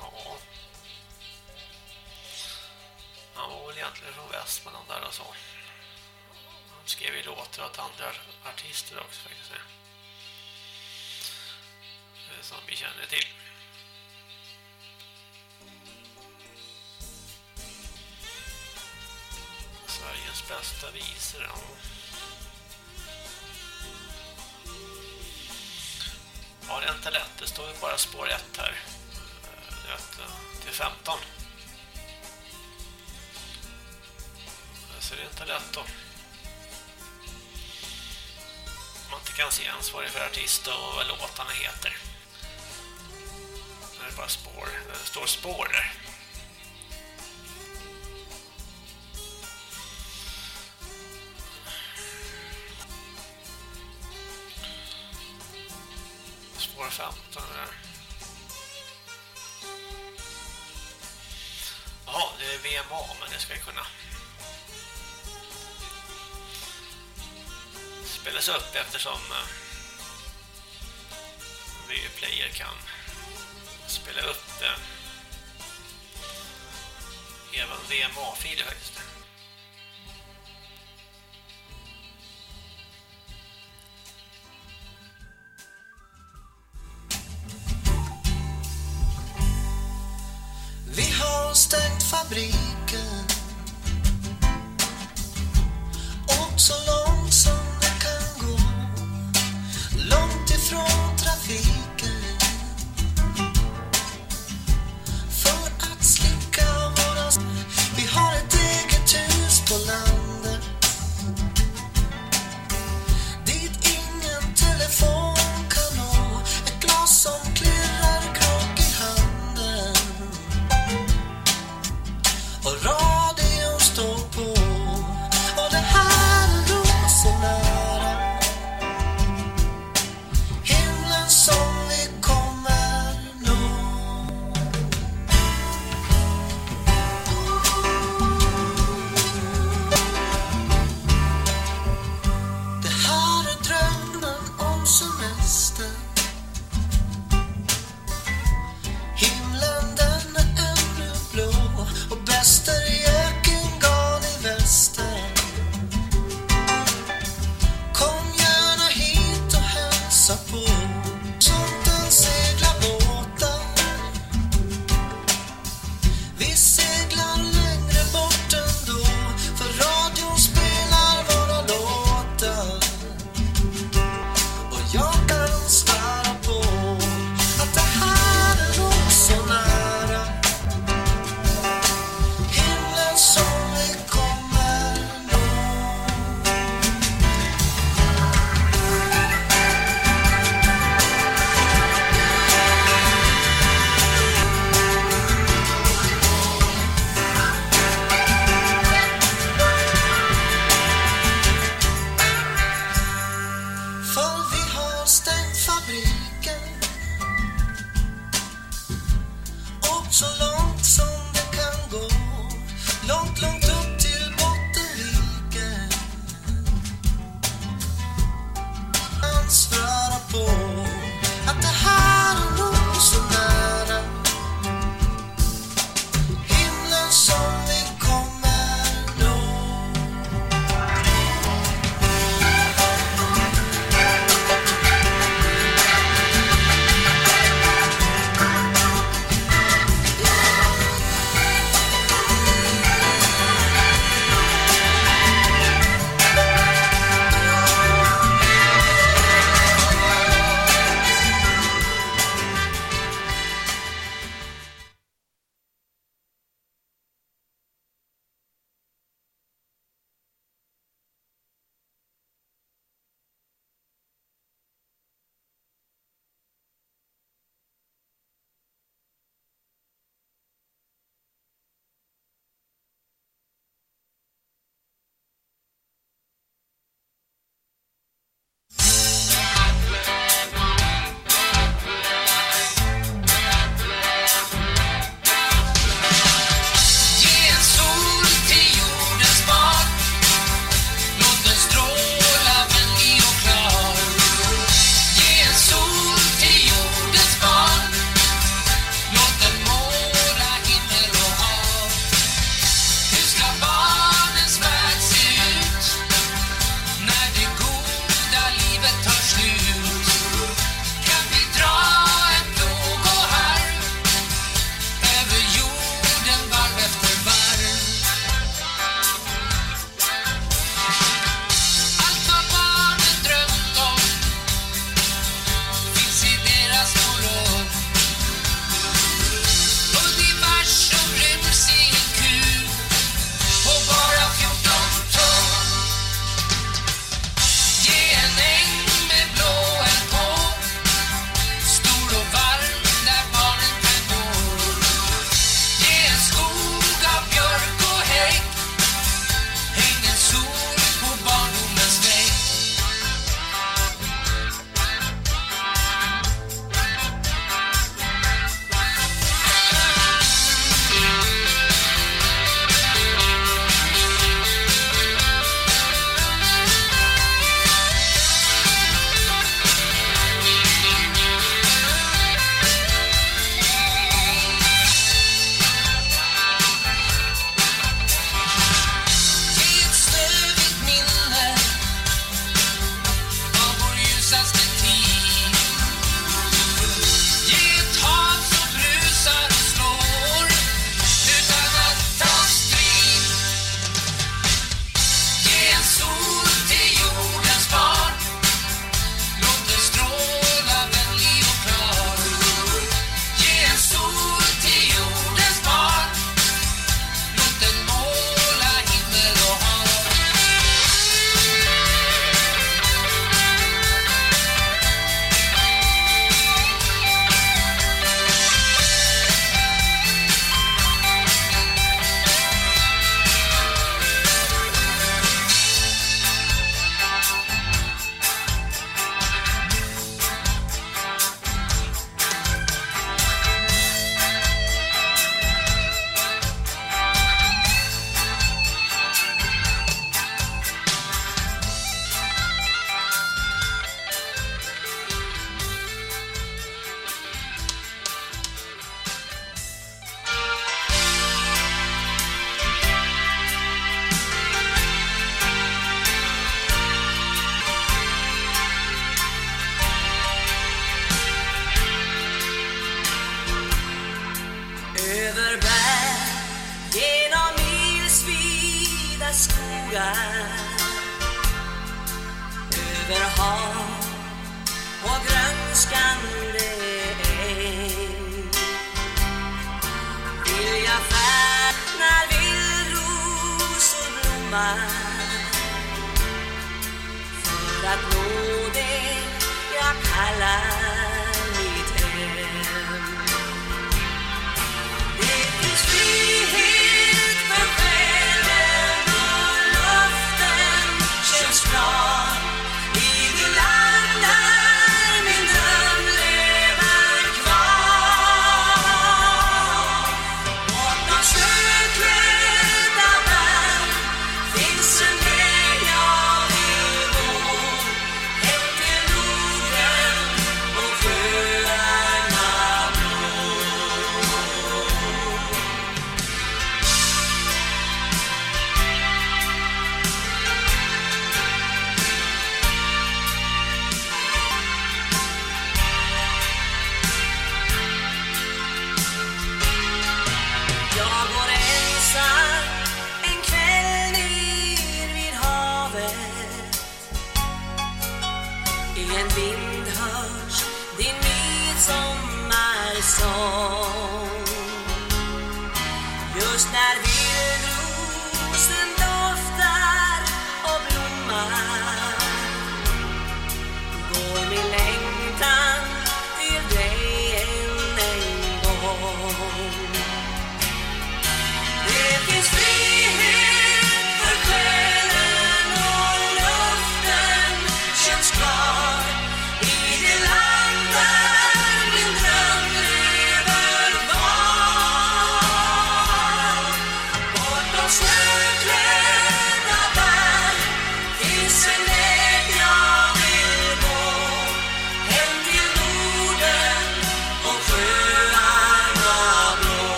Ja. Han var väl egentligen från Västmanland där och så. Han skrev ju låtar åt andra artister också faktiskt. Som vi känner till. Sveriges bästa visor. Ja. Ja, det är inte lätt. Det står ju bara spår 1 här. Eh, det är eh, till 15. Eh, så det är inte lätt då. Man inte kan se är för artist och vad låtarna heter. Det är bara spår. Det står spår där. 15 där. Ja, det är VMA men det ska jag kunna spelas upp eftersom eh, V-player kan spela upp eh, även VMA-filer faktiskt.
Don't.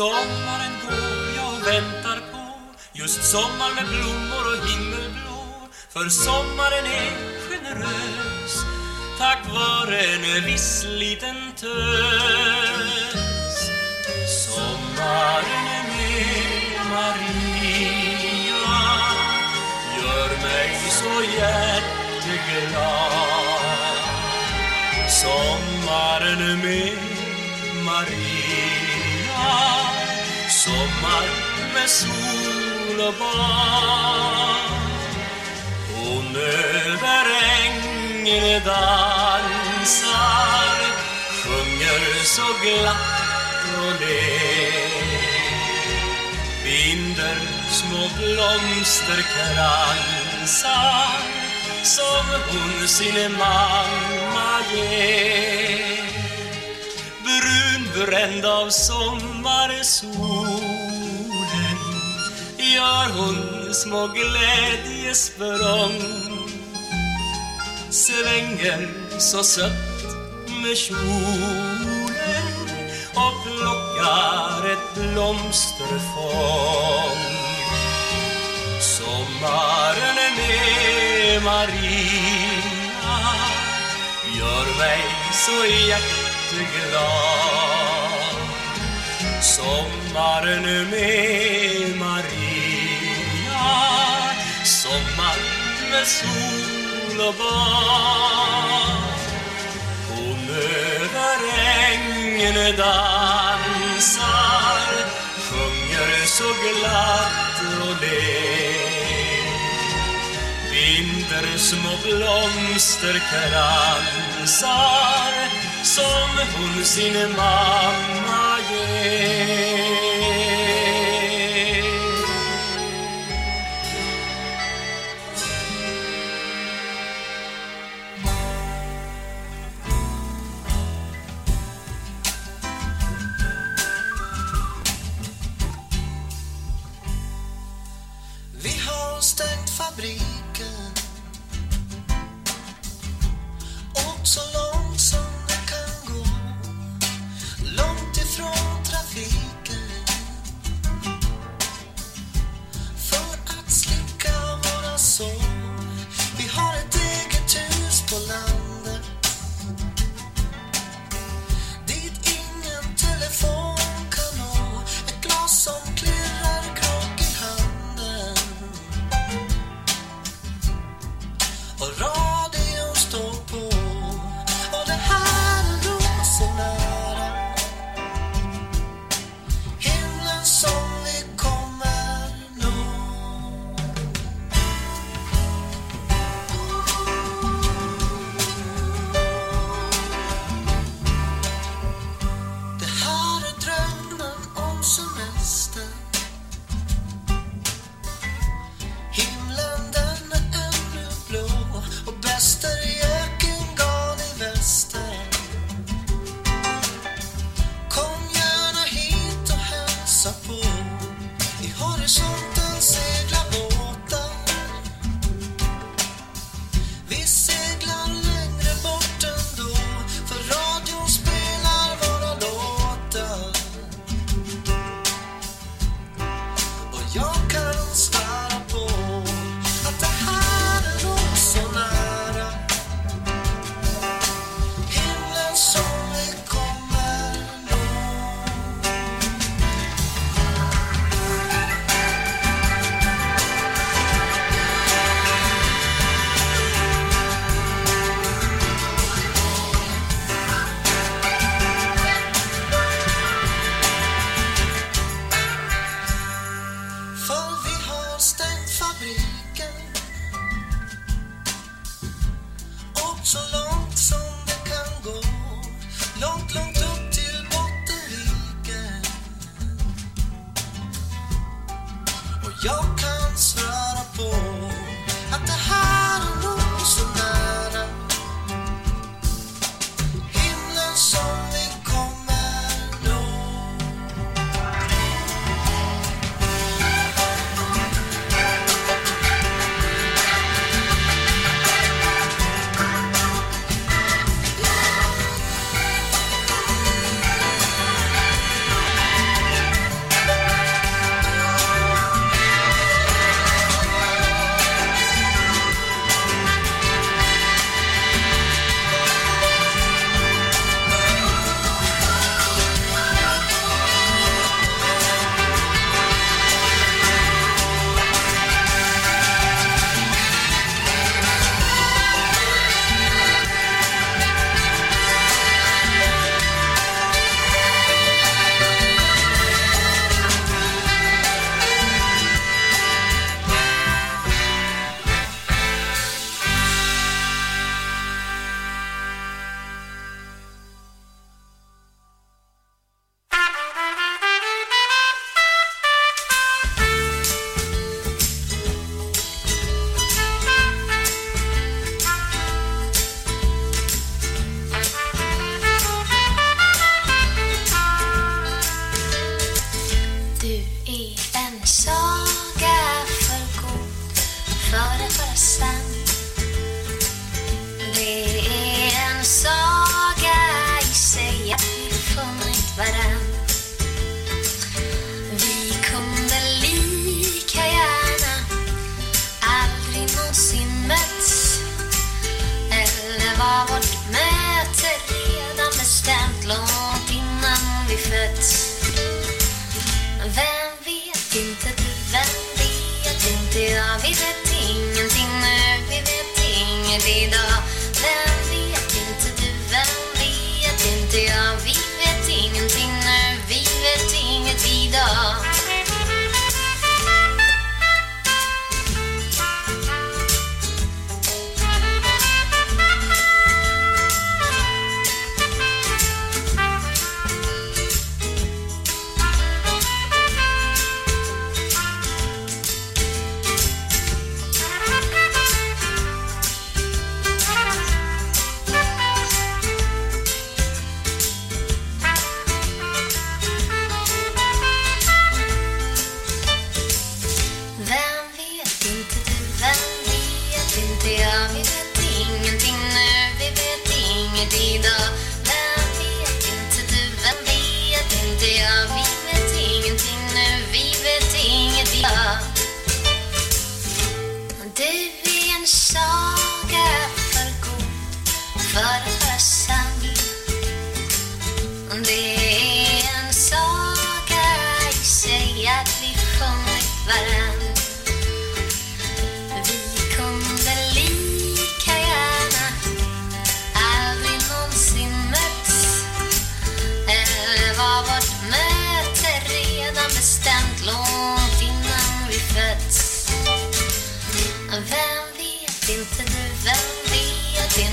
Sommaren går jag och väntar på Just sommar med blommor och himmelblå. För sommaren är generös Tack vare en viss liten tös. Sommaren är med Maria Gör mig så hjärteglad. Sommaren med Maria. Sommar med sol och bad Hon över ängen dansar Sjunger så glatt och ler. Binder små blomsterkransar Som hon sin mamma ger. Brunbränd av sommarsolen. Gör hon små glädjesprång Svänger så sött med kjolen Och plockar ett blomsterfång. Sommaren med Maria. Gör mig så glad Sommaren med Maria. Sommar med sol och bad Hon över ängen dansar. Sjunger så glatt och ler. Binder små dansar Som hon sin mamma ger.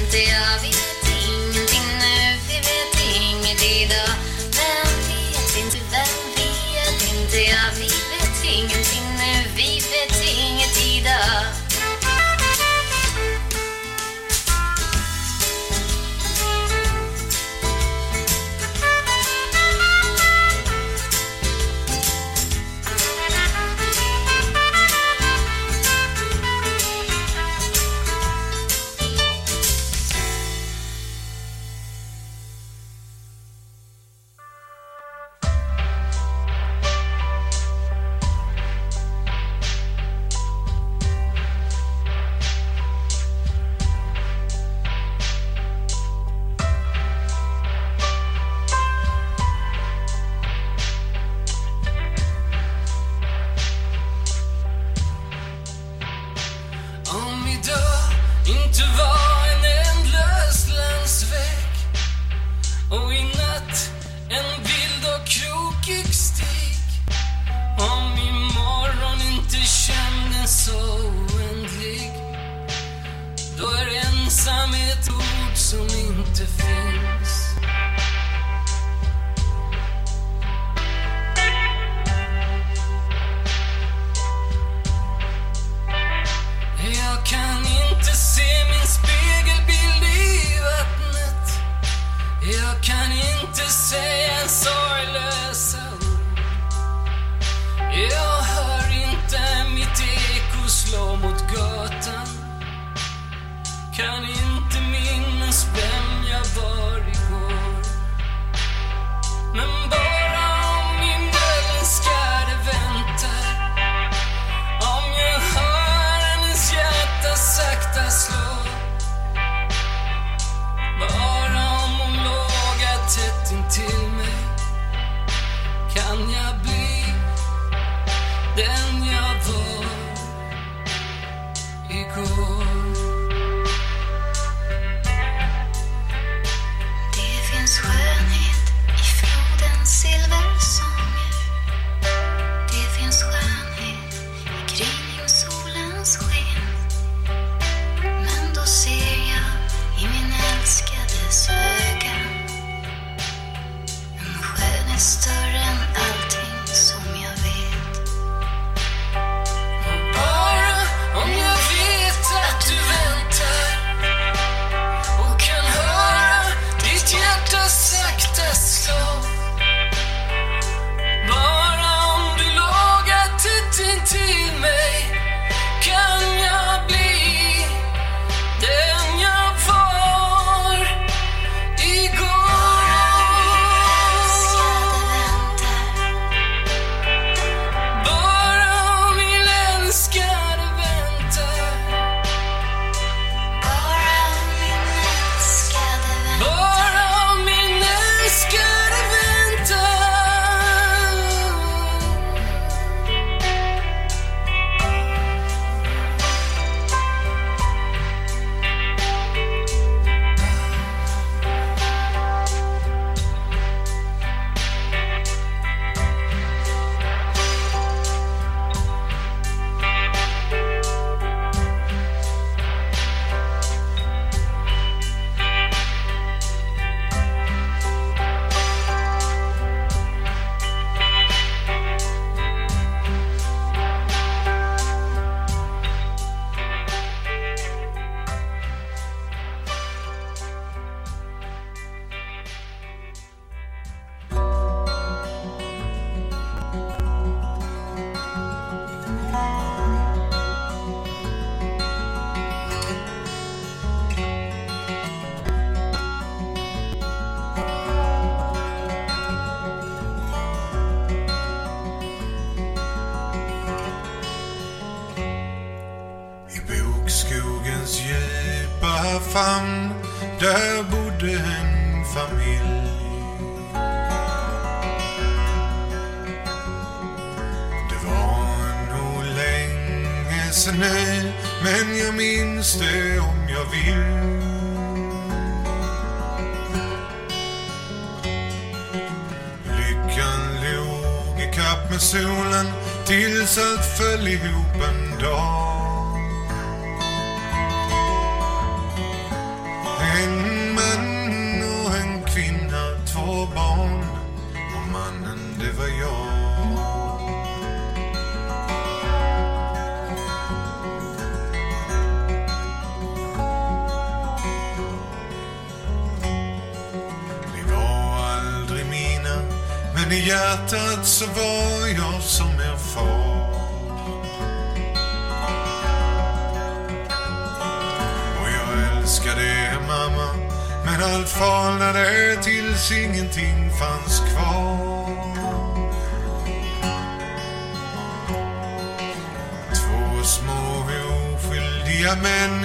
te había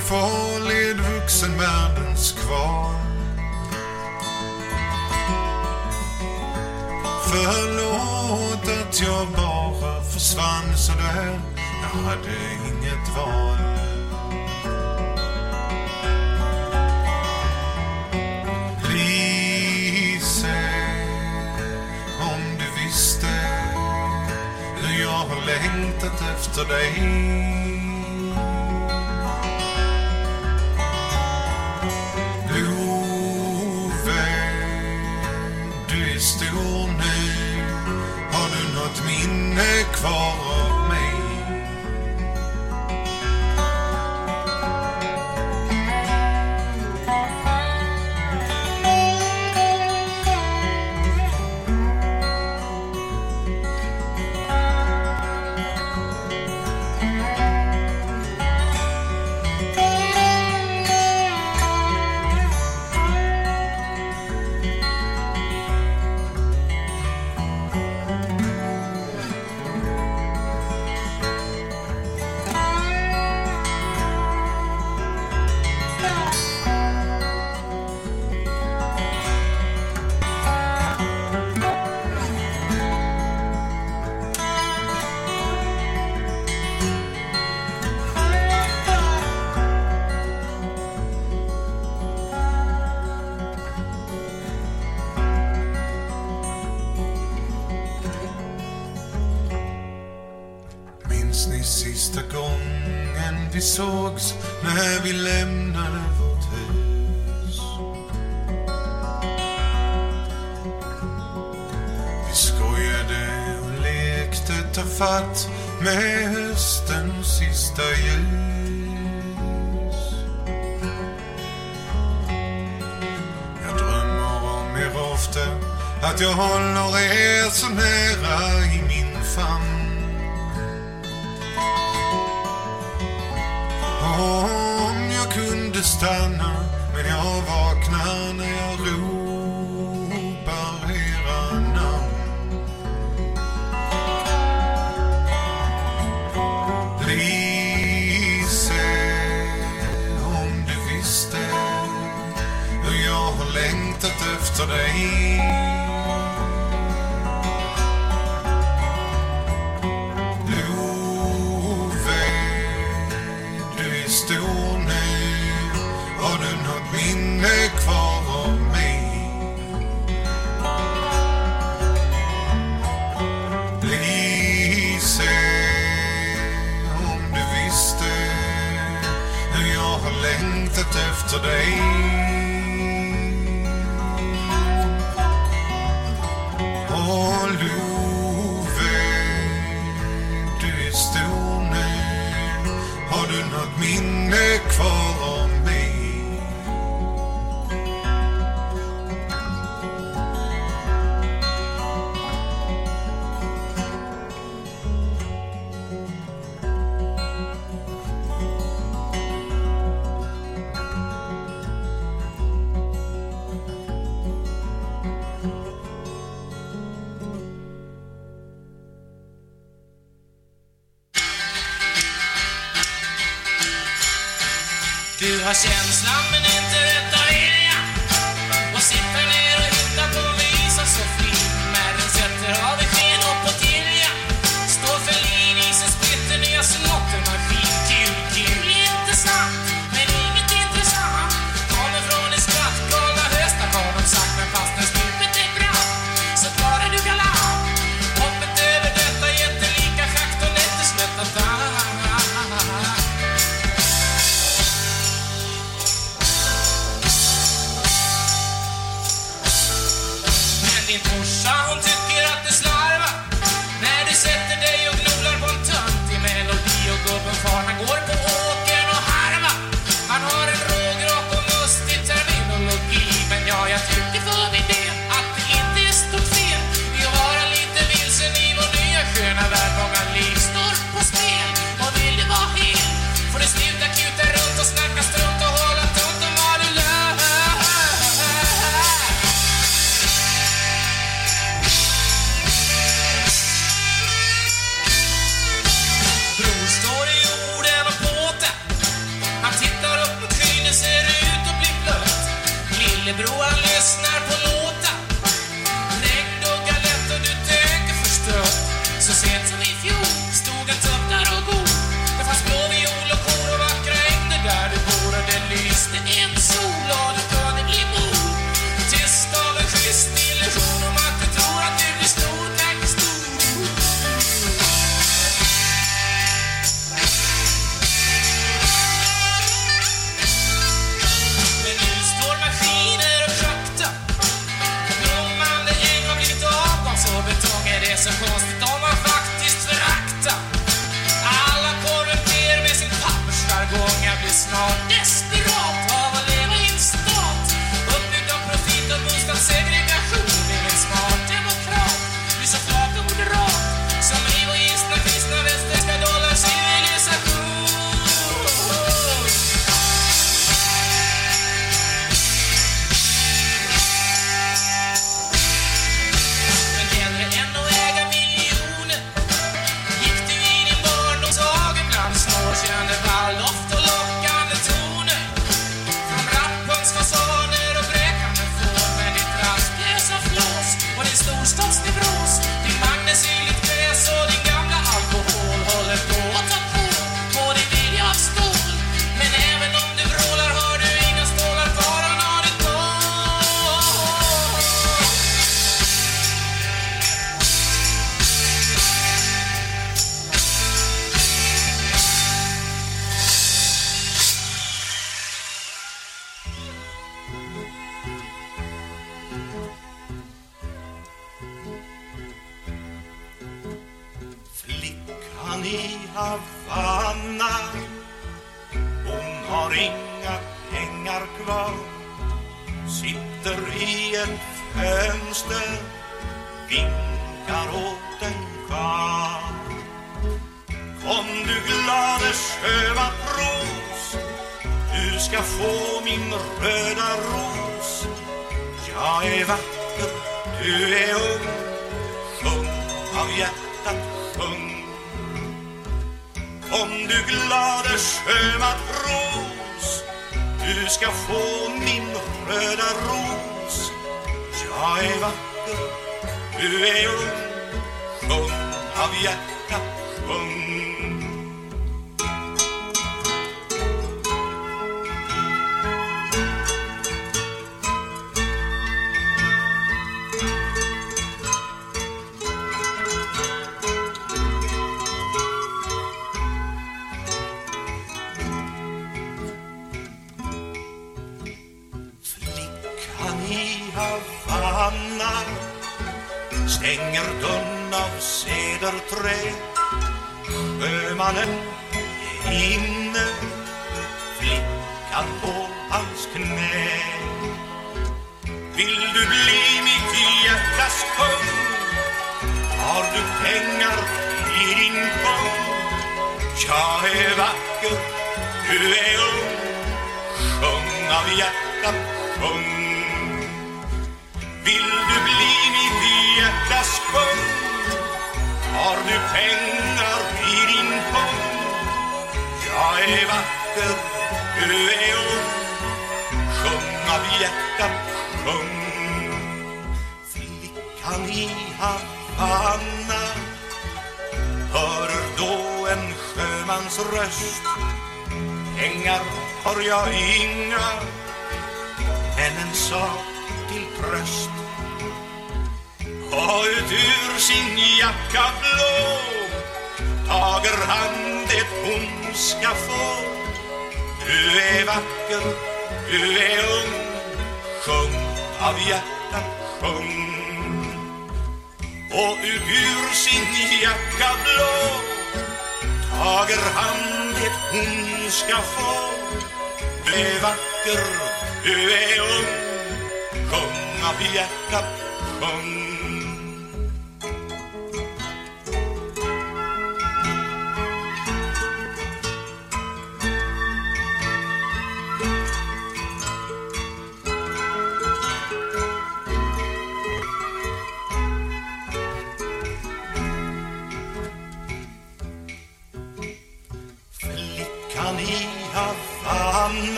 får led vuxen man. att jag håller er så nära i min famn.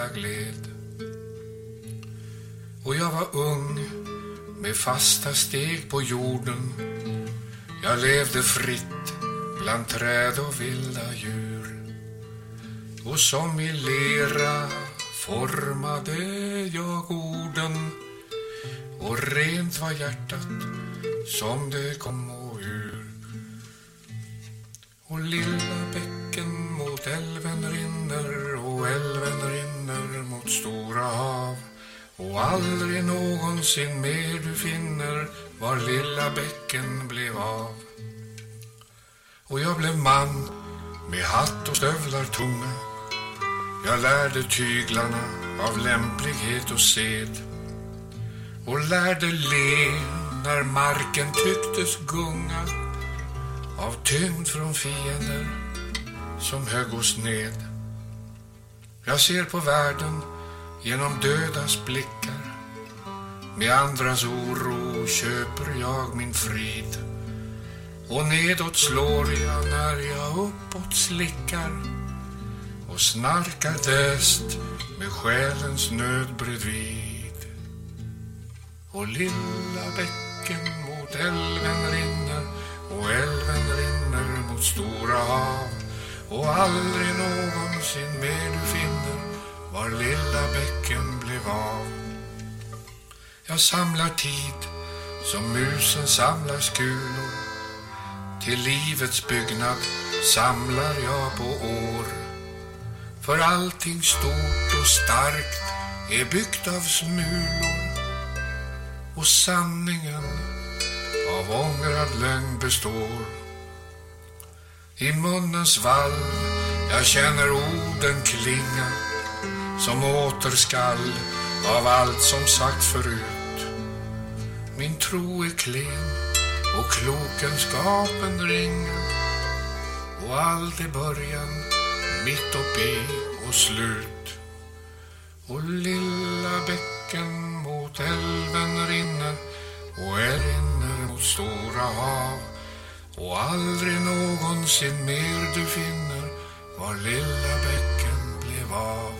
Månen gled. Och jag var ung med fasta steg på jorden. Jag levde fritt bland träd och vilda djur. Och som i lera formade jag orden och rent var hjärtat som det kom och ur. Och lilla bäcken mot älven rinner och älven rinner mot stora hav och aldrig någonsin mer du finner var lilla bäcken blev av. Och jag blev man med hatt och stövlar tunga. Jag lärde tyglarna av lämplighet och sed och lärde le när marken tycktes gunga av tyngd från fiender som högg oss ned. Jag ser på världen genom dödas blickar med andras oro köper jag min frid och nedåt slår jag när jag uppåt slickar och snarkar däst med själens nöd bredvid. Och lilla bäcken mot älven rinner och älven rinner mot stora hav
och aldrig någonsin mer du finner var lilla bäcken blev av. Jag samlar tid som musen samlar skulor. Till livets byggnad samlar jag på år. För allting stort och starkt är byggt av smulor. Och sanningen av ångrad lögn består. I munnens valv jag känner orden klinga som återskall av allt som sagt förut. Min tro är klen och klokenskapen ringa och allt är början, mitt uppe och slut. Och lilla bäcken mot älven rinner och älv rinner mot stora hav och aldrig någonsin mer du finner var lilla bäcken blev av.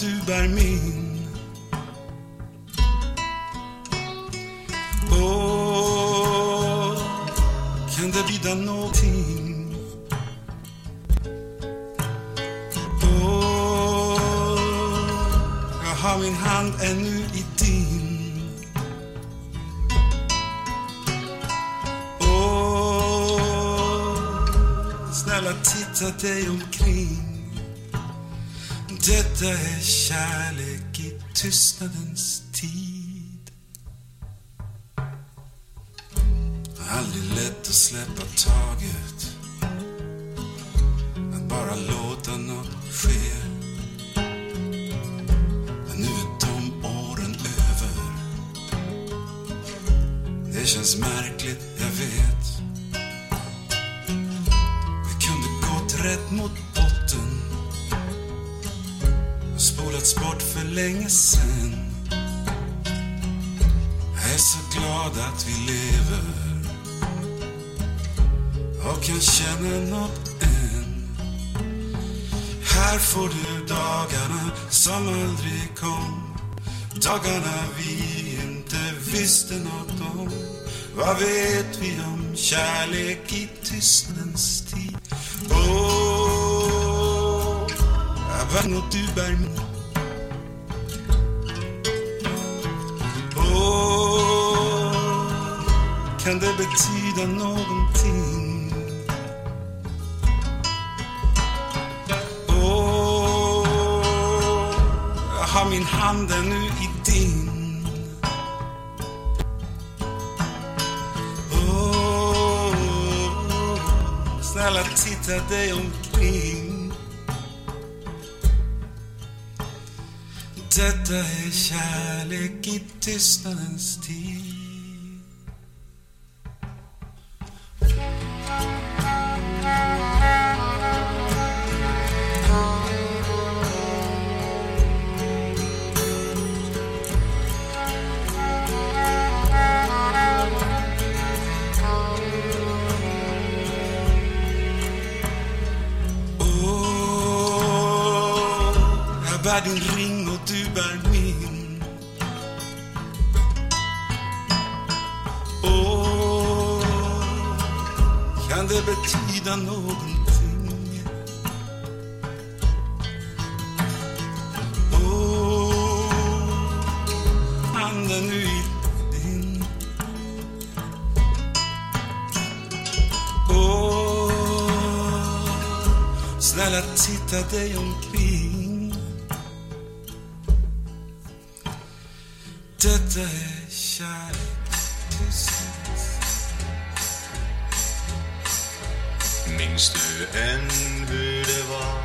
du
bär min. Oh, kan det bjuda någonting? Åh, jag har min hand ännu i din. Åh, snälla titta dig omkring. Detta är kärlek i tystnadens tid. Aldrig lätt att släppa taget. Att bara låta något ske. Men nu är de åren över. Det känns märkligt, jag vet. Vi kunde gått rätt mot för länge sen. Jag är så glad att vi lever och kan känna något än. Här får du dagarna som aldrig kom. Dagarna vi inte visste något om. Vad vet vi om kärlek i tystnadens tid? Åh, jag bär något du bär kan det betyda någonting? Åh, jag har min hand ännu i din. Åh, snälla titta dig omkring. Detta är kärlek i tystnadens tid. Bär din ring och du bär min. Åh, kan det betyda någonting? Åh, anden nu i din. Åh, snälla titta dig omkring. Detta är kärlek tillsammans.
Minns du än hur det var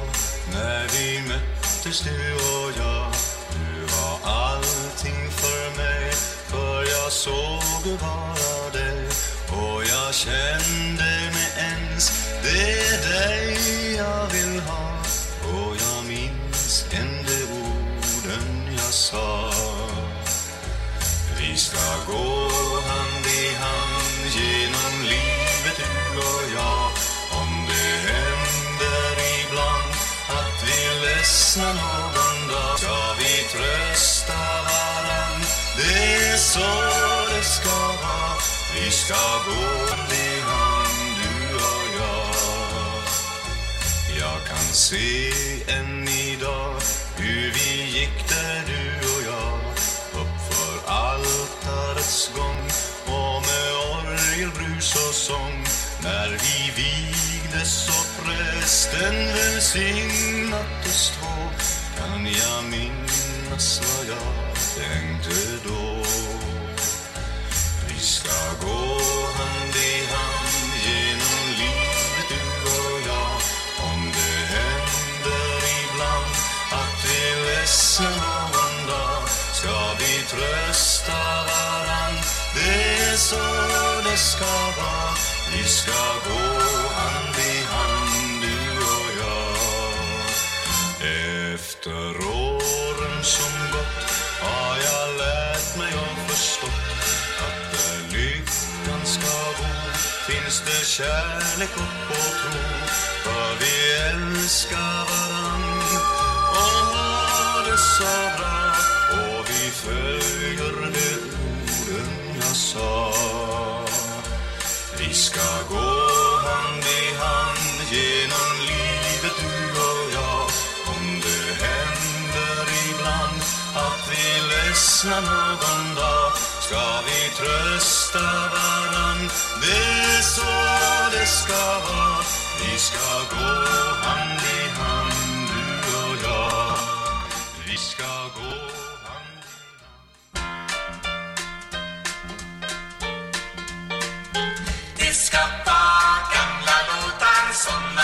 när vi möttes du och jag? Du var allting för mig, för jag såg bara dig och jag kände mig ens det är dig jag vill ha och jag minns än de orden jag sa. Vi ska gå hand i hand genom livet du och jag. Om det händer ibland att vi ledsnar någon dag Ska vi trösta varann, det är så det ska vara. Vi ska gå hand i hand du och jag. Jag kan se en gång och med orgelbrus och sång.
När vi vigdes och prästen välsignat oss två. Kan jag minnas vad jag tänkte då? Vi ska gå hand i hand genom livet du och jag. Om det händer ibland att vi är ledsna någon dag Ska vi trösta varann det är så det ska vara. Vi ska gå hand i hand du och jag. Efter åren som gått har jag lärt mig och förstått att där lyckan ska bo. Finns det kärlek och tro? För vi älskar varann. Och har det så bra. Och vi följer det sa vi ska gå hand i hand genom livet du och jag. Om det händer ibland att vi ledsnar någon dag ska vi trösta varann? Det är så det ska vara. Vi ska gå hand i hand du och jag. Vi ska gå
Det ska gamla låtar som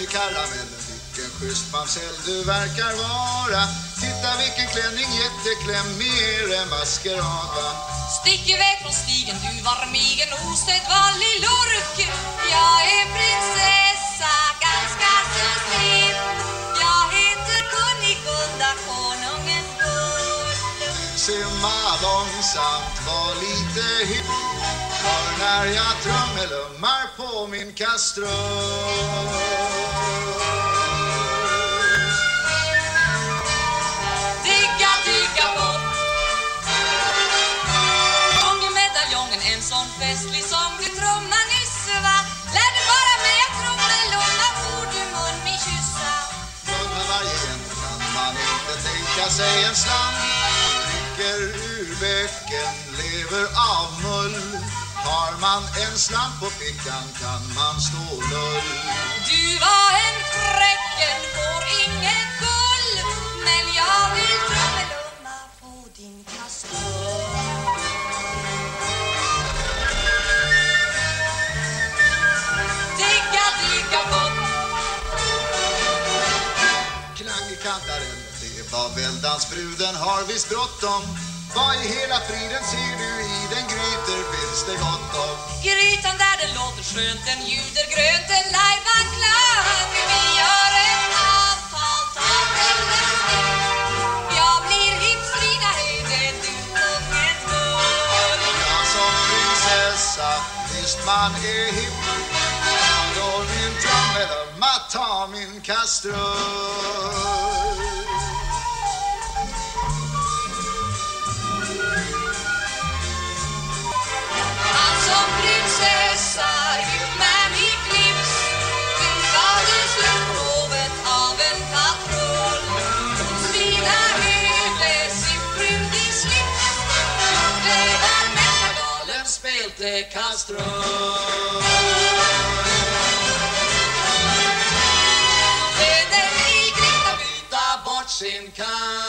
i
karamellen, vilken schysst mamsell du verkar vara. Titta vilken klänning, jättekläm, mer än maskerad va?
Stick iväg från stigen, du var migen osedvanlig lurk Jag är prinsessa, ganska så sned
Simma långsamt, var lite hypp För när jag trummelummar på min kastrull.
Digga, digga bort Sångmedaljongen, en sån festlig sång du trumma nyss va Lärde bara mig att trummelumma, ord du mun min kyssa.
Munna varje en kan man inte tänka sig en slant Dricker ur bäcken, lever av mull. Har man en slant på fickan kan man stå lull.
Du var en fräcken, får inget gull Men jag vill trummelumma
väldansbruden har visst bråttom Vad i hela friden ser du i den grytor finns det gott om
Grytan där den låter skönt, den ljuder grönt, en lajban klang. Vi har ett avtal, ta till den stick. Jag blir hipsrina höjden, du kungens gull.
Jag som prinsessa, visst man är Jag går min trommel ta min kastrull
Mästardalen spelte kastrull. Med den i byta bort sin kamp.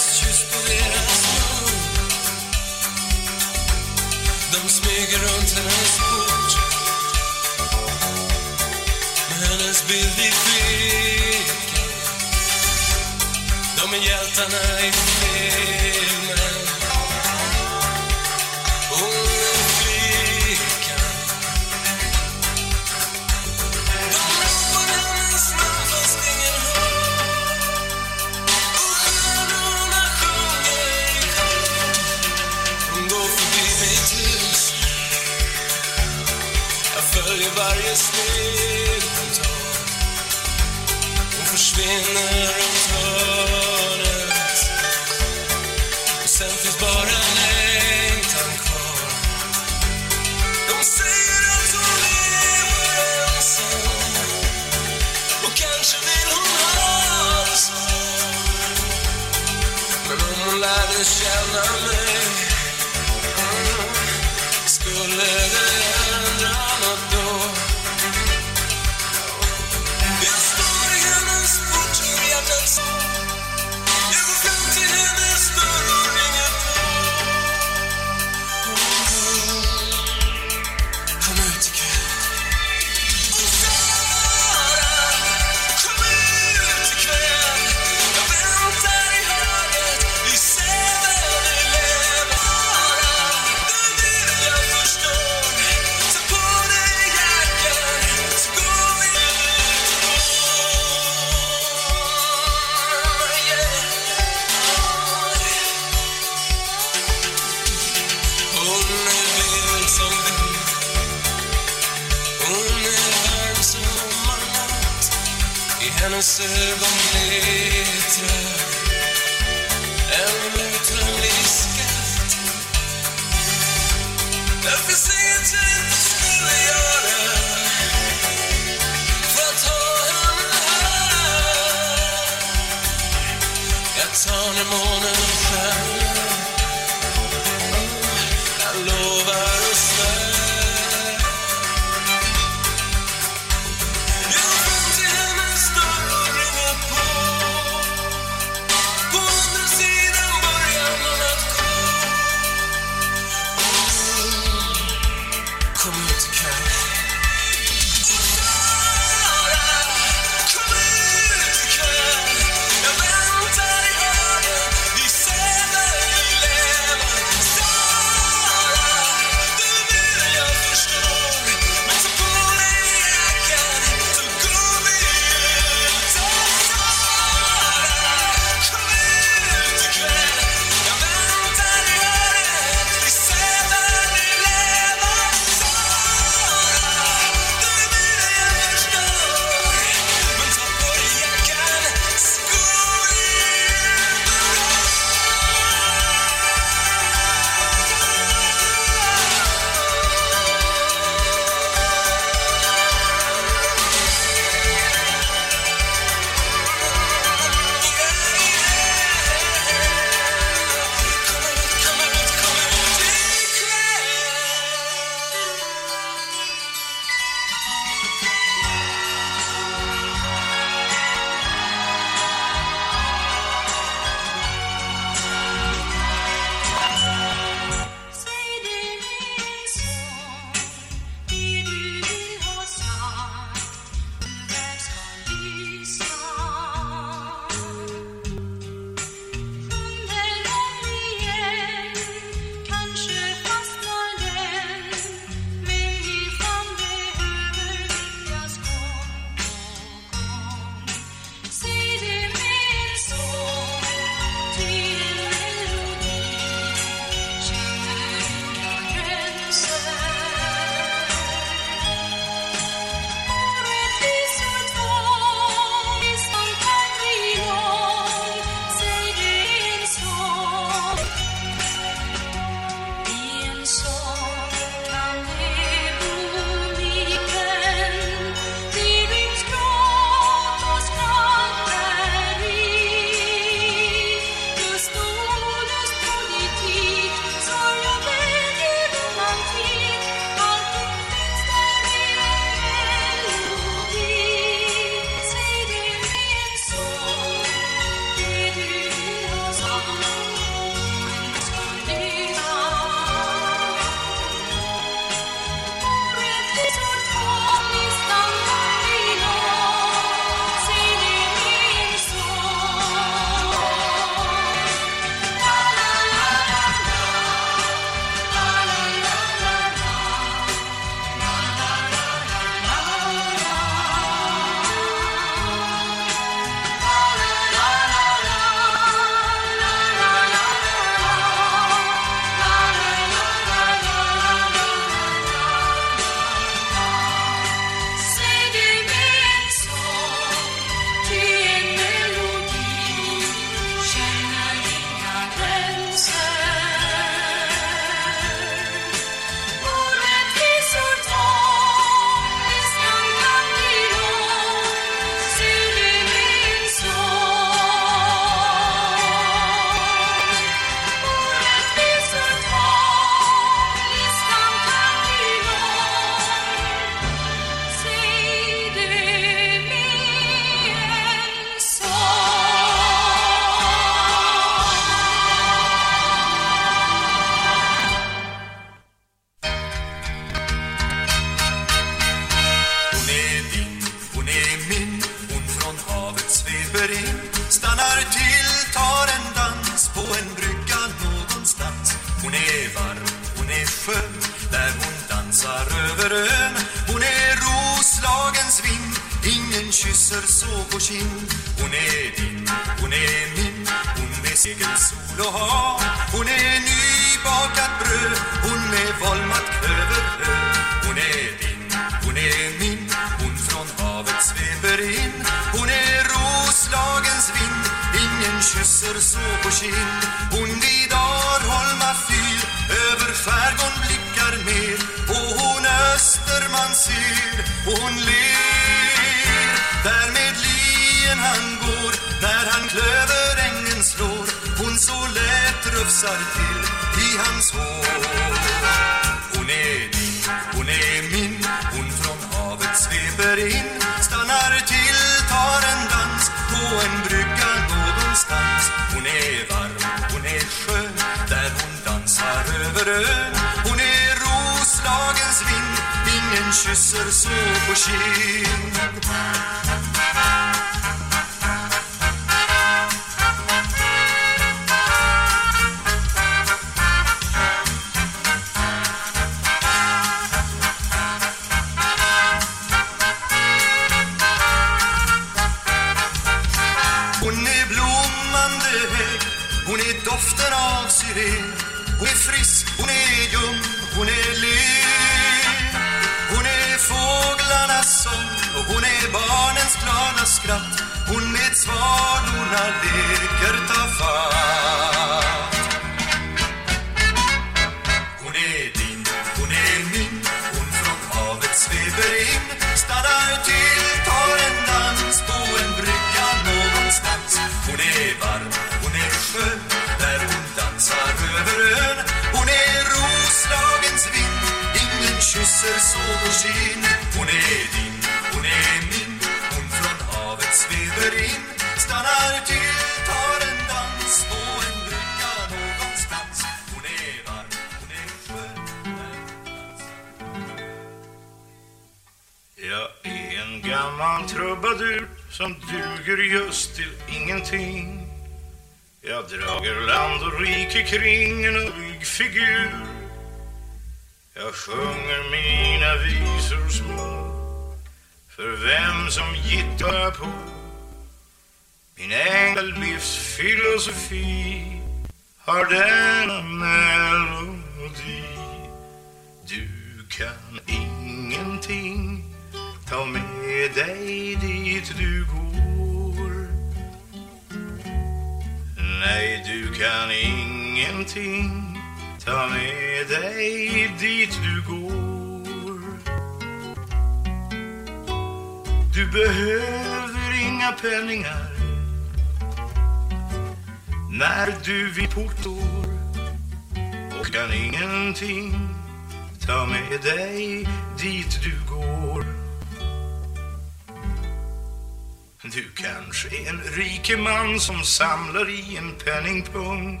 som
samlar i en penningpung.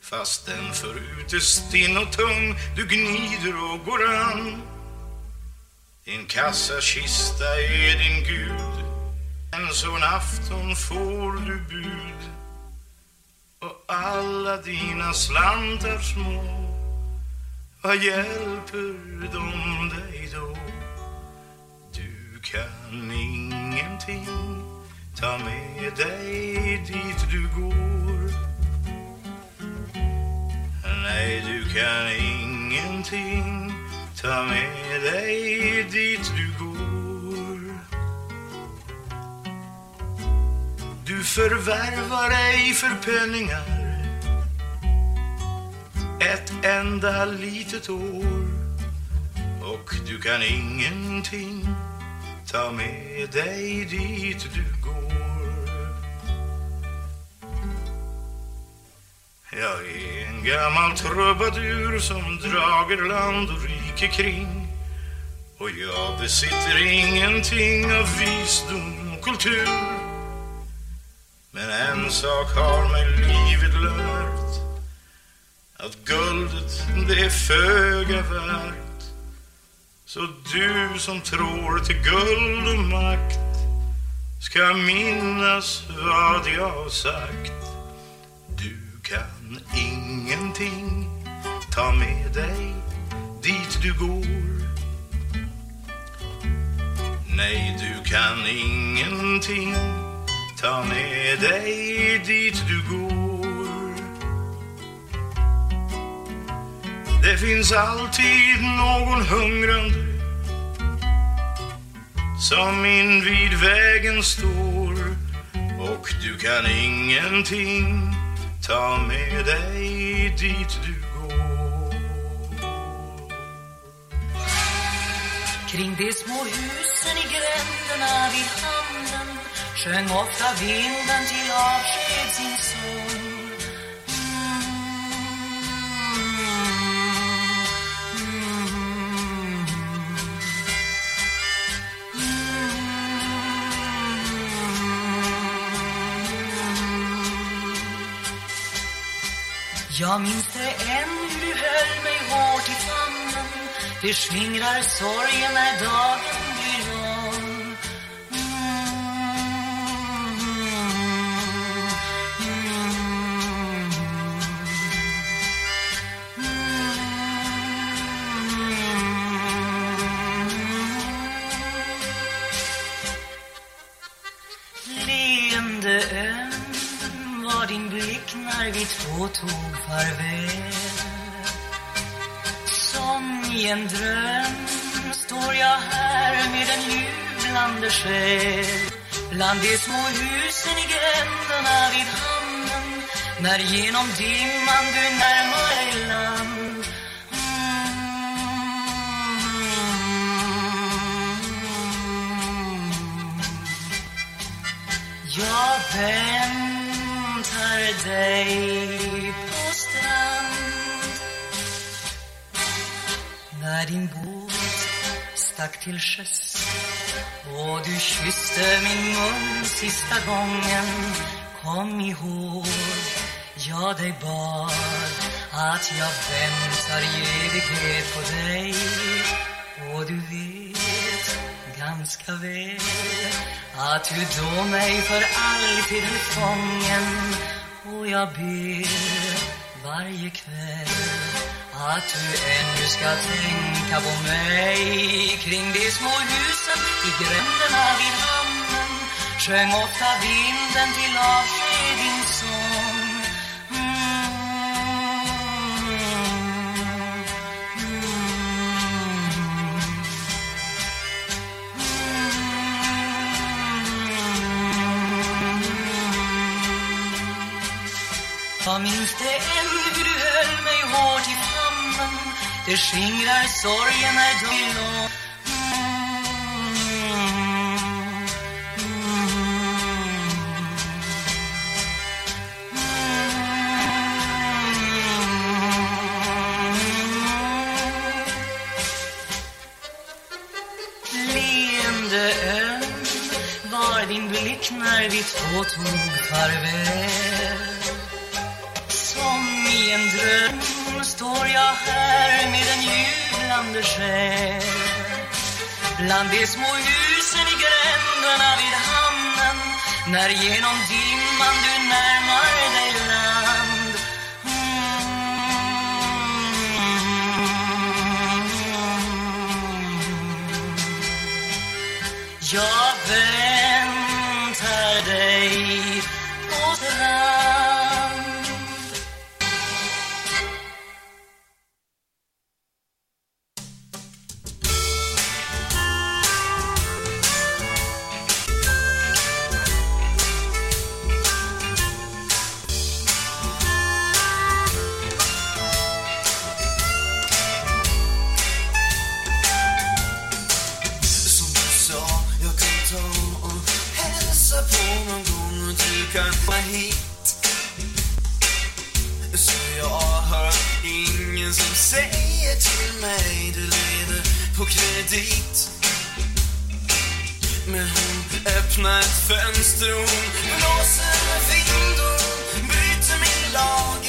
Fast den förut är stinn och tung du gnider och går an. Din kassakista är din gud en sån afton får du bud. Och alla dina slantar små vad hjälper förvärvar dig för penningar ett enda litet år. Och du kan ingenting ta med dig dit du går. Jag är en gammal trubadur som drager land och rike kring. Och jag besitter ingenting av visdom och kultur. Men en sak har mig livet lärt Att guldet det är föga värt. Så du som tror till guld och makt Ska minnas vad jag sagt. Du kan ingenting ta med dig dit du går. Nej, du kan ingenting ta med dig dit du går. Det finns alltid någon hungrande som invid vägen står. Och du kan ingenting ta med dig dit du går.
Kring de små husen i gränderna vid hamnen sjöng ofta vinden till avsked sin sång. Jag minns det än hur du höll mig hårt i famnen Det skingrar sorgen när dagen farväl Som i en dröm står jag här med en jublande själ. Bland de små husen i gränderna vid hamnen När genom dimman du närmar dig land. Mm. Jag väntar dig. När din båt stack till sjöss och du kysste min mun sista gången Kom ihåg, jag dig bad att jag väntar i evighet på dig. Och du vet ganska väl att du då mig för alltid är fången. Och jag ber varje kväll att du ännu ska tänka på mig kring de små husen i gränderna vid hamnen sjöng ofta vinden till avsked din sång Jag minns det än hur du höll mig hårt i det skingrar sorgen när du vill lång Leende öm var din blick när vi två tog farväl. Som i en dröm står jag här med en jublande själ. Bland de små husen i gränderna vid hamnen När genom dimman du närmar dig land.
Mm. Jag vet mig du lever på kredit. Men hon öppnar ett fönster och hon blåser med vind och bryter min lag.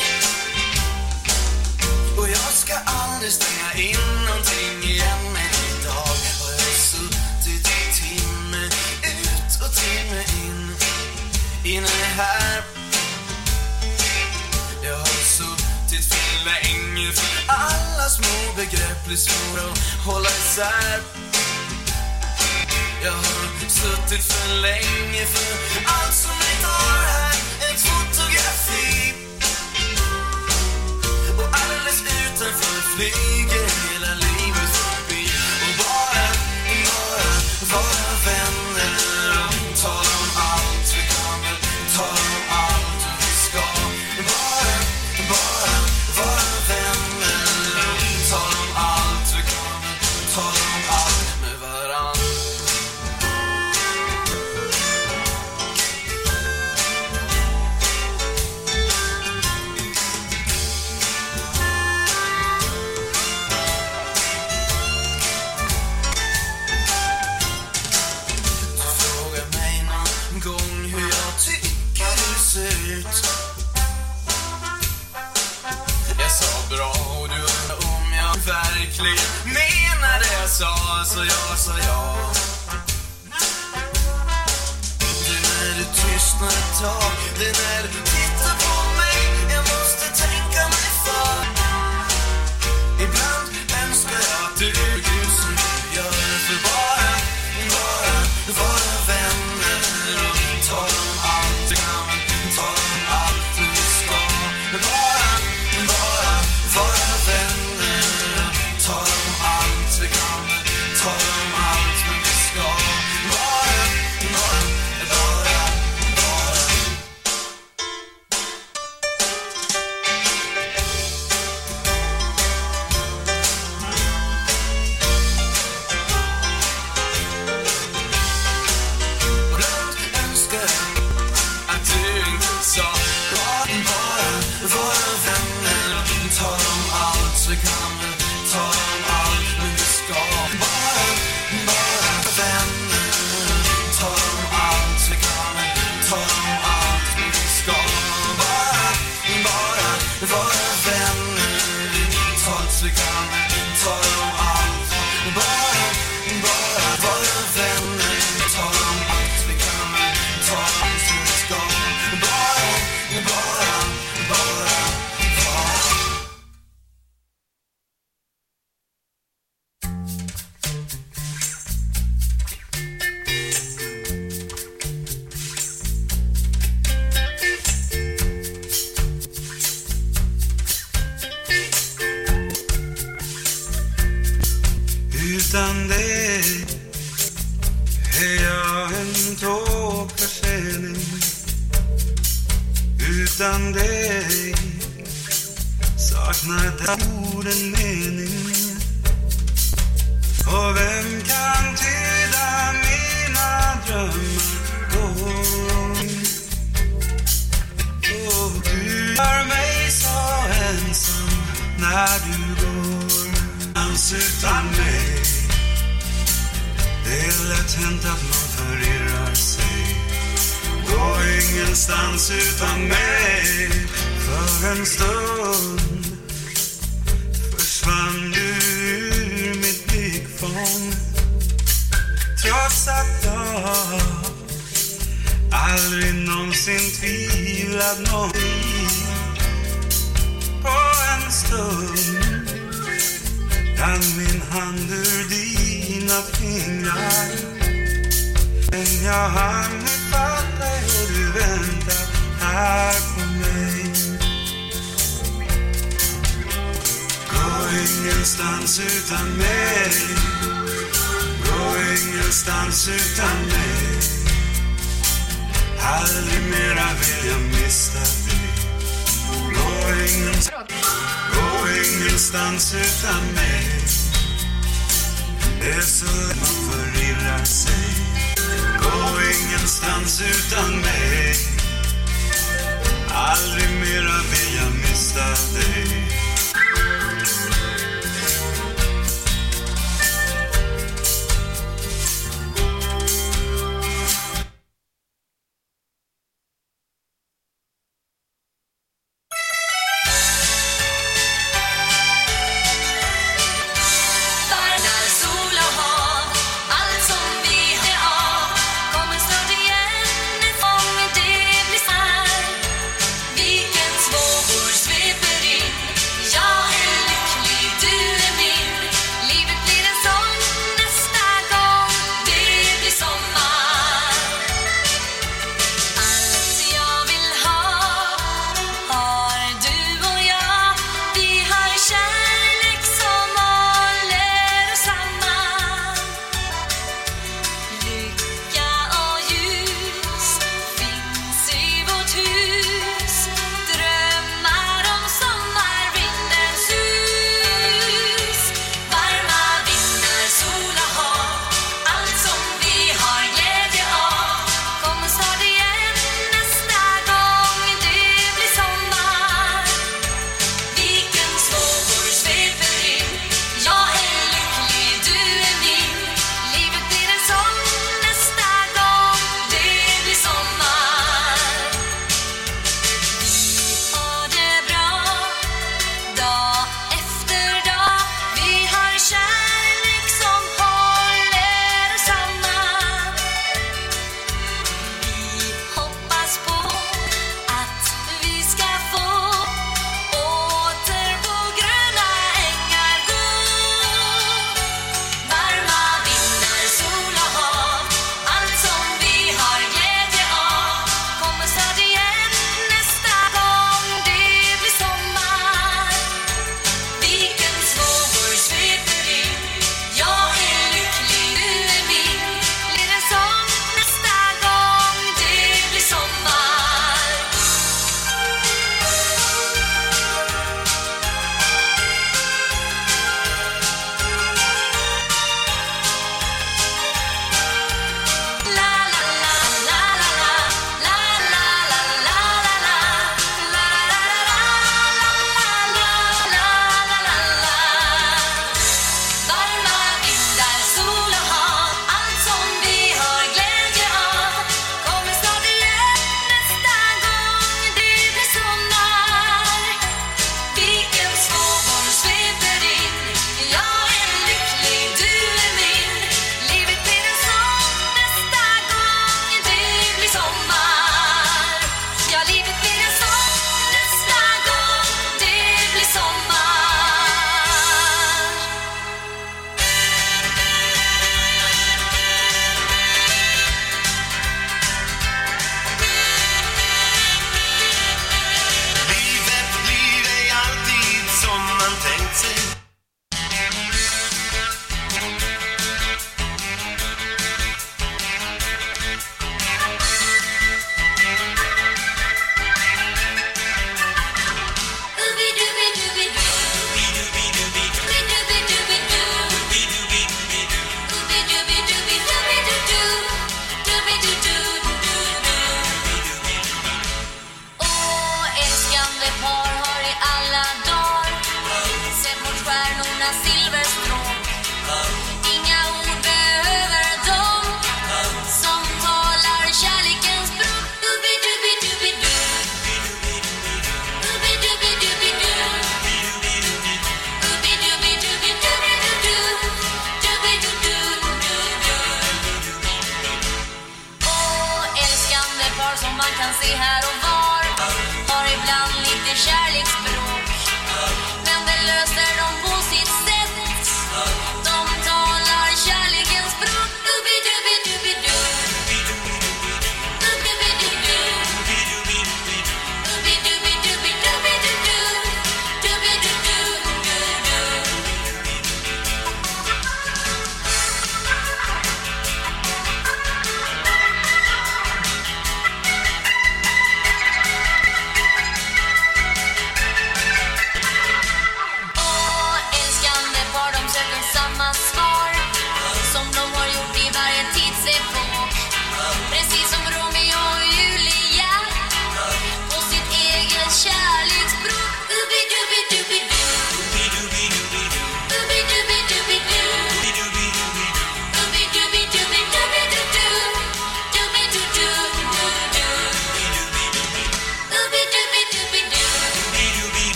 Och jag ska aldrig stänga in någonting igen men idag har jag suttit timme ut och timme in inne här. alla små begrepp blir svåra att hålla isär. Jag har suttit för länge för allt som vi tar här. Ett fotografi. Och alldeles utanför flyget. sa, sa jag, sa jag. Det är när du tystnar ett tag, det är när du